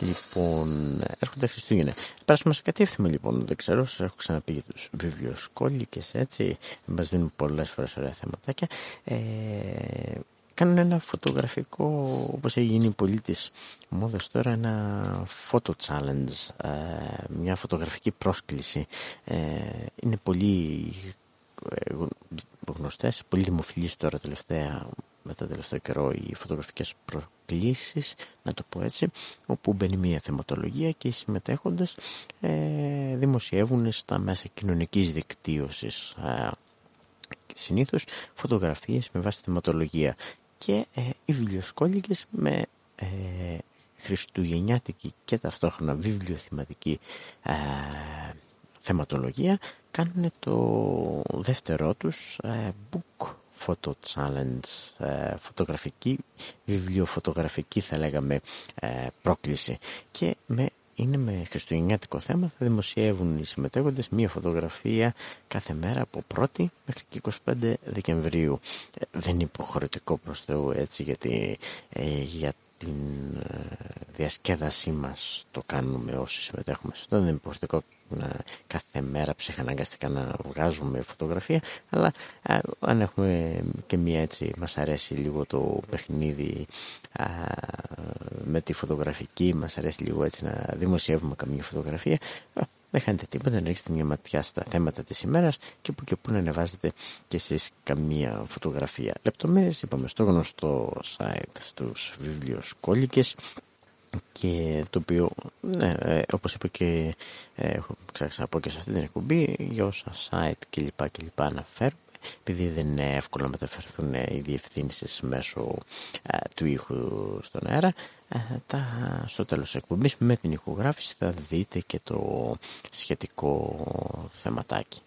Λοιπόν, έρχονται Χριστούγεννα. Πέρασαμε σε κάτι εύθυμο λοιπόν, δεν ξέρω, σας έχω ξαναπεί για τους βιβλιοσκόλικες, έτσι, μας δίνουν πολλές φορές ωραία θεματάκια. Ε, κάνουν ένα φωτογραφικό, όπως έχει γίνει πολύ της μόδας τώρα, ένα photo challenge, ε, μια φωτογραφική πρόσκληση. Ε, είναι πολύ ε, γνωστές, πολύ δημοφιλείς τώρα τελευταία, με το τελευταίο καιρό οι φωτογραφικές προκλήσεις, να το πω έτσι, όπου μπαίνει μια θεματολογία και οι συμμετέχοντες δημοσιεύουν στα μέσα κοινωνικής δικτύωσης συνήθως φωτογραφίες με βάση θεματολογία. Και ε, οι βιβλιοσκόλικες με ε, χριστουγεννιάτικη και ταυτόχρονα βιβλιοθηματική ε, θεματολογία κάνουν το δεύτερό τους ε, book photo challenge ε, φωτογραφική βιβλιοφωτογραφική θα λέγαμε πρόκληση και με είναι με χριστουγεννιάτικο θέμα. Θα δημοσιεύουν οι συμμετέχοντες μία φωτογραφία κάθε μέρα από 1η μέχρι και 25 Δεκεμβρίου. Ε, δεν είναι υποχρεωτικό προς Θεού έτσι γιατί ε, για την ε, διασκέδασή μας το κάνουμε όσοι συμμετέχουμε σε αυτό. Δεν είναι υποχρεωτικό να, κάθε μέρα ψυχαναγκαστικά να βγάζουμε φωτογραφία αλλά αν έχουμε και μία έτσι μας αρέσει λίγο το παιχνίδι με τη φωτογραφική μας αρέσει λίγο έτσι να δημοσιεύουμε καμία φωτογραφία δεν χάνετε τίποτα να ρίξετε μια ματιά στα θέματα της ημέρας και που και που να ανεβάζετε και εσείς καμία φωτογραφία. Λεπτομέρειες είπαμε στο γνωστό site στους βιβλιοσκόλικες και το οποίο ναι, ε, όπως είπα και ε, έχω πω και σε αυτή την εκπομπή για όσα site κλπ κλπ αναφέρουμε επειδή δεν είναι εύκολο να μεταφερθούν οι διευθύνσεις μέσω ε, του ήχου στον αέρα ε, τα, στο τέλος της εκπομπής με την ηχογράφηση θα δείτε και το σχετικό θεματάκι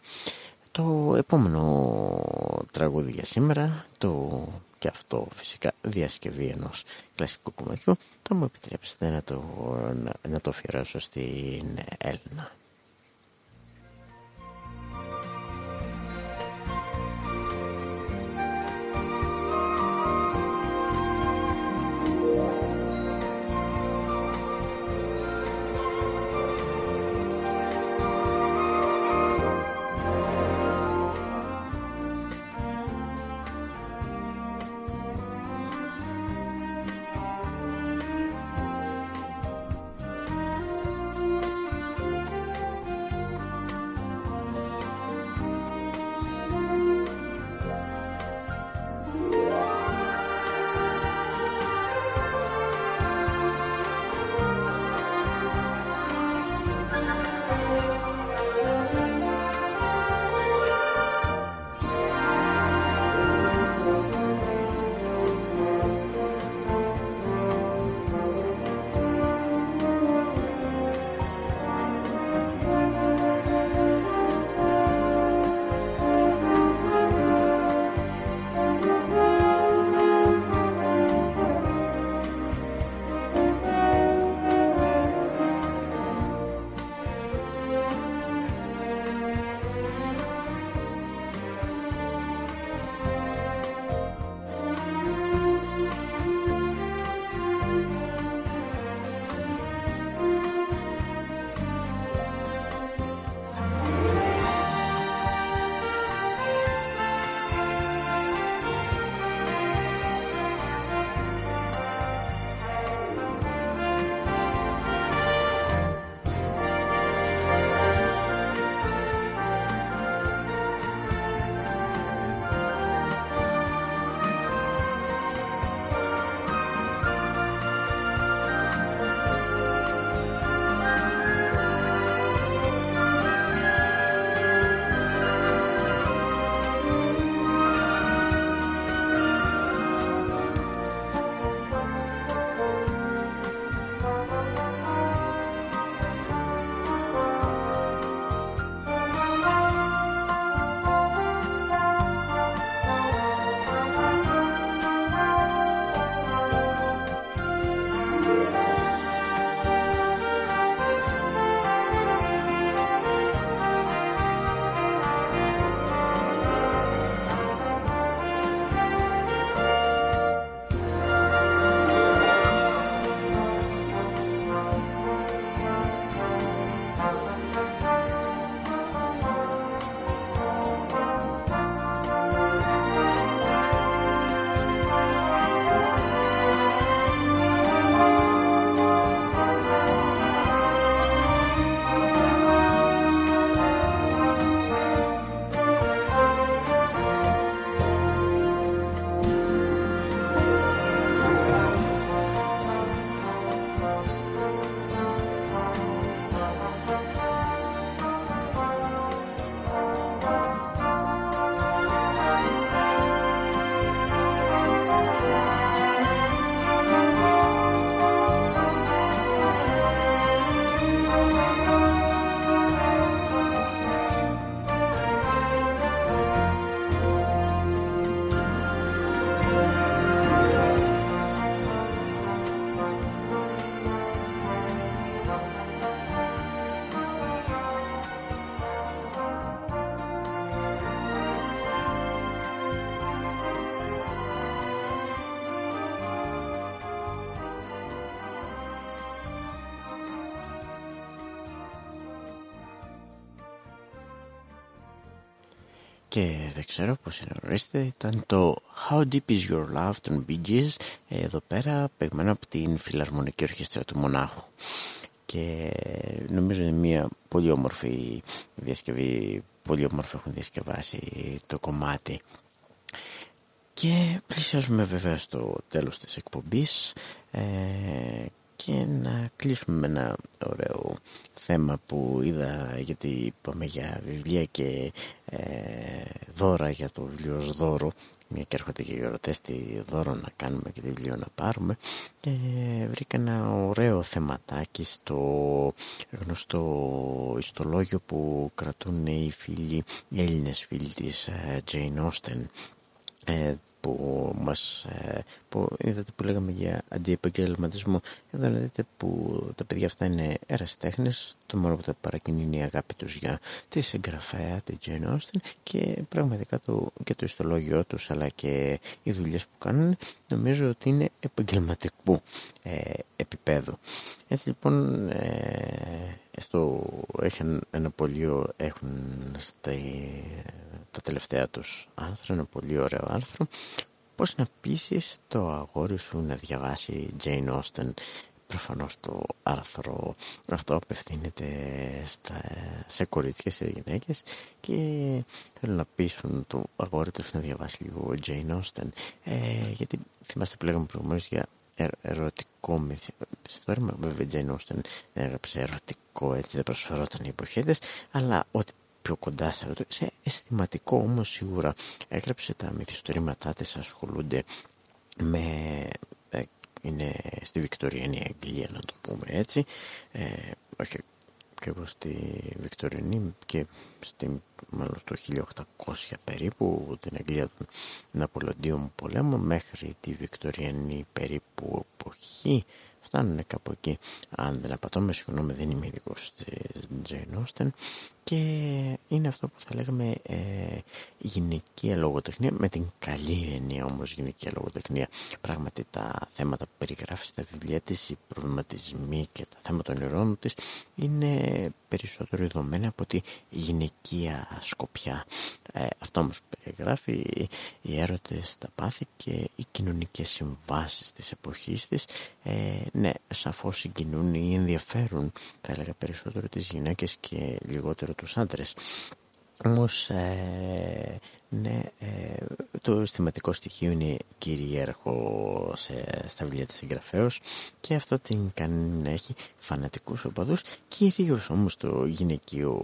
το επόμενο τραγούδι για σήμερα το και αυτό φυσικά διασκευή ενός κλασικού κομματιού θα μου επιτρέψετε να το, να, να το αφιερώσω στην Έλληνα. Και δεν ξέρω πώς ορίστε ήταν το How Deep Is Your Love των Bee Gees εδώ πέρα παιγμένο από την Φιλαρμονική Ορχήστρα του Μονάχου. Και νομίζω είναι μια πολύ όμορφη διασκευή πολύ όμορφη έχουν διασκευάσει το κομμάτι. Και πλησιάζουμε βέβαια στο τέλος της εκπομπής ε, και να κλείσουμε με ένα ωραίο θέμα που είδα γιατί είπαμε για βιβλία και ε, δώρα για το βιβλίο δώρο. Μια και έρχονται και γιορτές τι δώρο να κάνουμε και τι βιβλίο να πάρουμε. Και βρήκα ένα ωραίο θεματάκι στο γνωστό ιστολόγιο που κρατούν οι φίλοι, οι Έλληνες φίλοι της ε, Jane Austen. Ε, που μας ε, που είδατε που λέγαμε για αντιεπαγγελματισμό. Εδώ δείτε που τα παιδιά αυτά είναι εραστέχνες το μόνο που τα παρακινεί είναι η αγάπη τους για τη συγγραφέα τη Jane Austen και πραγματικά το, και το ιστολόγιο τους αλλά και οι δουλειές που κάνουν νομίζω ότι είναι επαγγελματικού ε, επίπεδου. Έτσι λοιπόν ε, στο, έχουν ένα πολύ έχουν στα, τα τελευταία τους άρθρα, ένα πολύ ωραίο άρθρο πώς να πείσεις το αγόρι σου να διαβάσει Jane Austen; Προφανώς το άρθρο αυτό απευθύνεται στα, σε κορίτσια, σε γυναίκες και θέλουν να πείσουν το αγόρι τους να διαβάσει λίγο Jane Austen. Ε, γιατί θυμάστε που λέγαμε προηγουμένως για ερωτικό μυθιστόρημα. Βέβαια Jane Austen έγραψε ερωτικό έτσι δεν προσφερόταν οι εποχές αλλά ό,τι πιο κοντά σε, σε αισθηματικό όμως σίγουρα. Έγραψε τα μυθιστορήματά της ασχολούνται με ε, είναι στη Βικτωριανή Αγγλία να το πούμε έτσι. Ε, όχι και εγώ στη Βικτωριανή και στη, μάλλον στο 1800 περίπου την Αγγλία του Ναπολοντίου πολέμου μέχρι τη Βικτωριανή περίπου εποχή. Φτάνουν κάπου εκεί αν δεν απατώμε. Συγγνώμη δεν είμαι ειδικός στη Jane Austen και είναι αυτό που θα λέγαμε ε, γυναικεία λογοτεχνία με την καλή έννοια όμως γυναικεία λογοτεχνία. Πράγματι τα θέματα που περιγράφεις στα βιβλία της οι προβληματισμοί και τα θέματα των ηρώνων της είναι περισσότερο ειδωμένα από τη γυναικεία σκοπιά. Ε, αυτό όμως περιγράφει οι έρωτες τα πάθη και οι κοινωνικές συμβάσεις της εποχής της ε, ναι σαφώς συγκινούν ή ενδιαφέρουν θα έλεγα περισσότερο τις γυναίκες και λιγότερο τους άντρες. Όμως, ε, ναι, ε, το αισθηματικό στοιχείο είναι κυρίαρχο σε, στα βιβλία της συγγραφέως και αυτό την κάνει να έχει φανατικούς οπαδούς, κυρίως όμως το γυναικείο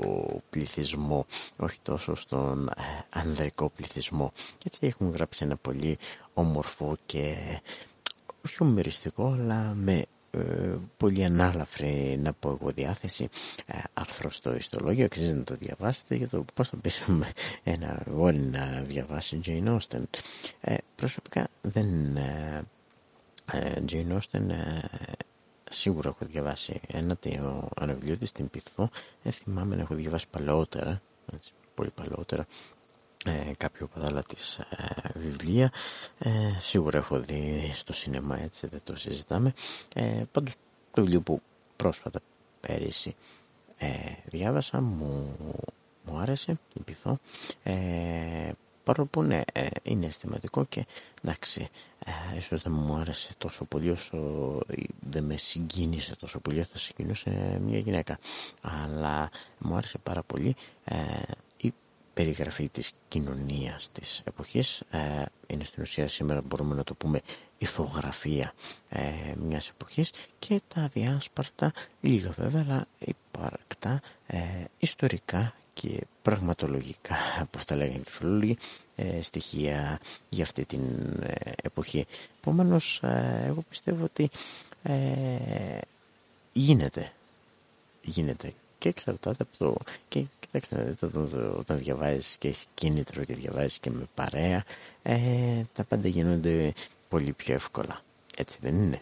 πληθυσμό, όχι τόσο στον ε, ανδρικό πληθυσμό. Και έτσι έχουν γράψει ένα πολύ όμορφο και όχι ομεριστικό, αλλά με ε, πολύ ανάλαφρη να πω εγώ διάθεση. Ε, άρθρο στο ιστολόγιο αξίζει να το διαβάσετε για το πώς θα πείσουμε ένα γόρι να διαβάσει Jane Austen. Ε, προσωπικά δεν ε, ε Jane Austen ε, σίγουρα έχω διαβάσει ένα, ένα βιβλίο της την Πυθό. Ε, θυμάμαι να έχω διαβάσει παλαιότερα έτσι, πολύ παλαιότερα ε, κάποιο από τα άλλα της ε, βιβλία. Ε, σίγουρα έχω δει στο σινεμά έτσι δεν το συζητάμε. Ε, πάντως το βιβλίο που πρόσφατα πέρυσι ε, διάβασα μου, μου άρεσε πειθώ ε, παρόλο που ναι ε, είναι αισθηματικό και εντάξει ε, ίσως δεν μου άρεσε τόσο πολύ όσο δεν με συγκίνησε τόσο πολύ όσο συγκίνησε μια γυναίκα. Αλλά μου άρεσε πάρα πολύ ε, περιγραφή της κοινωνίας της εποχής ε, είναι στην ουσία σήμερα μπορούμε να το πούμε ηθογραφία ε, μιας εποχής και τα διάσπαρτα λίγα βέβαια αλλά υπαρκτά ε, ιστορικά και πραγματολογικά (laughs) από τα λέγανε και φιλόλογοι ε, στοιχεία για αυτή την ε, εποχή. Επομένως, εγώ πιστεύω ότι γίνεται γίνεται και εξαρτάται από το. Και κοιτάξτε, όταν διαβάζεις και έχεις κίνητρο και διαβάζεις και με παρέα, ε, τα πάντα γίνονται πολύ πιο εύκολα. Έτσι δεν είναι.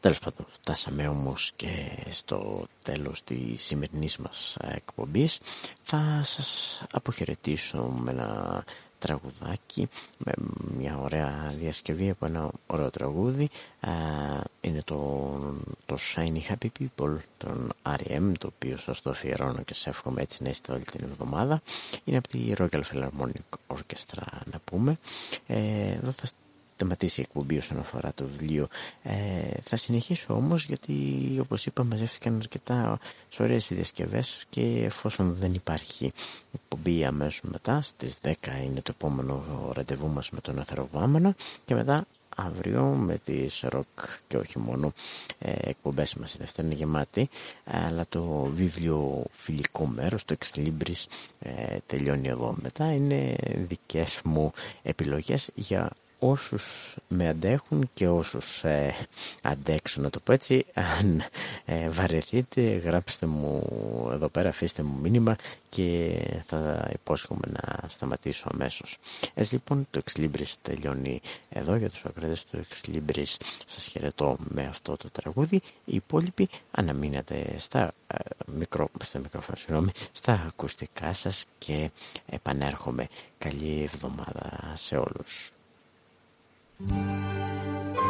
Τέλος πάντων, φτάσαμε όμως και στο τέλος της σημερινής μας εκπομπής. Θα σας αποχαιρετήσω με ένα τραγουδάκι με μια ωραία διασκευή από ένα ωραίο τραγούδι είναι το, το Shiny Happy People των R.E.M. το οποίο σας το αφιερώνω και σε εύχομαι έτσι να είστε όλη την εβδομάδα είναι από τη Royal Philharmonic Orchestra να πούμε ε, εδώ θα θεματίσει η εκπομπή όσον αφορά το βιβλίο. Ε, θα συνεχίσω όμως γιατί όπως είπα μαζεύτηκαν αρκετά σωρές οι διασκευές και εφόσον δεν υπάρχει εκπομπή αμέσως μετά στις 10 είναι το επόμενο ραντεβού μας με τον Αθεροβάμενο και μετά αύριο με τις ροκ και όχι μόνο ε, εκπομπές μας η Δευτέρα είναι γεμάτη αλλά το βιβλίο φιλικό μέρος το Ex Libris ε, τελειώνει εδώ μετά είναι δικές μου επιλογές για όσους με αντέχουν και όσους ε, αντέξουν να το πω έτσι αν ε, βαρεθείτε γράψτε μου εδώ πέρα αφήστε μου μήνυμα και θα υπόσχομαι να σταματήσω αμέσως. Έτσι λοιπόν το Ex Libris τελειώνει εδώ για τους ακράτες του Ex Libris. Σας χαιρετώ με αυτό το τραγούδι. Οι υπόλοιποι αναμείνετε στα, ε, μικρό, στα μικρόφωνα στα ακουστικά σας και επανέρχομαι. Καλή εβδομάδα σε όλους Música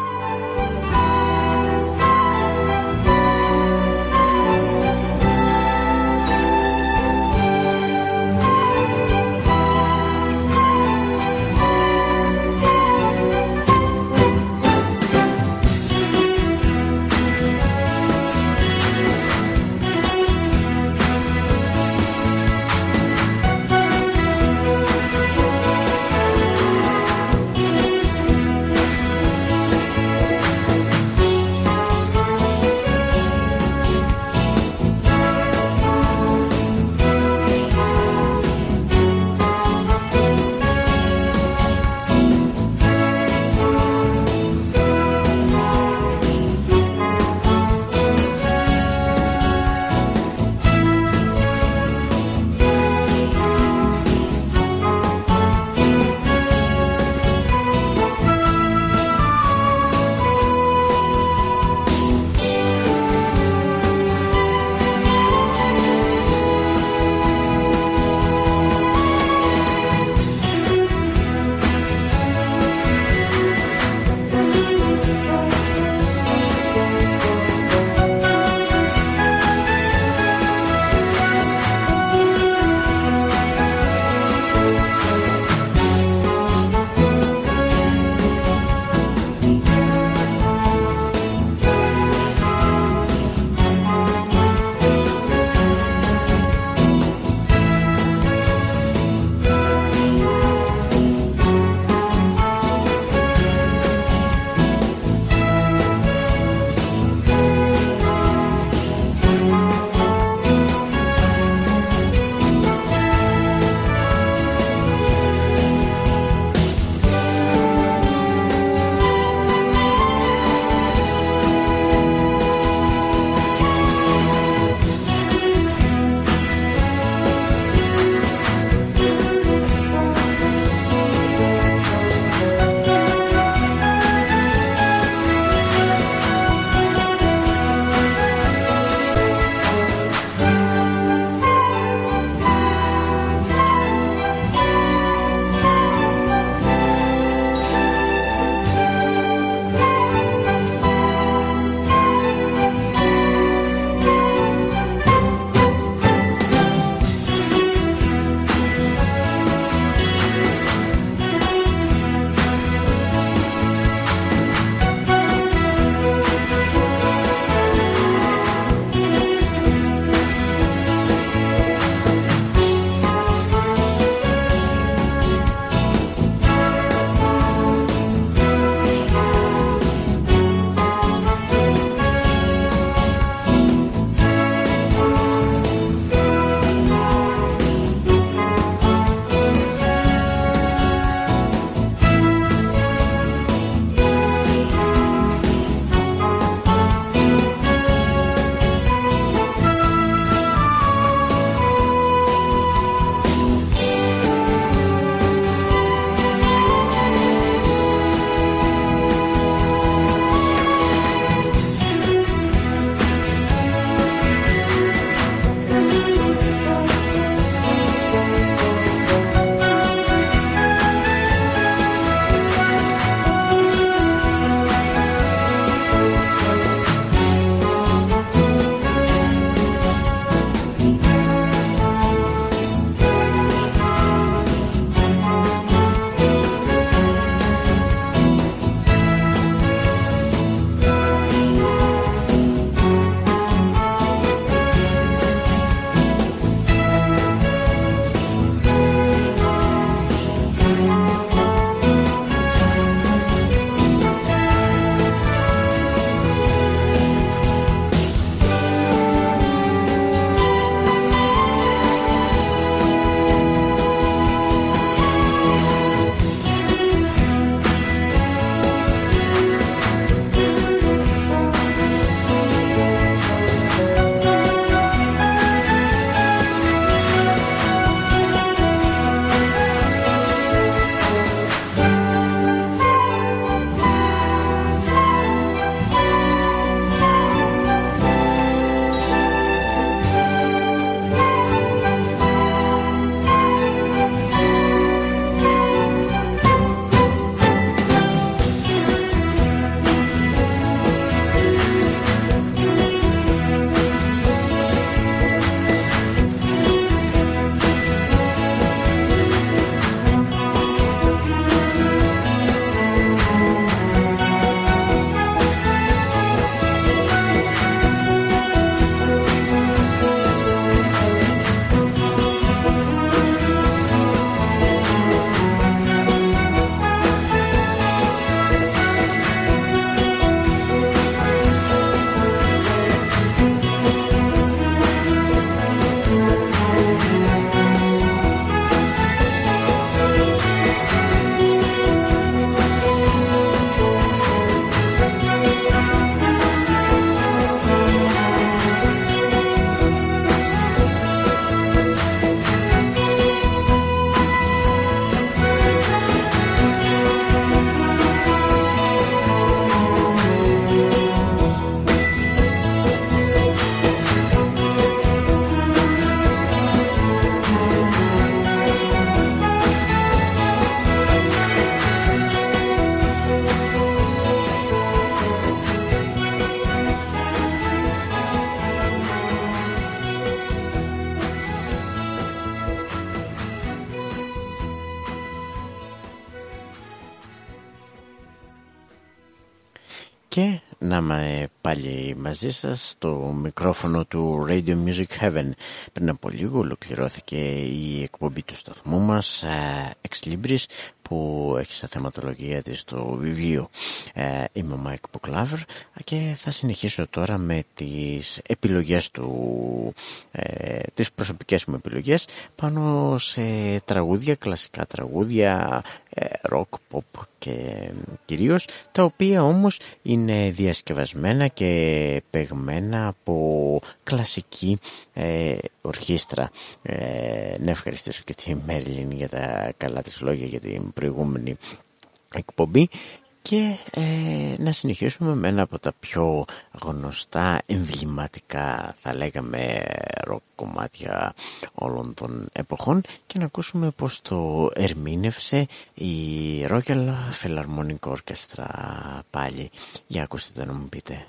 και να είμαι πάλι μαζί σας στο μικρόφωνο του Radio Music Heaven. Πριν από λίγο ολοκληρώθηκε η εκπομπή του σταθμού μας Ex Libris που έχει στα θεματολογία της το βιβλίο. Ε, είμαι ο Mike Ποκλάβερ και θα συνεχίσω τώρα με τις επιλογές του, ε, τις προσωπικές μου επιλογές πάνω σε τραγούδια, κλασικά τραγούδια, ε, rock, pop και κυρίως, τα οποία όμως είναι διασκευασμένα και παιγμένα από κλασική ε, ορχήστρα. Ε, να ευχαριστήσω και τη Μέρλιν για τα καλά της λόγια για την προηγούμενη εκπομπή και ε, να συνεχίσουμε με ένα από τα πιο γνωστά εμβληματικά θα λέγαμε ροκ κομμάτια όλων των εποχών και να ακούσουμε πως το ερμήνευσε η Royal Philharmonic Orchestra πάλι. Για ακούστε το να μου πείτε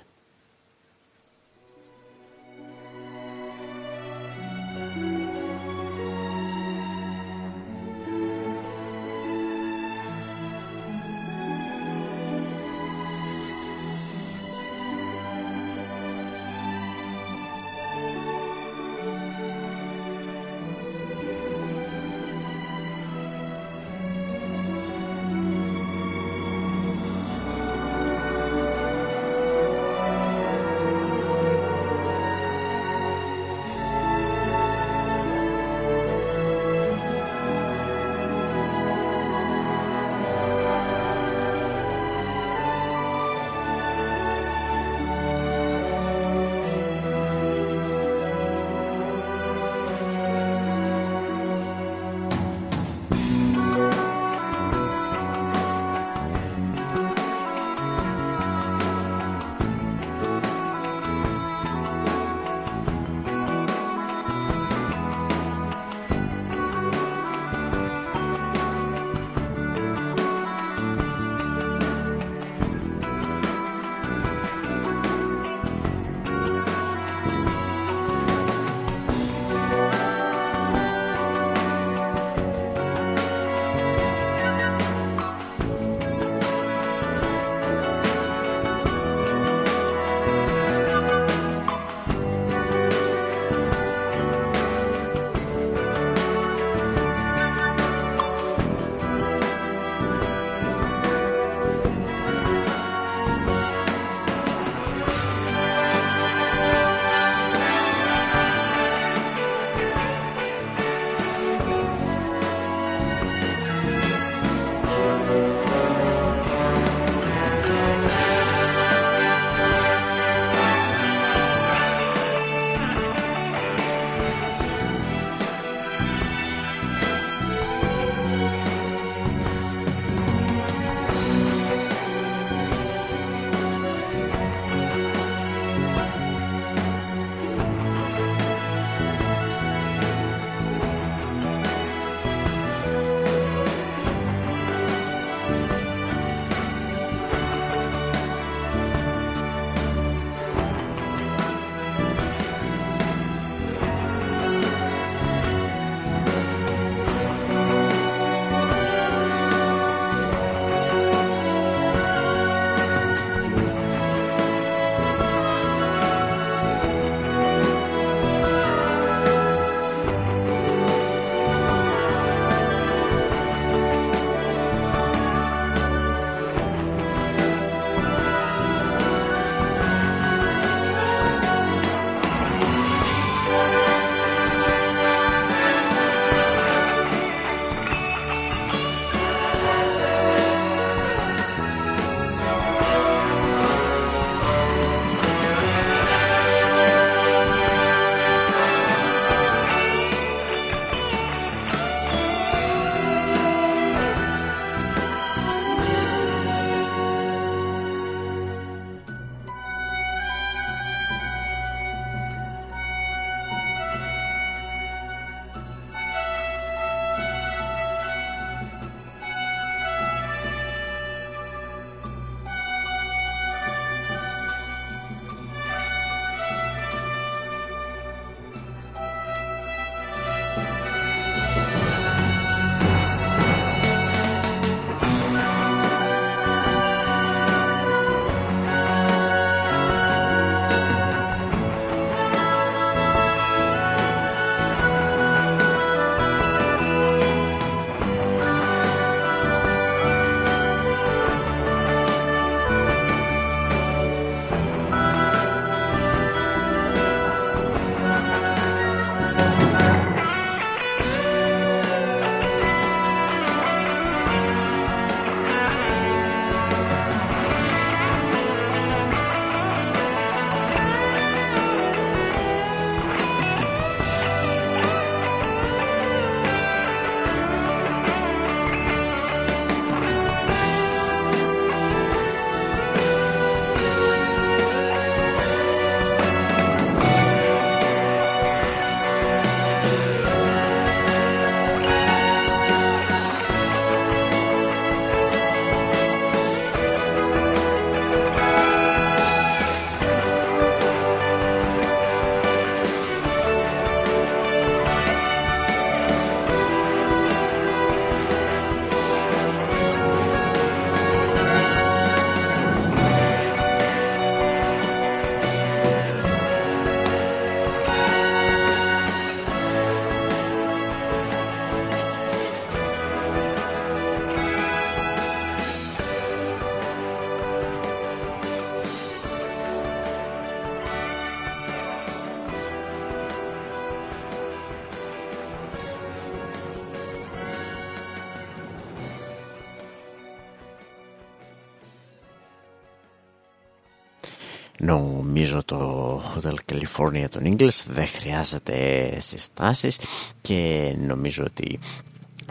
νομίζω το Hotel California των Ingles δεν χρειάζεται συστάσεις και νομίζω ότι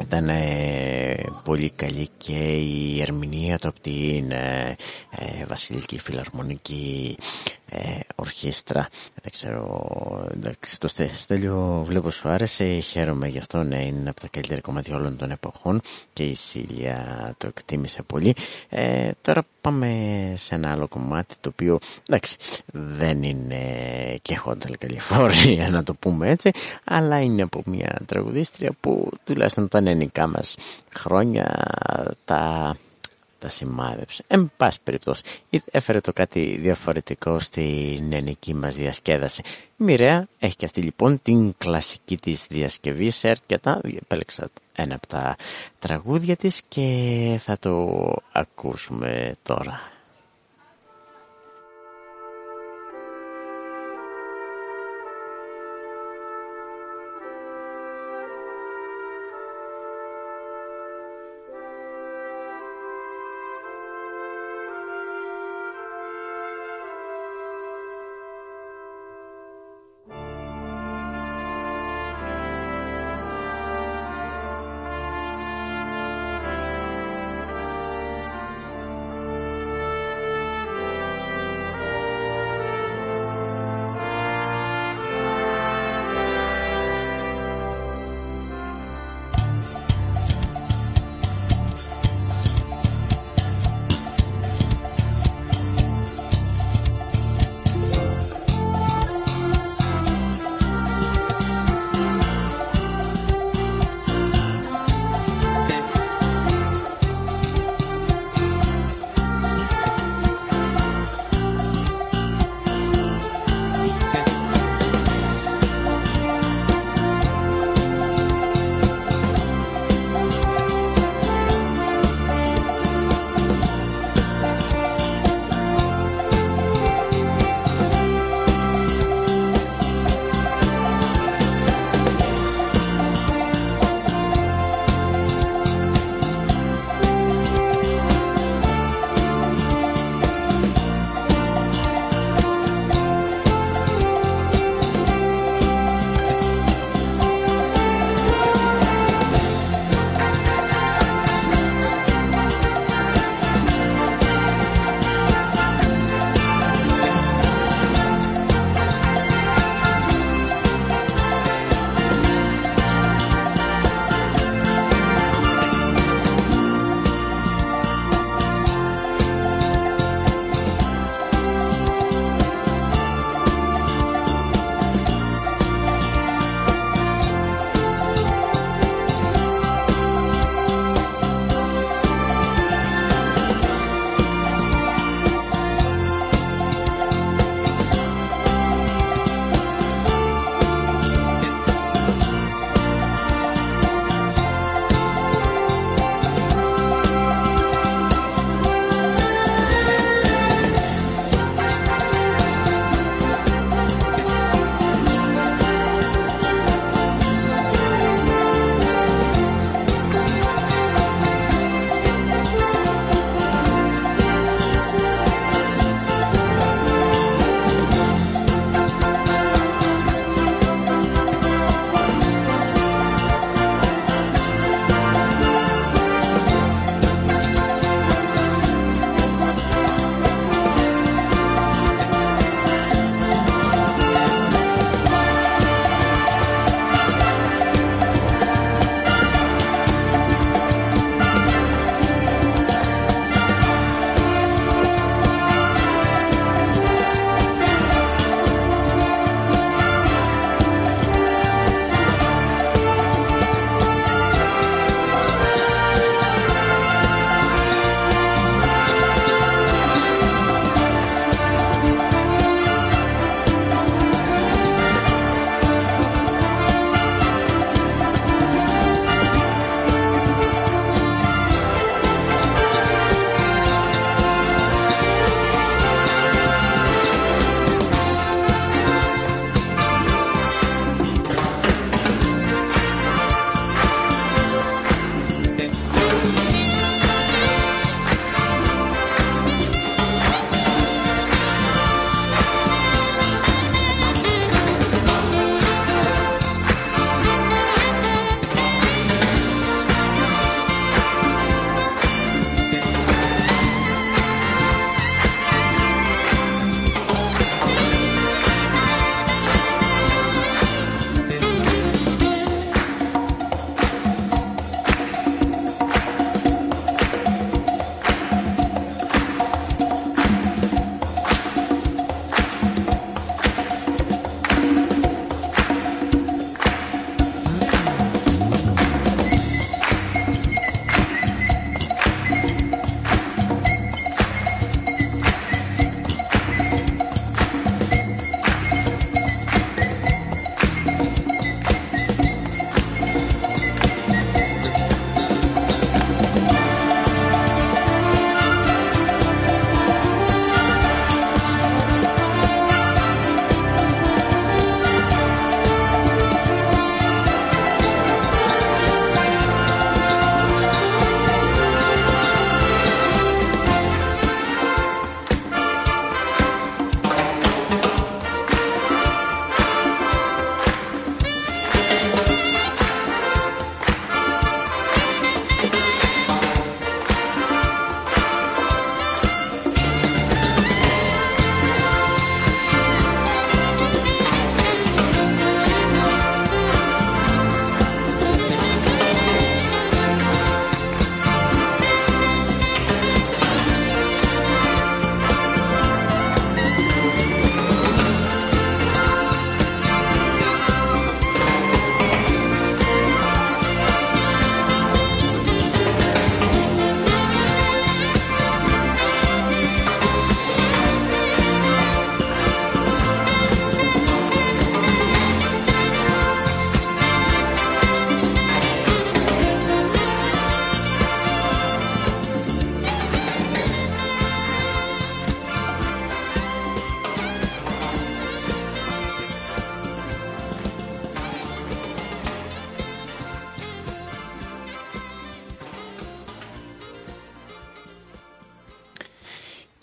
ήταν ε, πολύ καλή και η ερμηνεία του από την ε, ε, Βασιλική Φιλαρμονική ε, Ορχήστρα. Δεν ξέρω, εντάξει, το Στέλιο βλέπω σου άρεσε, χαίρομαι γι' αυτό, ναι, είναι από τα καλύτερα κομμάτια όλων των εποχών και η Σίλια το εκτίμησε πολύ. Ε, τώρα πάμε σε ένα άλλο κομμάτι το οποίο, εντάξει, δεν είναι και Hotel California να το πούμε έτσι, αλλά είναι από μια τραγουδίστρια που τουλάχιστον τα νεανικά μας χρόνια τα τα σημάδεψε. Εν πάση περιπτώσει, έφερε το κάτι διαφορετικό στην ελληνική μας διασκέδαση. Η Μοιραία έχει και αυτή λοιπόν την κλασική της διασκευή σε αρκετά. Επέλεξα ένα από τα τραγούδια της και θα το ακούσουμε τώρα.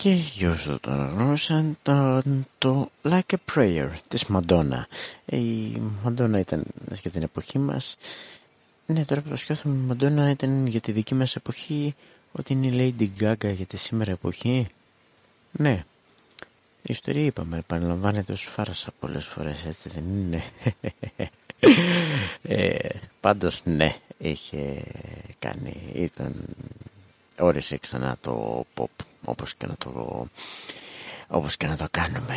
Και για όσους το αναγνώρισαν το, το Like a Prayer της Μαντόνα. Η Μαντόνα ήταν για την εποχή μας. Ναι, τώρα που το σκέφτομαι, η Μαντόνα ήταν για τη δική μας εποχή ότι είναι η Lady Gaga για τη σήμερα εποχή. Ναι, η ιστορία είπαμε, επαναλαμβάνεται ως φάρασα πολλές φορές, έτσι δεν είναι; (laughs) ε, πάντως ναι, είχε κάνει, ήταν, όρισε ξανά το pop όπως και να το, όπως και να το κάνουμε.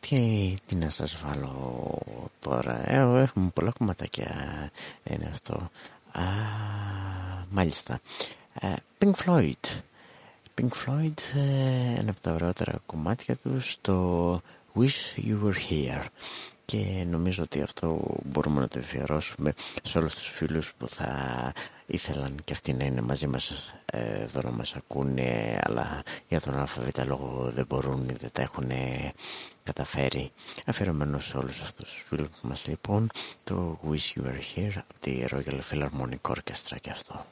Τι, τι να σας βάλω τώρα, ε, έχουμε πολλά κομματάκια, είναι αυτό. Α, μάλιστα. Ε, Pink Floyd. Pink Floyd, ε, ένα από τα ωραιότερα κομμάτια τους, το Wish You Were Here και νομίζω ότι αυτό μπορούμε να το εφιερώσουμε σε όλους τους φίλους που θα ήθελαν και αυτοί να είναι μαζί μας ε, εδώ να μας ακούνε αλλά για τον αλφαβήτα λόγο δεν μπορούν ή δεν τα έχουν καταφέρει. Αφιερωμένος σε όλους αυτούς τους φίλους μας λοιπόν το Wish You Were Here από τη Royal Philharmonic Orchestra και αυτό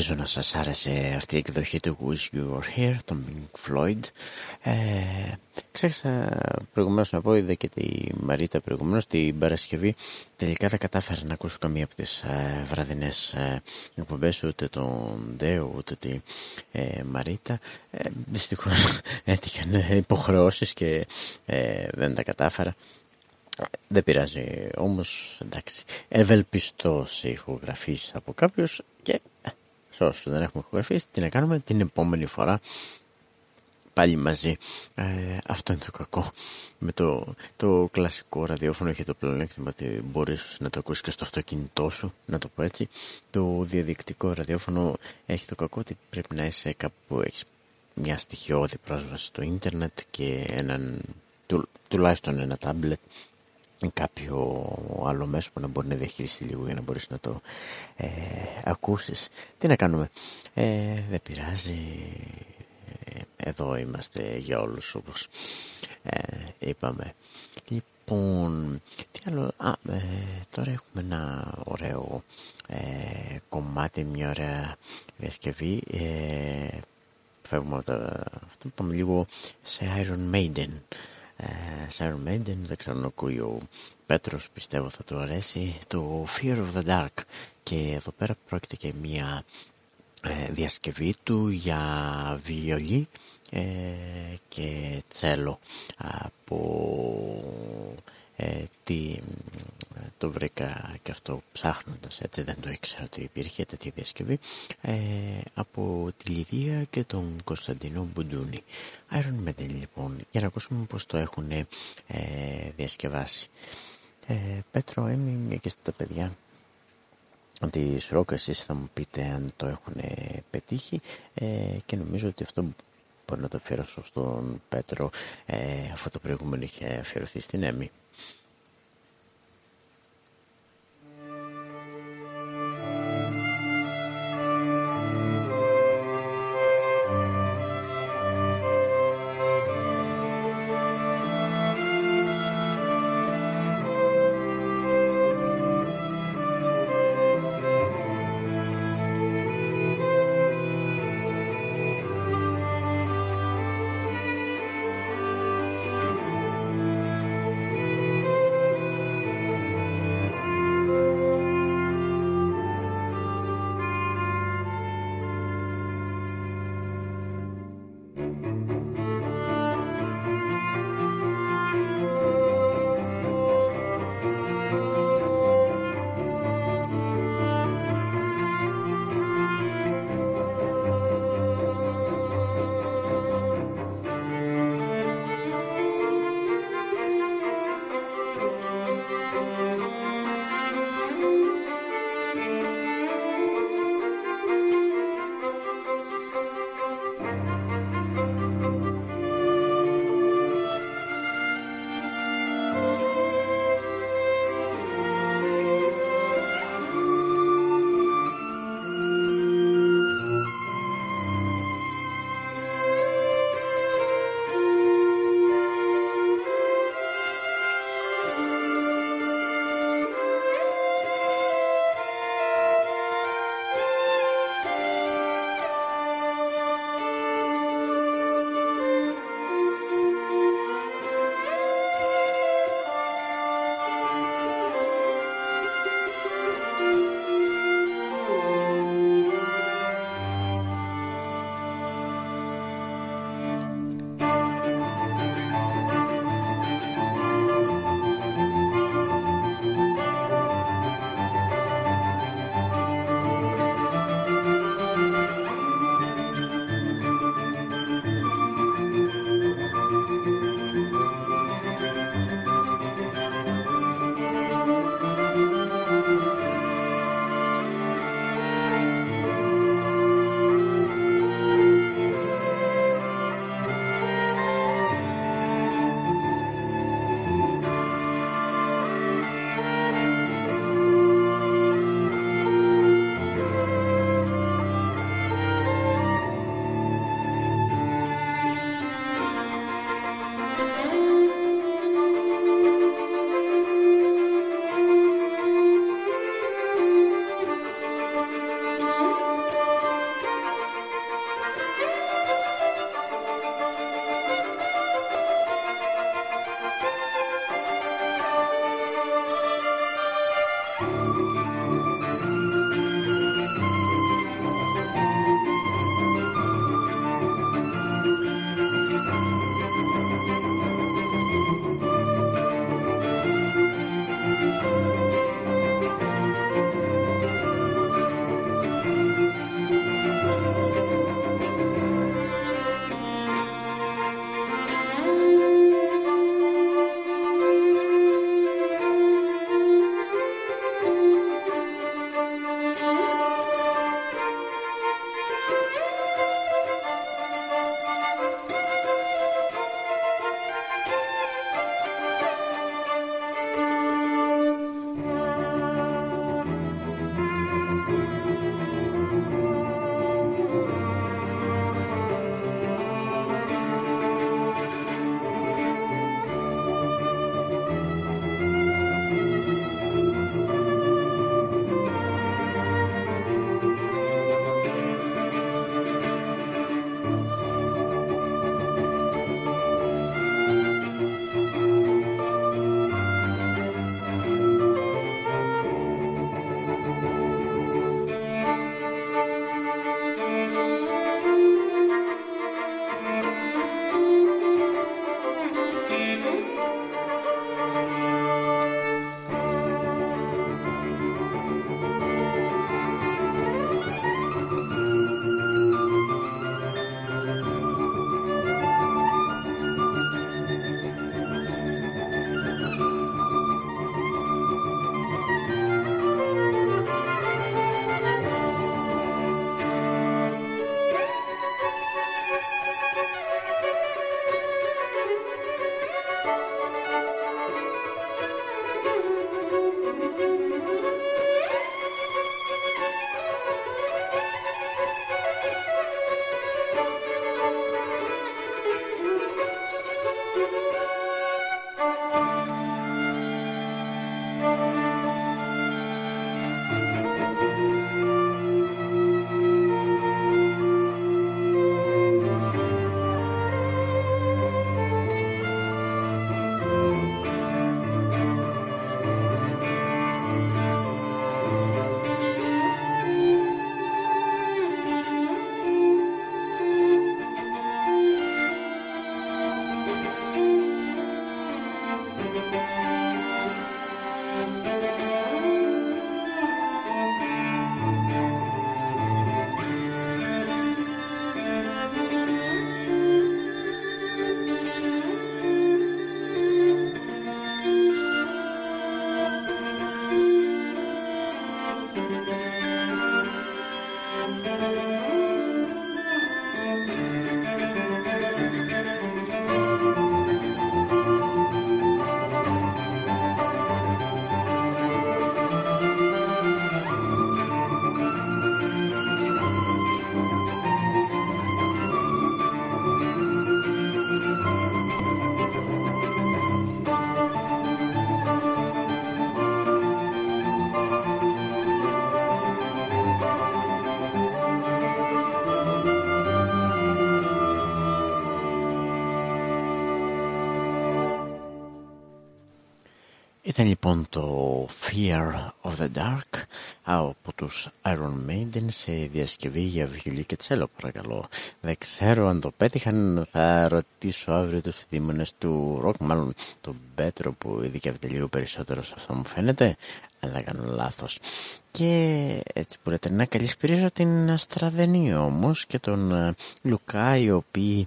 Ελπίζω να σας άρεσε αυτή η εκδοχή του Wish You Were Here, τον Pink Floyd. Ε, ξέχασα προηγουμένως να πω, είδα και τη Μαρίτα προηγουμένως, την Παρασκευή. Τελικά δεν κατάφερα να ακούσω καμία από τις ε, βραδινές ε, εκπομπές, ούτε τον Ντέο, ούτε τη ε, Μαρίτα. Ε, δυστυχώς (laughs) έτυχαν υποχρεώσεις και ε, δεν τα κατάφερα. Δεν πειράζει όμως, εντάξει, ευελπιστώ σε ηχογραφήσεις από κάποιους και σε όσους δεν έχουμε ηχογραφήσει, τι να κάνουμε την επόμενη φορά πάλι μαζί. Ε, αυτό είναι το κακό. Με το, το κλασικό ραδιόφωνο έχει το πλεονέκτημα ότι μπορείς να το ακούσεις και στο αυτοκίνητό σου, να το πω έτσι. Το διαδικτικό ραδιόφωνο έχει το κακό ότι πρέπει να είσαι κάπου που έχεις μια στοιχειώδη πρόσβαση στο ίντερνετ και έναν, του, τουλάχιστον ένα τάμπλετ κάποιο άλλο μέσο που να μπορεί να διαχειριστεί λίγο για να μπορείς να το ε, ακούσεις. Τι να κάνουμε; Ε, δεν πειράζει. Ε, εδώ είμαστε για όλους όπως ε, είπαμε. Λοιπόν, τι άλλο; Α, ε, τώρα έχουμε ένα ωραίο ε, κομμάτι, μια ωραία διασκευή. Ε, φεύγουμε από τα... Αυτό πάμε λίγο σε Iron Maiden. Iron Maiden, δεν ξέρω αν ακούει ο Πέτρος, πιστεύω θα του αρέσει, το Fear of the Dark. Και εδώ πέρα πρόκειται και μια ε, διασκευή του για βιολί ε, και τσέλο από ε, τι, το βρήκα και αυτό ψάχνοντας έτσι δεν το ήξερα ότι υπήρχε τέτοια διασκευή ε, από τη Λιδία και τον Κωνσταντινό Μπουντούνη. Iron Maiden λοιπόν για να ακούσουμε πως το έχουν ε, διασκευάσει. Ε, Πέτρο έμεινε και στα παιδιά της ροκ εσείς θα μου πείτε αν το έχουν πετύχει ε, και νομίζω ότι αυτό μπορεί να το αφιερώσω στον Πέτρο ε, αφού το προηγούμενο είχε αφιερωθεί στην Έμι Ήταν λοιπόν το Fear of the Dark από τους Iron Maiden σε διασκευή για βιολί και τσέλο παρακαλώ. Δεν ξέρω αν το πέτυχαν, θα ρωτήσω αύριο τους δήμονες του ροκ, μάλλον τον Πέτρο που ειδικεύεται λίγο περισσότερο σε αυτό μου φαίνεται, αν δεν κάνω λάθος. Και έτσι μπορείτε να καλησπρίζω την Αστραδενή όμως και τον ε, Λουκά οι οποίοι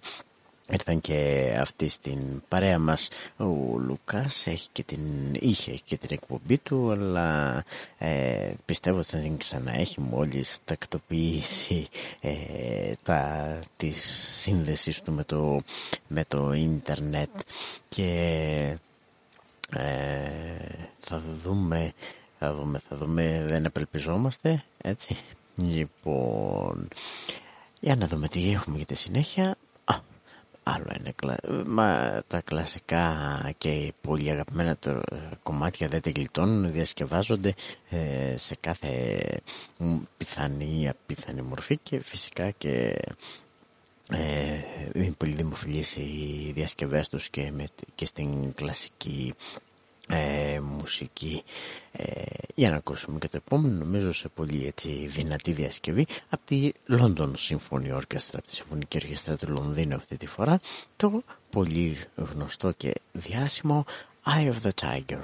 Ήρθαν και αυτοί στην παρέα μας ο Λουκάς έχει και την, είχε και την εκπομπή του αλλά ε, πιστεύω ότι θα την ξαναέχει μόλις τακτοποιήσει ε, τα, της σύνδεσης του με το, με το ίντερνετ και ε, θα δούμε θα δούμε, θα δούμε, δεν απελπιζόμαστε, έτσι. Λοιπόν, για να δούμε τι έχουμε για τη συνέχεια. Άλλο ένα Μα τα κλασικά και πολύ αγαπημένα το, κομμάτια δεν τελειώνουν, διασκευάζονται ε, σε κάθε πιθανή ή απίθανη μορφή και φυσικά και ε, είναι πολύ δημοφιλείς οι διασκευές τους και, με, και στην κλασική ε, μουσική. Ε, για να ακούσουμε και το επόμενο νομίζω σε πολύ έτσι δυνατή διασκευή από τη London Symphony Orchestra από τη Συμφωνική Orchestra του Λονδίνου αυτή τη φορά το πολύ γνωστό και διάσημο Eye of the Tiger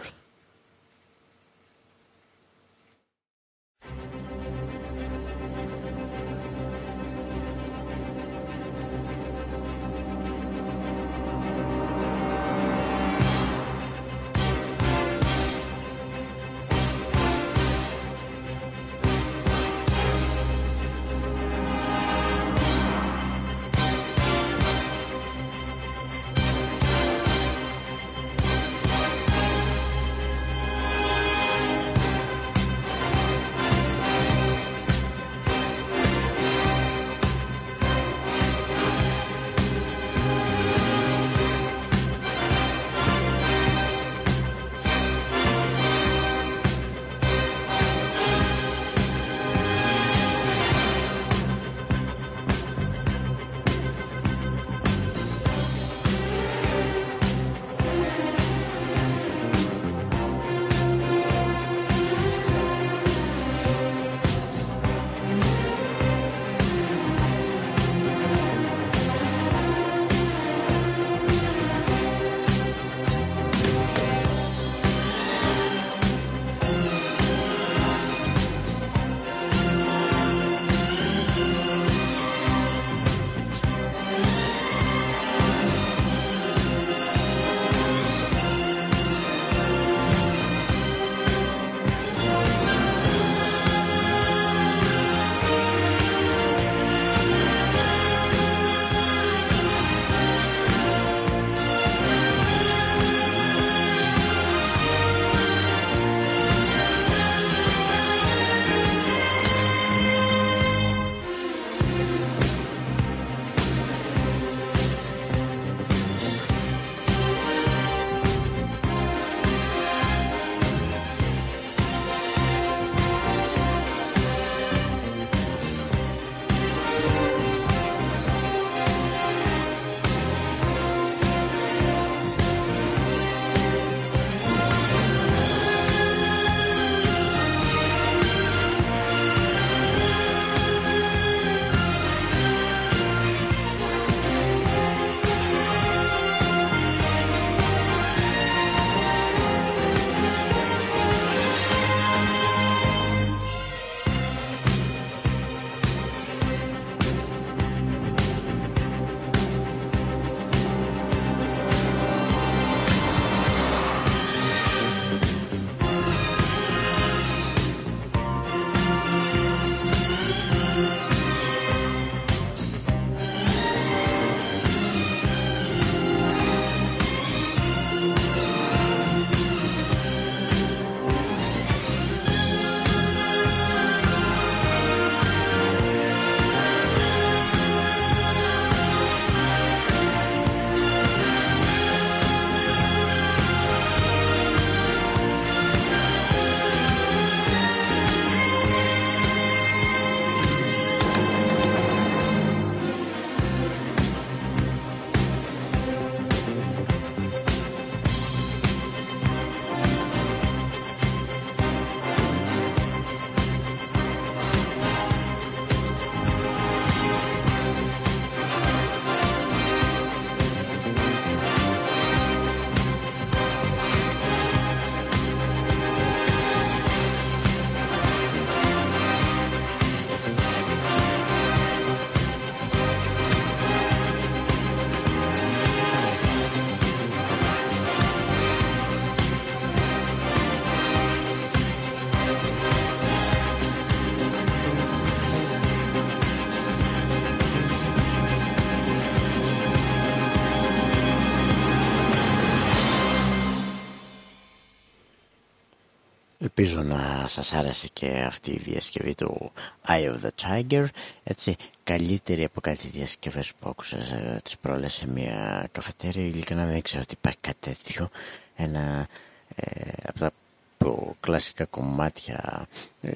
Ελπίζω να σας άρεσε και αυτή η διασκευή του Eye of the Tiger. Έτσι, καλύτερη από κάτι διασκευές που άκουσα ε, τις πρόλες σε μια καφετέρια. Ειλικρινά δεν ξέρω ότι υπάρχει κάτι τέτοιο. Ένα ε, από τα πιο κλασικά κομμάτια ε,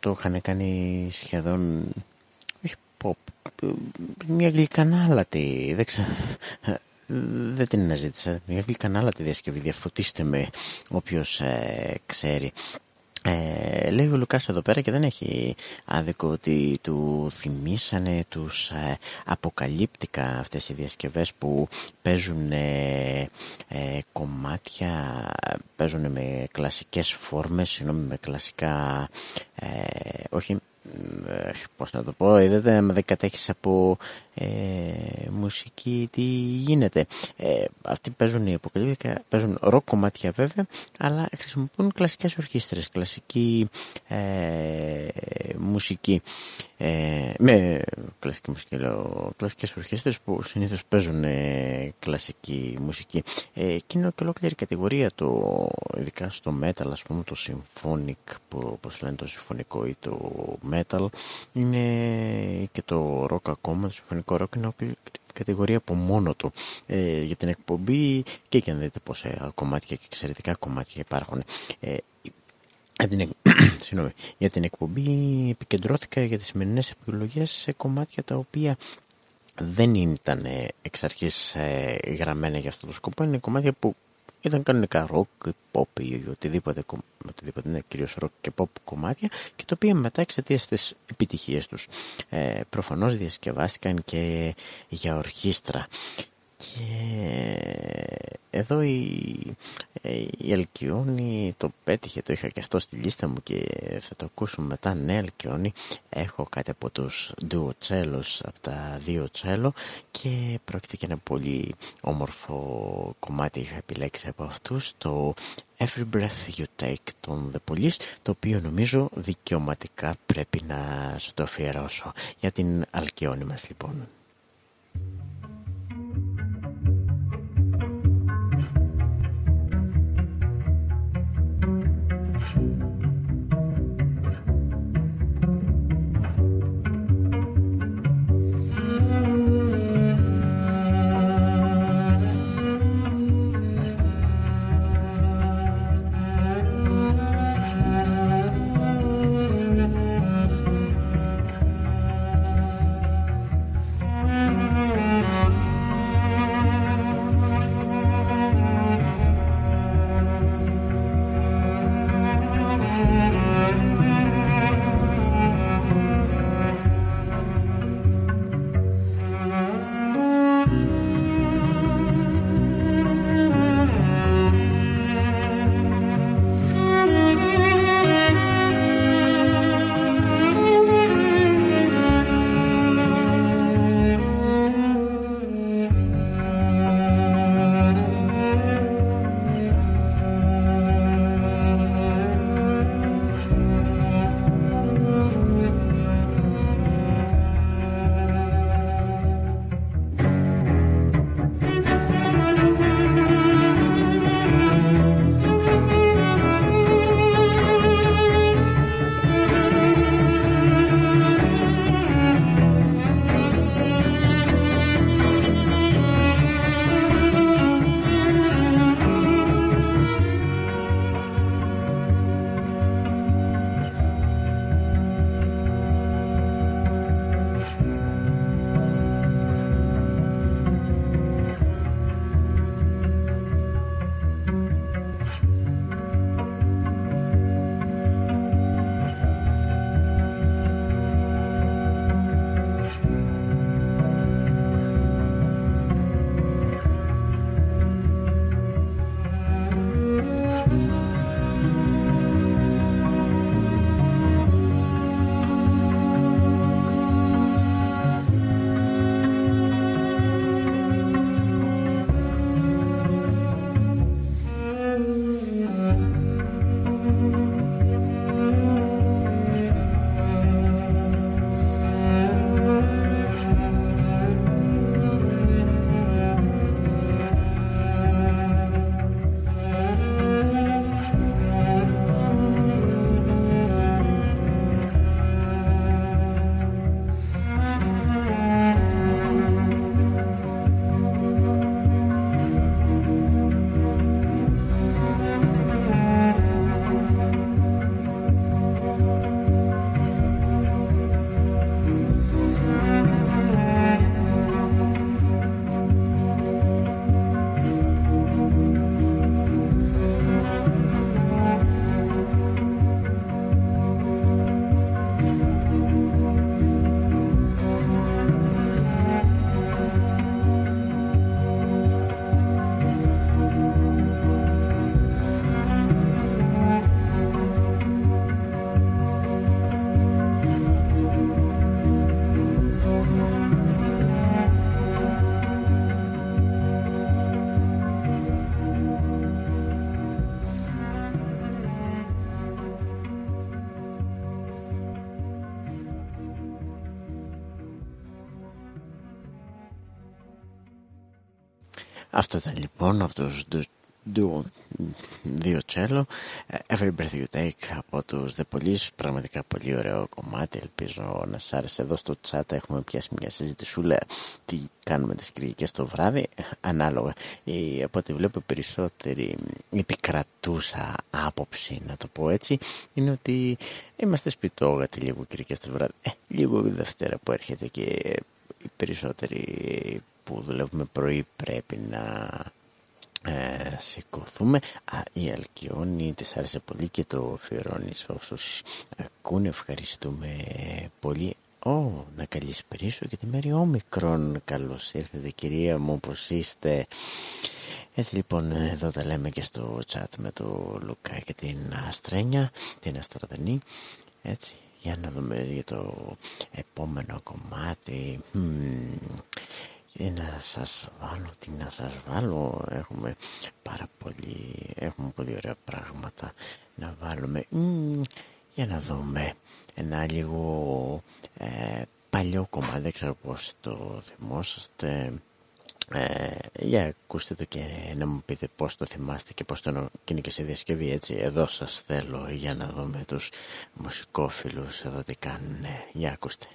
το είχαν κάνει σχεδόν όχι pop, ε, μια γλυκανάλατη, δεν ξέρω, δεν την αναζήτησα. Μια γλυκανάλατη διασκευή. Διαφωτίστε με όποιος ε, ξέρει. Ε, λέει ο Λουκάς εδώ πέρα και δεν έχει άδικο ότι του θυμήσανε τους ε, αποκαλύπτικα αυτές οι διασκευές που παίζουν ε, ε κομμάτια, παίζουν με κλασικές φόρμες, συγγνώμη με κλασικά, ε, όχι ε, πώς να το πω, είδατε, αν δεν κατέχεις από ε, μουσική τι γίνεται. Ε, αυτοί παίζουν οι αποκαλύπτικα, παίζουν ροκ κομμάτια βέβαια, αλλά χρησιμοποιούν κλασικές ορχήστρες, κλασική ε, μουσική. Ε, με κλασική μουσική λέω, κλασικές ορχήστρες που συνήθως παίζουν ε, κλασική μουσική. Ε, και είναι και ολόκληρη κατηγορία το, ειδικά στο metal, ας πούμε το symphonic, που, όπως λένε το συμφωνικό ή το metal, είναι και το rock ακόμα, το συμφωνικό rock είναι κατηγορία από μόνο του ε, για την εκπομπή και για να δείτε πόσα κομμάτια και εξαιρετικά κομμάτια υπάρχουν. Ε, για την, (coughs) για την εκπομπή επικεντρώθηκα για τις σημερινές επιλογές σε κομμάτια τα οποία δεν ήταν εξ αρχής ε, γραμμένα για αυτό το σκοπό. Είναι κομμάτια που ήταν κανονικά rock, pop ή οτιδήποτε, οτιδήποτε είναι κυρίως rock και pop κομμάτια και το οποίο μετά εξαιτίας τις επιτυχίες τους ε, προφανώς διασκευάστηκαν και για ορχήστρα και εδώ η, η Αλκιόνη το πέτυχε, το είχα και αυτό στη λίστα μου και θα το ακούσουμε μετά. Ναι, Αλκιόνη, έχω κάτι από τους δύο τσέλος, από τα δύο τσέλο και πρόκειται και ένα πολύ όμορφο κομμάτι είχα επιλέξει από αυτούς, το Every Breath You Take των The Police, το οποίο νομίζω δικαιωματικά πρέπει να σου το αφιερώσω για την Αλκιόνη μας λοιπόν. Ήταν λοιπόν από τους δύο τσέλο. Ε, Every Breath You Take από τους The Police πραγματικά πολύ ωραίο κομμάτι. Ελπίζω να σας άρεσε. Εδώ στο chat έχουμε πιάσει μια συζητησούλα τι κάνουμε τις Κυριακές το βράδυ. Ανάλογα. Ή από ό,τι βλέπω περισσότερη επικρατούσα άποψη να το πω έτσι είναι ότι είμαστε σπιτόγατοι λίγο Κυριακές το βράδυ. Ε, λίγο η Δευτέρα που έρχεται και οι περισσότεροι που δουλεύουμε πρωί πρέπει να ε, σηκωθούμε. Α, η Αλκιόνη της άρεσε πολύ και το αφιερώνει όσους ακούνε. Ευχαριστούμε πολύ. Ω, να καλησπερίσω και τη Μέρη Όμικρον. Καλώς ήρθετε κυρία μου, πώς είστε. Έτσι λοιπόν εδώ τα λέμε και στο chat με το Λουκά και την Αστρένια, την Αστραδενή. Έτσι, για να δούμε για το επόμενο κομμάτι. Ε, να σας βάλω, τι να σας βάλω, έχουμε πάρα πολύ, έχουμε πολύ ωραία πράγματα να βάλουμε. για να δούμε ένα λίγο ε, παλιό κομμάτι, δεν ξέρω πώς το θυμόσαστε. Ε, για ακούστε το και να μου πείτε πώς το θυμάστε και πώς το είναι και σε διασκευή έτσι. Εδώ σας θέλω για να δούμε τους μουσικόφιλους εδώ τι κάνουν. Για ακούστε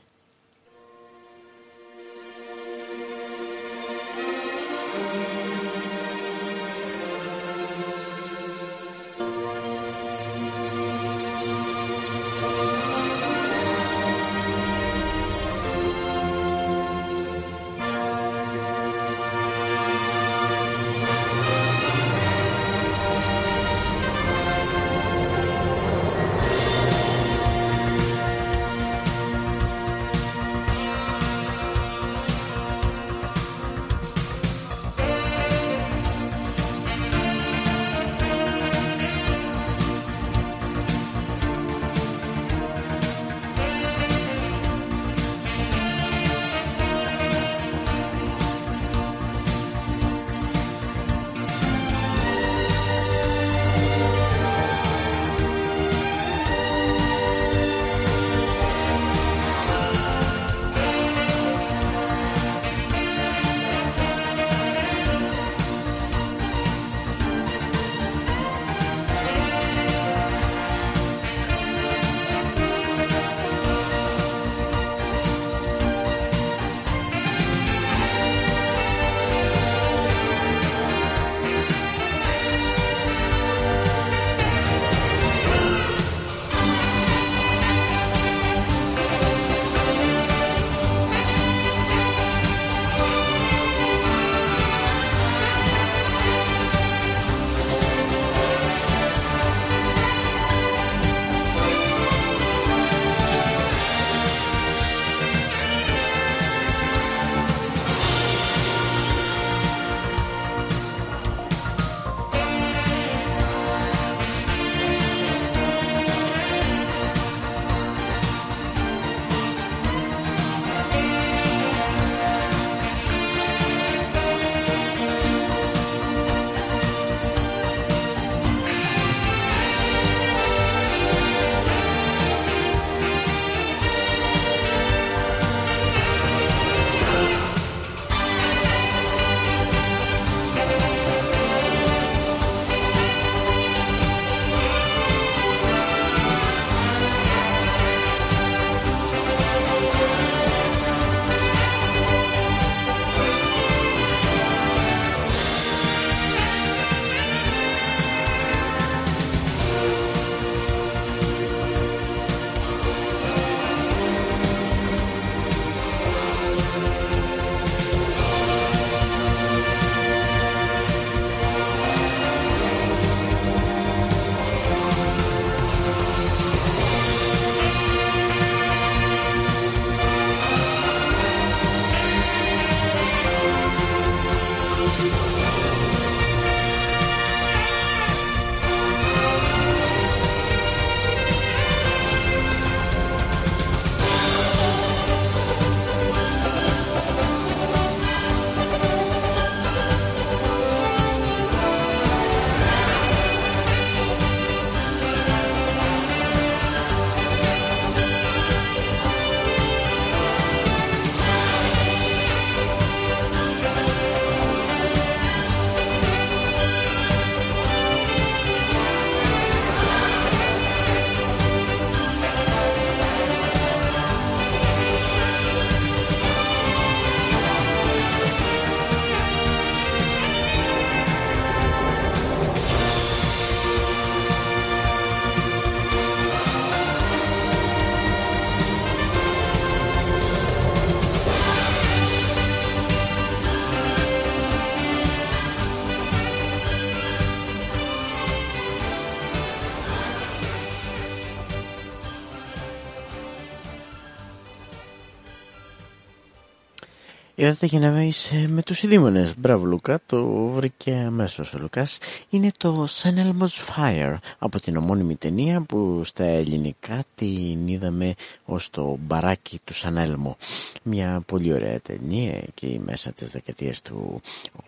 Είδατε για να είσαι με τους ειδήμονες. Μπράβο Λουκά, το βρήκε αμέσως ο Λουκάς. Είναι το San Elmo's Fire από την ομώνυμη ταινία που στα ελληνικά την είδαμε ως το μπαράκι του San Elmo. Μια πολύ ωραία ταινία εκεί μέσα τις δεκαετίες του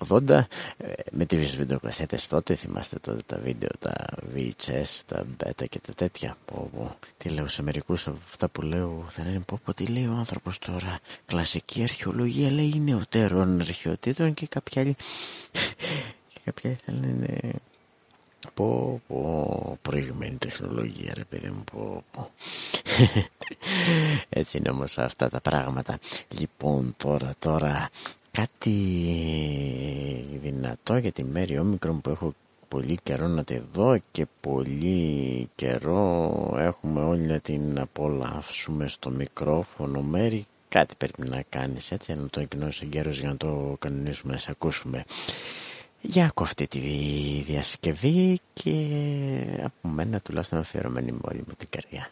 80 ε, με τις βιντεοκασέτες τότε θυμάστε τότε τα βίντεο, τα VHS, τα beta και τα τέτοια. Πω, πω. Τι λέω σε μερικούς αυτά που λέω θα λένε πω, πω τι λέει ο άνθρωπος τώρα κλασική αρχαιολογία λέει νεωτέρων αρχαιοτήτων και κάποια άλλη και κάποια άλλη θα λένε πω πω προηγμένη τεχνολογία ρε παιδί μου πω πω έτσι είναι όμως αυτά τα πράγματα. Λοιπόν τώρα τώρα κάτι δυνατό για τη μέρη όμικρον που έχω πολύ καιρό να τη δω και πολύ καιρό έχουμε όλοι να την απολαύσουμε στο μικρόφωνο. Μέρη κάτι πρέπει να κάνεις έτσι να το εκνώσεις εγκαίρος για να το κανονίσουμε να σε ακούσουμε. Για ακούω αυτή τη διασκευή και από μένα τουλάχιστον αφιερωμένη με όλη μου την καρδιά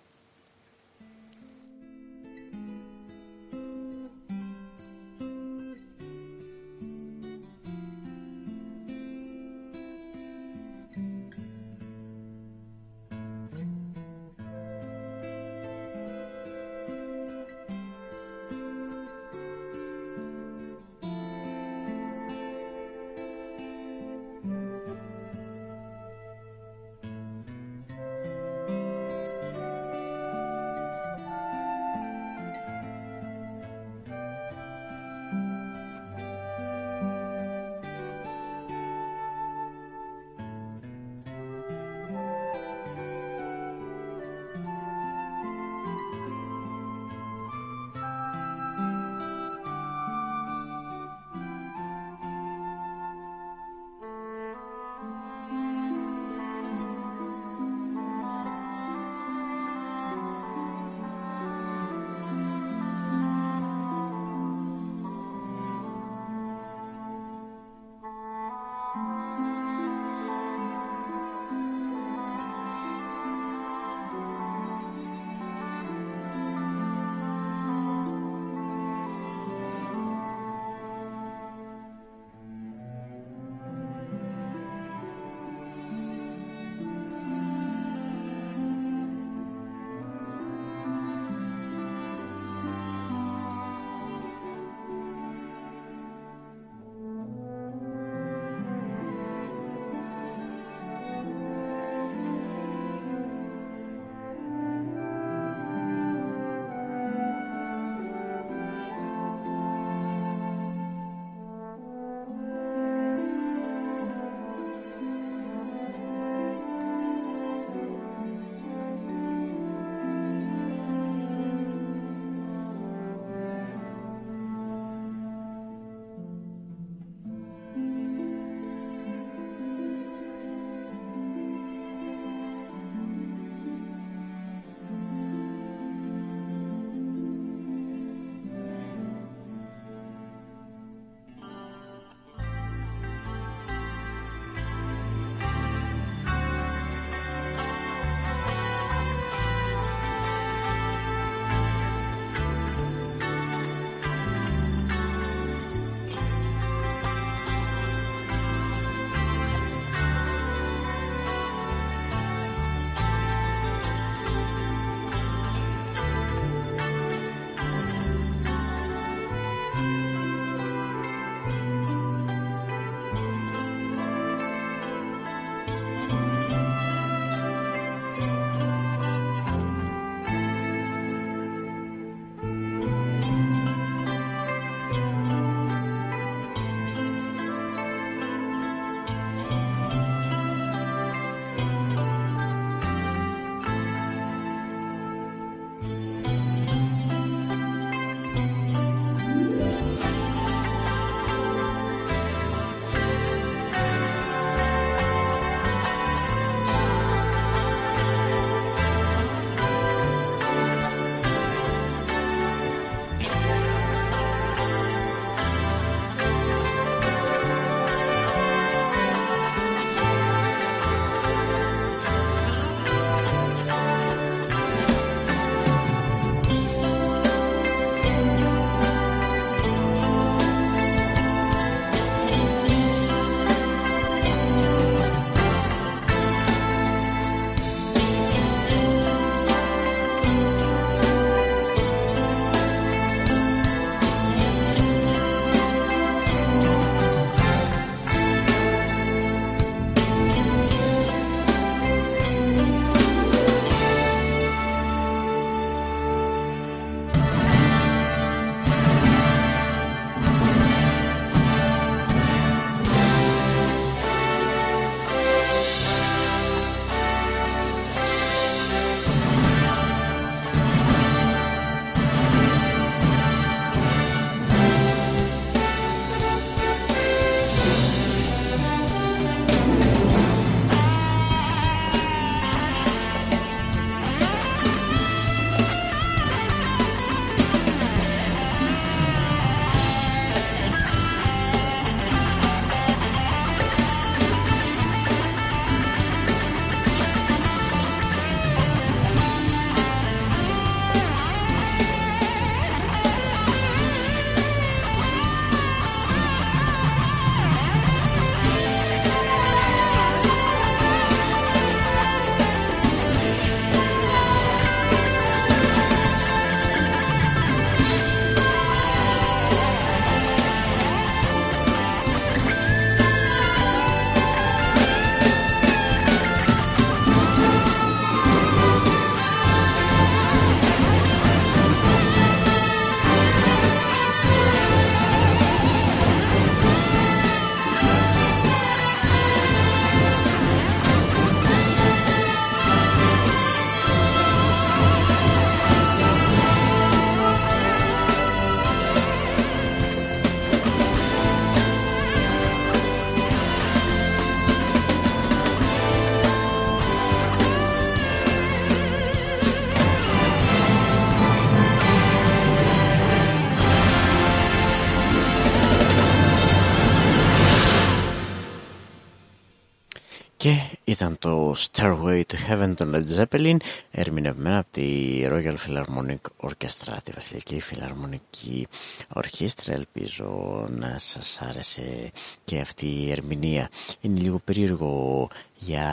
ήταν το Stairway to Heaven των Led Zeppelin ερμηνευμένο από τη Royal Philharmonic Orchestra τη Βασιλική Φιλαρμονική Ορχήστρα. Ελπίζω να σας άρεσε και αυτή η ερμηνεία. Είναι λίγο περίεργο για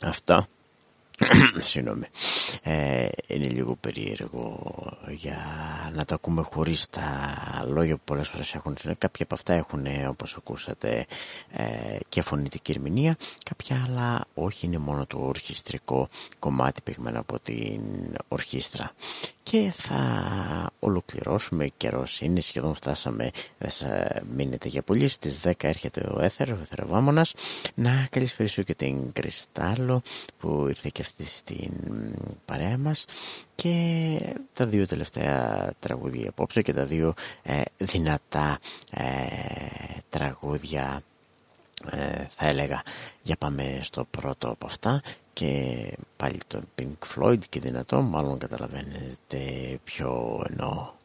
αυτά (coughs) Συγγνώμη. Ε, είναι λίγο περίεργο για να τα ακούμε χωρίς τα λόγια που πολλές φορές έχουν. Κάποια από αυτά έχουν, όπως ακούσατε, ε, και φωνητική ερμηνεία. Κάποια άλλα όχι, είναι μόνο το ορχιστρικό κομμάτι πηγμένο από την ορχήστρα. Και θα ολοκληρώσουμε καιρός είναι, σχεδόν φτάσαμε, δεν μείνετε για πολύ. Στις 10 έρχεται ο Έθερ, ο Θεραβάμωνας. Να καλησπέρισω και την Κρυστάλλο που ήρθε και στην παρέα μας και τα δύο τελευταία τραγούδια απόψε και τα δύο ε, δυνατά ε, τραγούδια ε, θα έλεγα. Για πάμε στο πρώτο από αυτά και πάλι το Pink Floyd και δυνατό μάλλον καταλαβαίνετε ποιο εννοώ.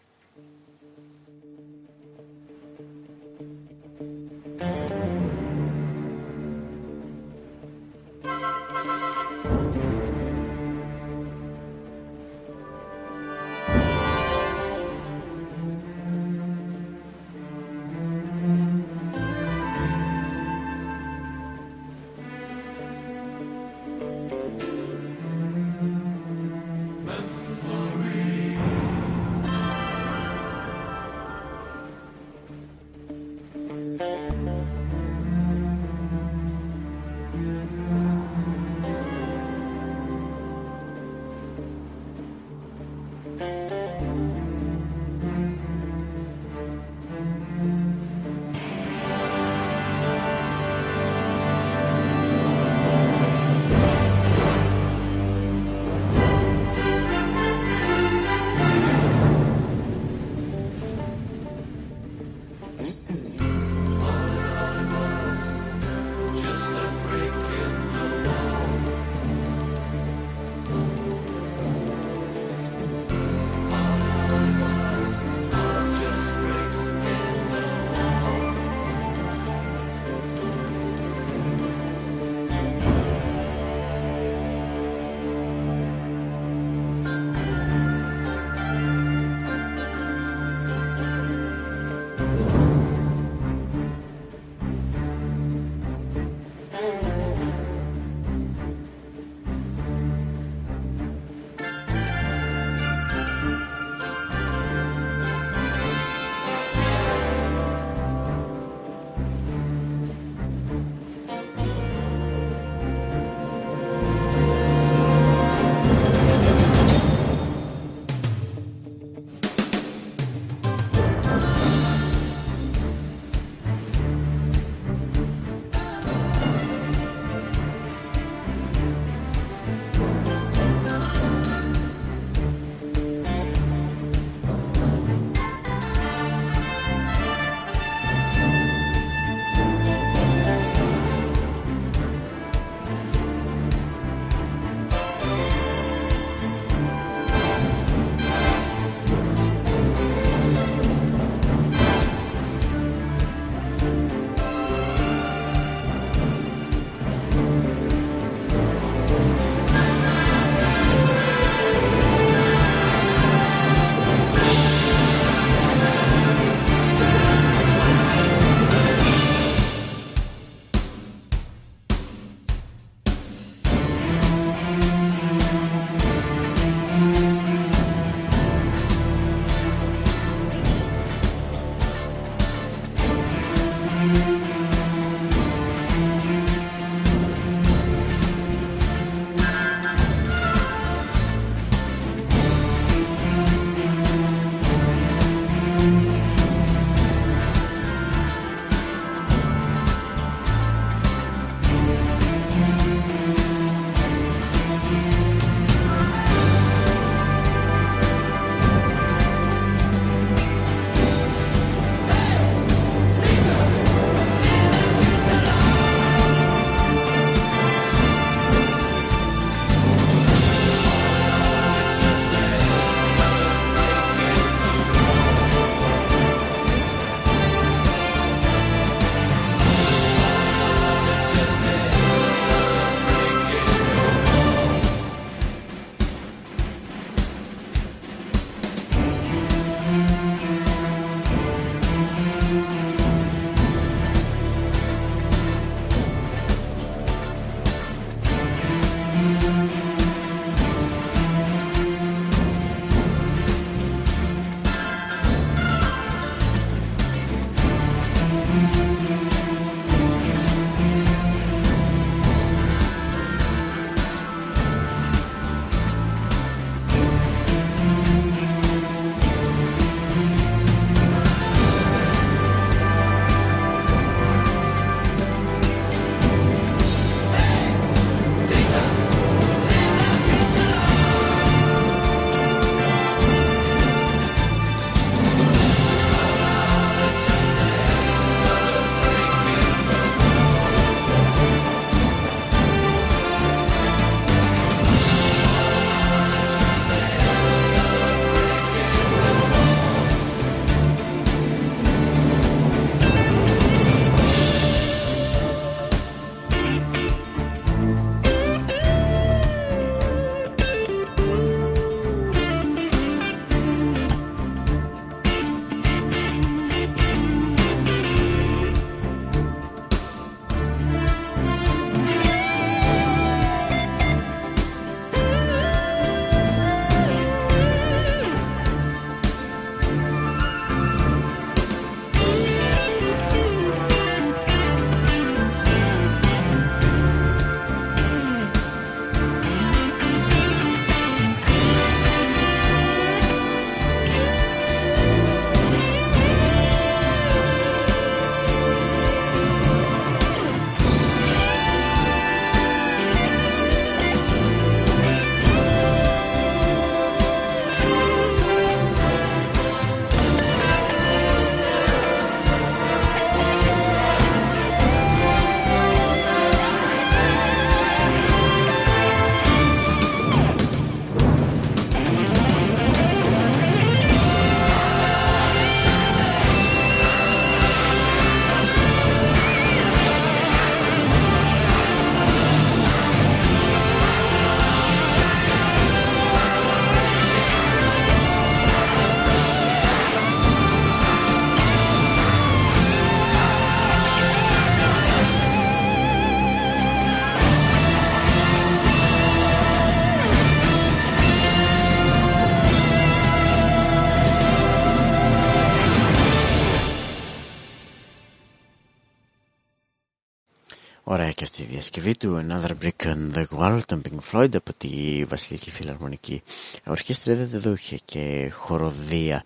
Και αυτή η διασκευή του Another Brick in the Wall των Pink Floyd από τη Βασιλική Φιλαρμονική Ορχήστρια δεν το είχε και χοροδία.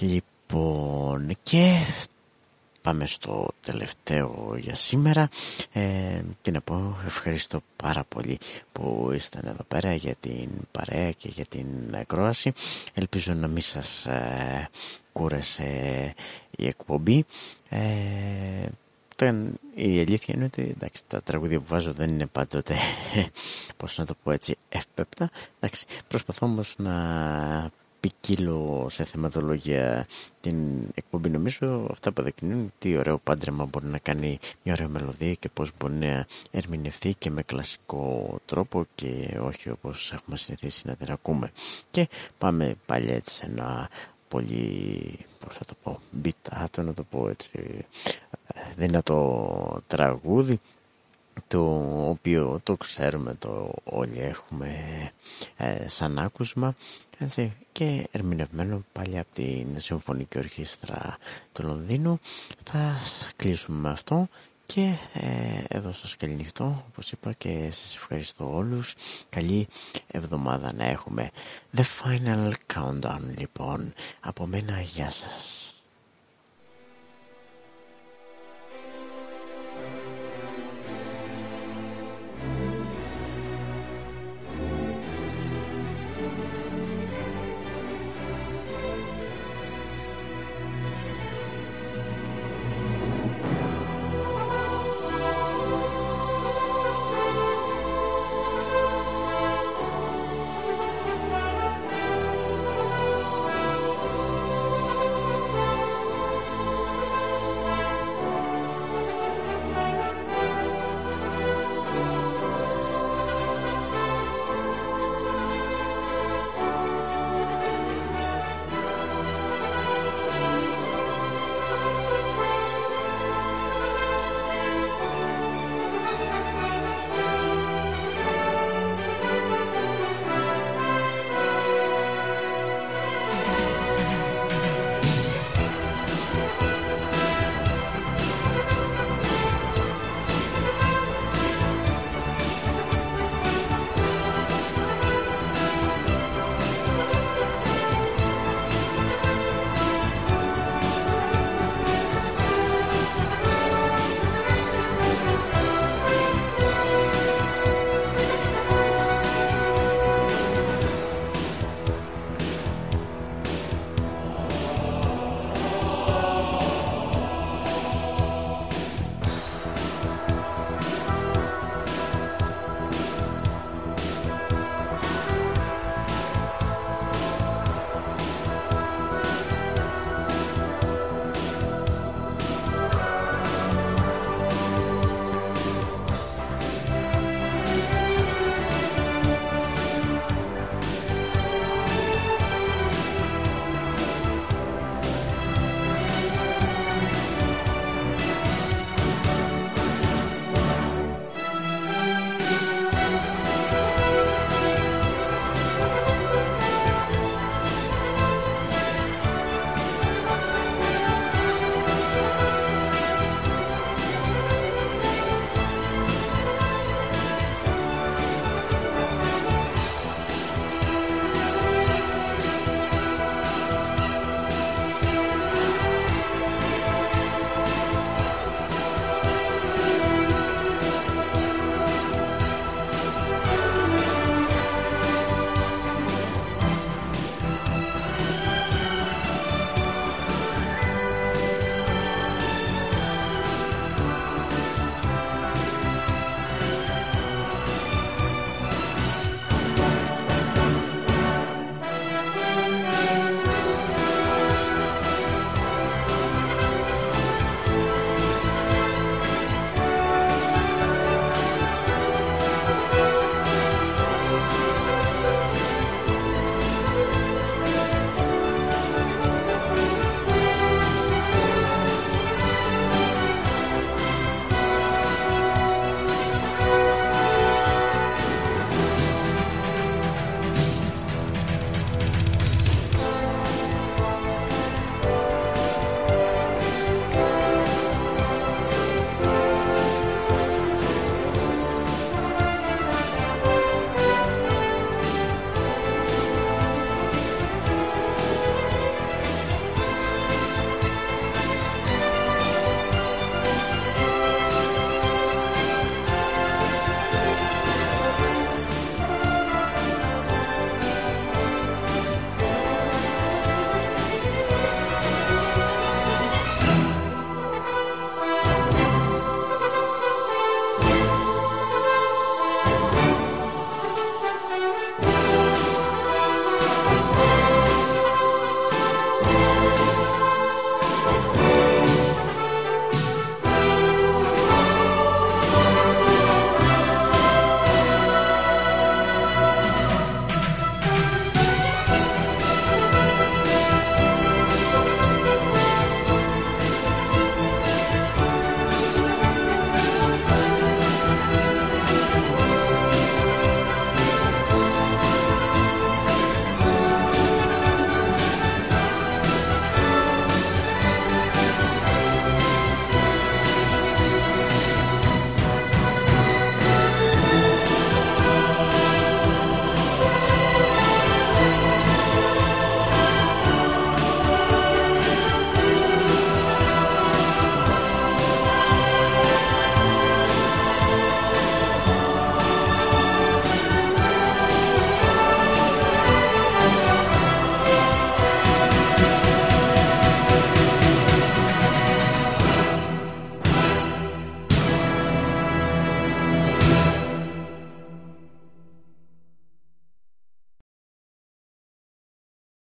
Λοιπόν, και πάμε στο τελευταίο για σήμερα. Ε, τι να πω, ευχαριστώ πάρα πολύ που ήσταν εδώ πέρα για την παρέα και για την ακρόαση. Ελπίζω να μην σας ε, κούρασε η εκπομπή. Ε, η αλήθεια είναι ότι εντάξει, τα τραγούδια που βάζω δεν είναι πάντοτε, (laughs) πώς να το πω έτσι, εύπεπτα. Εντάξει, προσπαθώ όμως να ποικίλο σε θεματολογία την εκπομπή νομίζω αυτά που δεικνύουν τι ωραίο πάντρεμα μπορεί να κάνει μια ωραία μελωδία και πώς μπορεί να ερμηνευτεί και με κλασικό τρόπο και όχι όπως έχουμε συνηθίσει να την ακούμε και πάμε πάλι έτσι σε ένα πολύ πώς θα το πω μπιτάτο να το πω έτσι. Δυνατό τραγούδι το οποίο το ξέρουμε το όλοι έχουμε ε, σαν άκουσμα έτσι, και ερμηνευμένο πάλι από την Συμφωνική Ορχήστρα του Λονδίνου. Θα κλείσουμε με αυτό και ε, εδώ σας καληνυχτώ όπως είπα και σας ευχαριστώ όλους. Καλή εβδομάδα να έχουμε. The Final Countdown λοιπόν. Από μένα γεια σας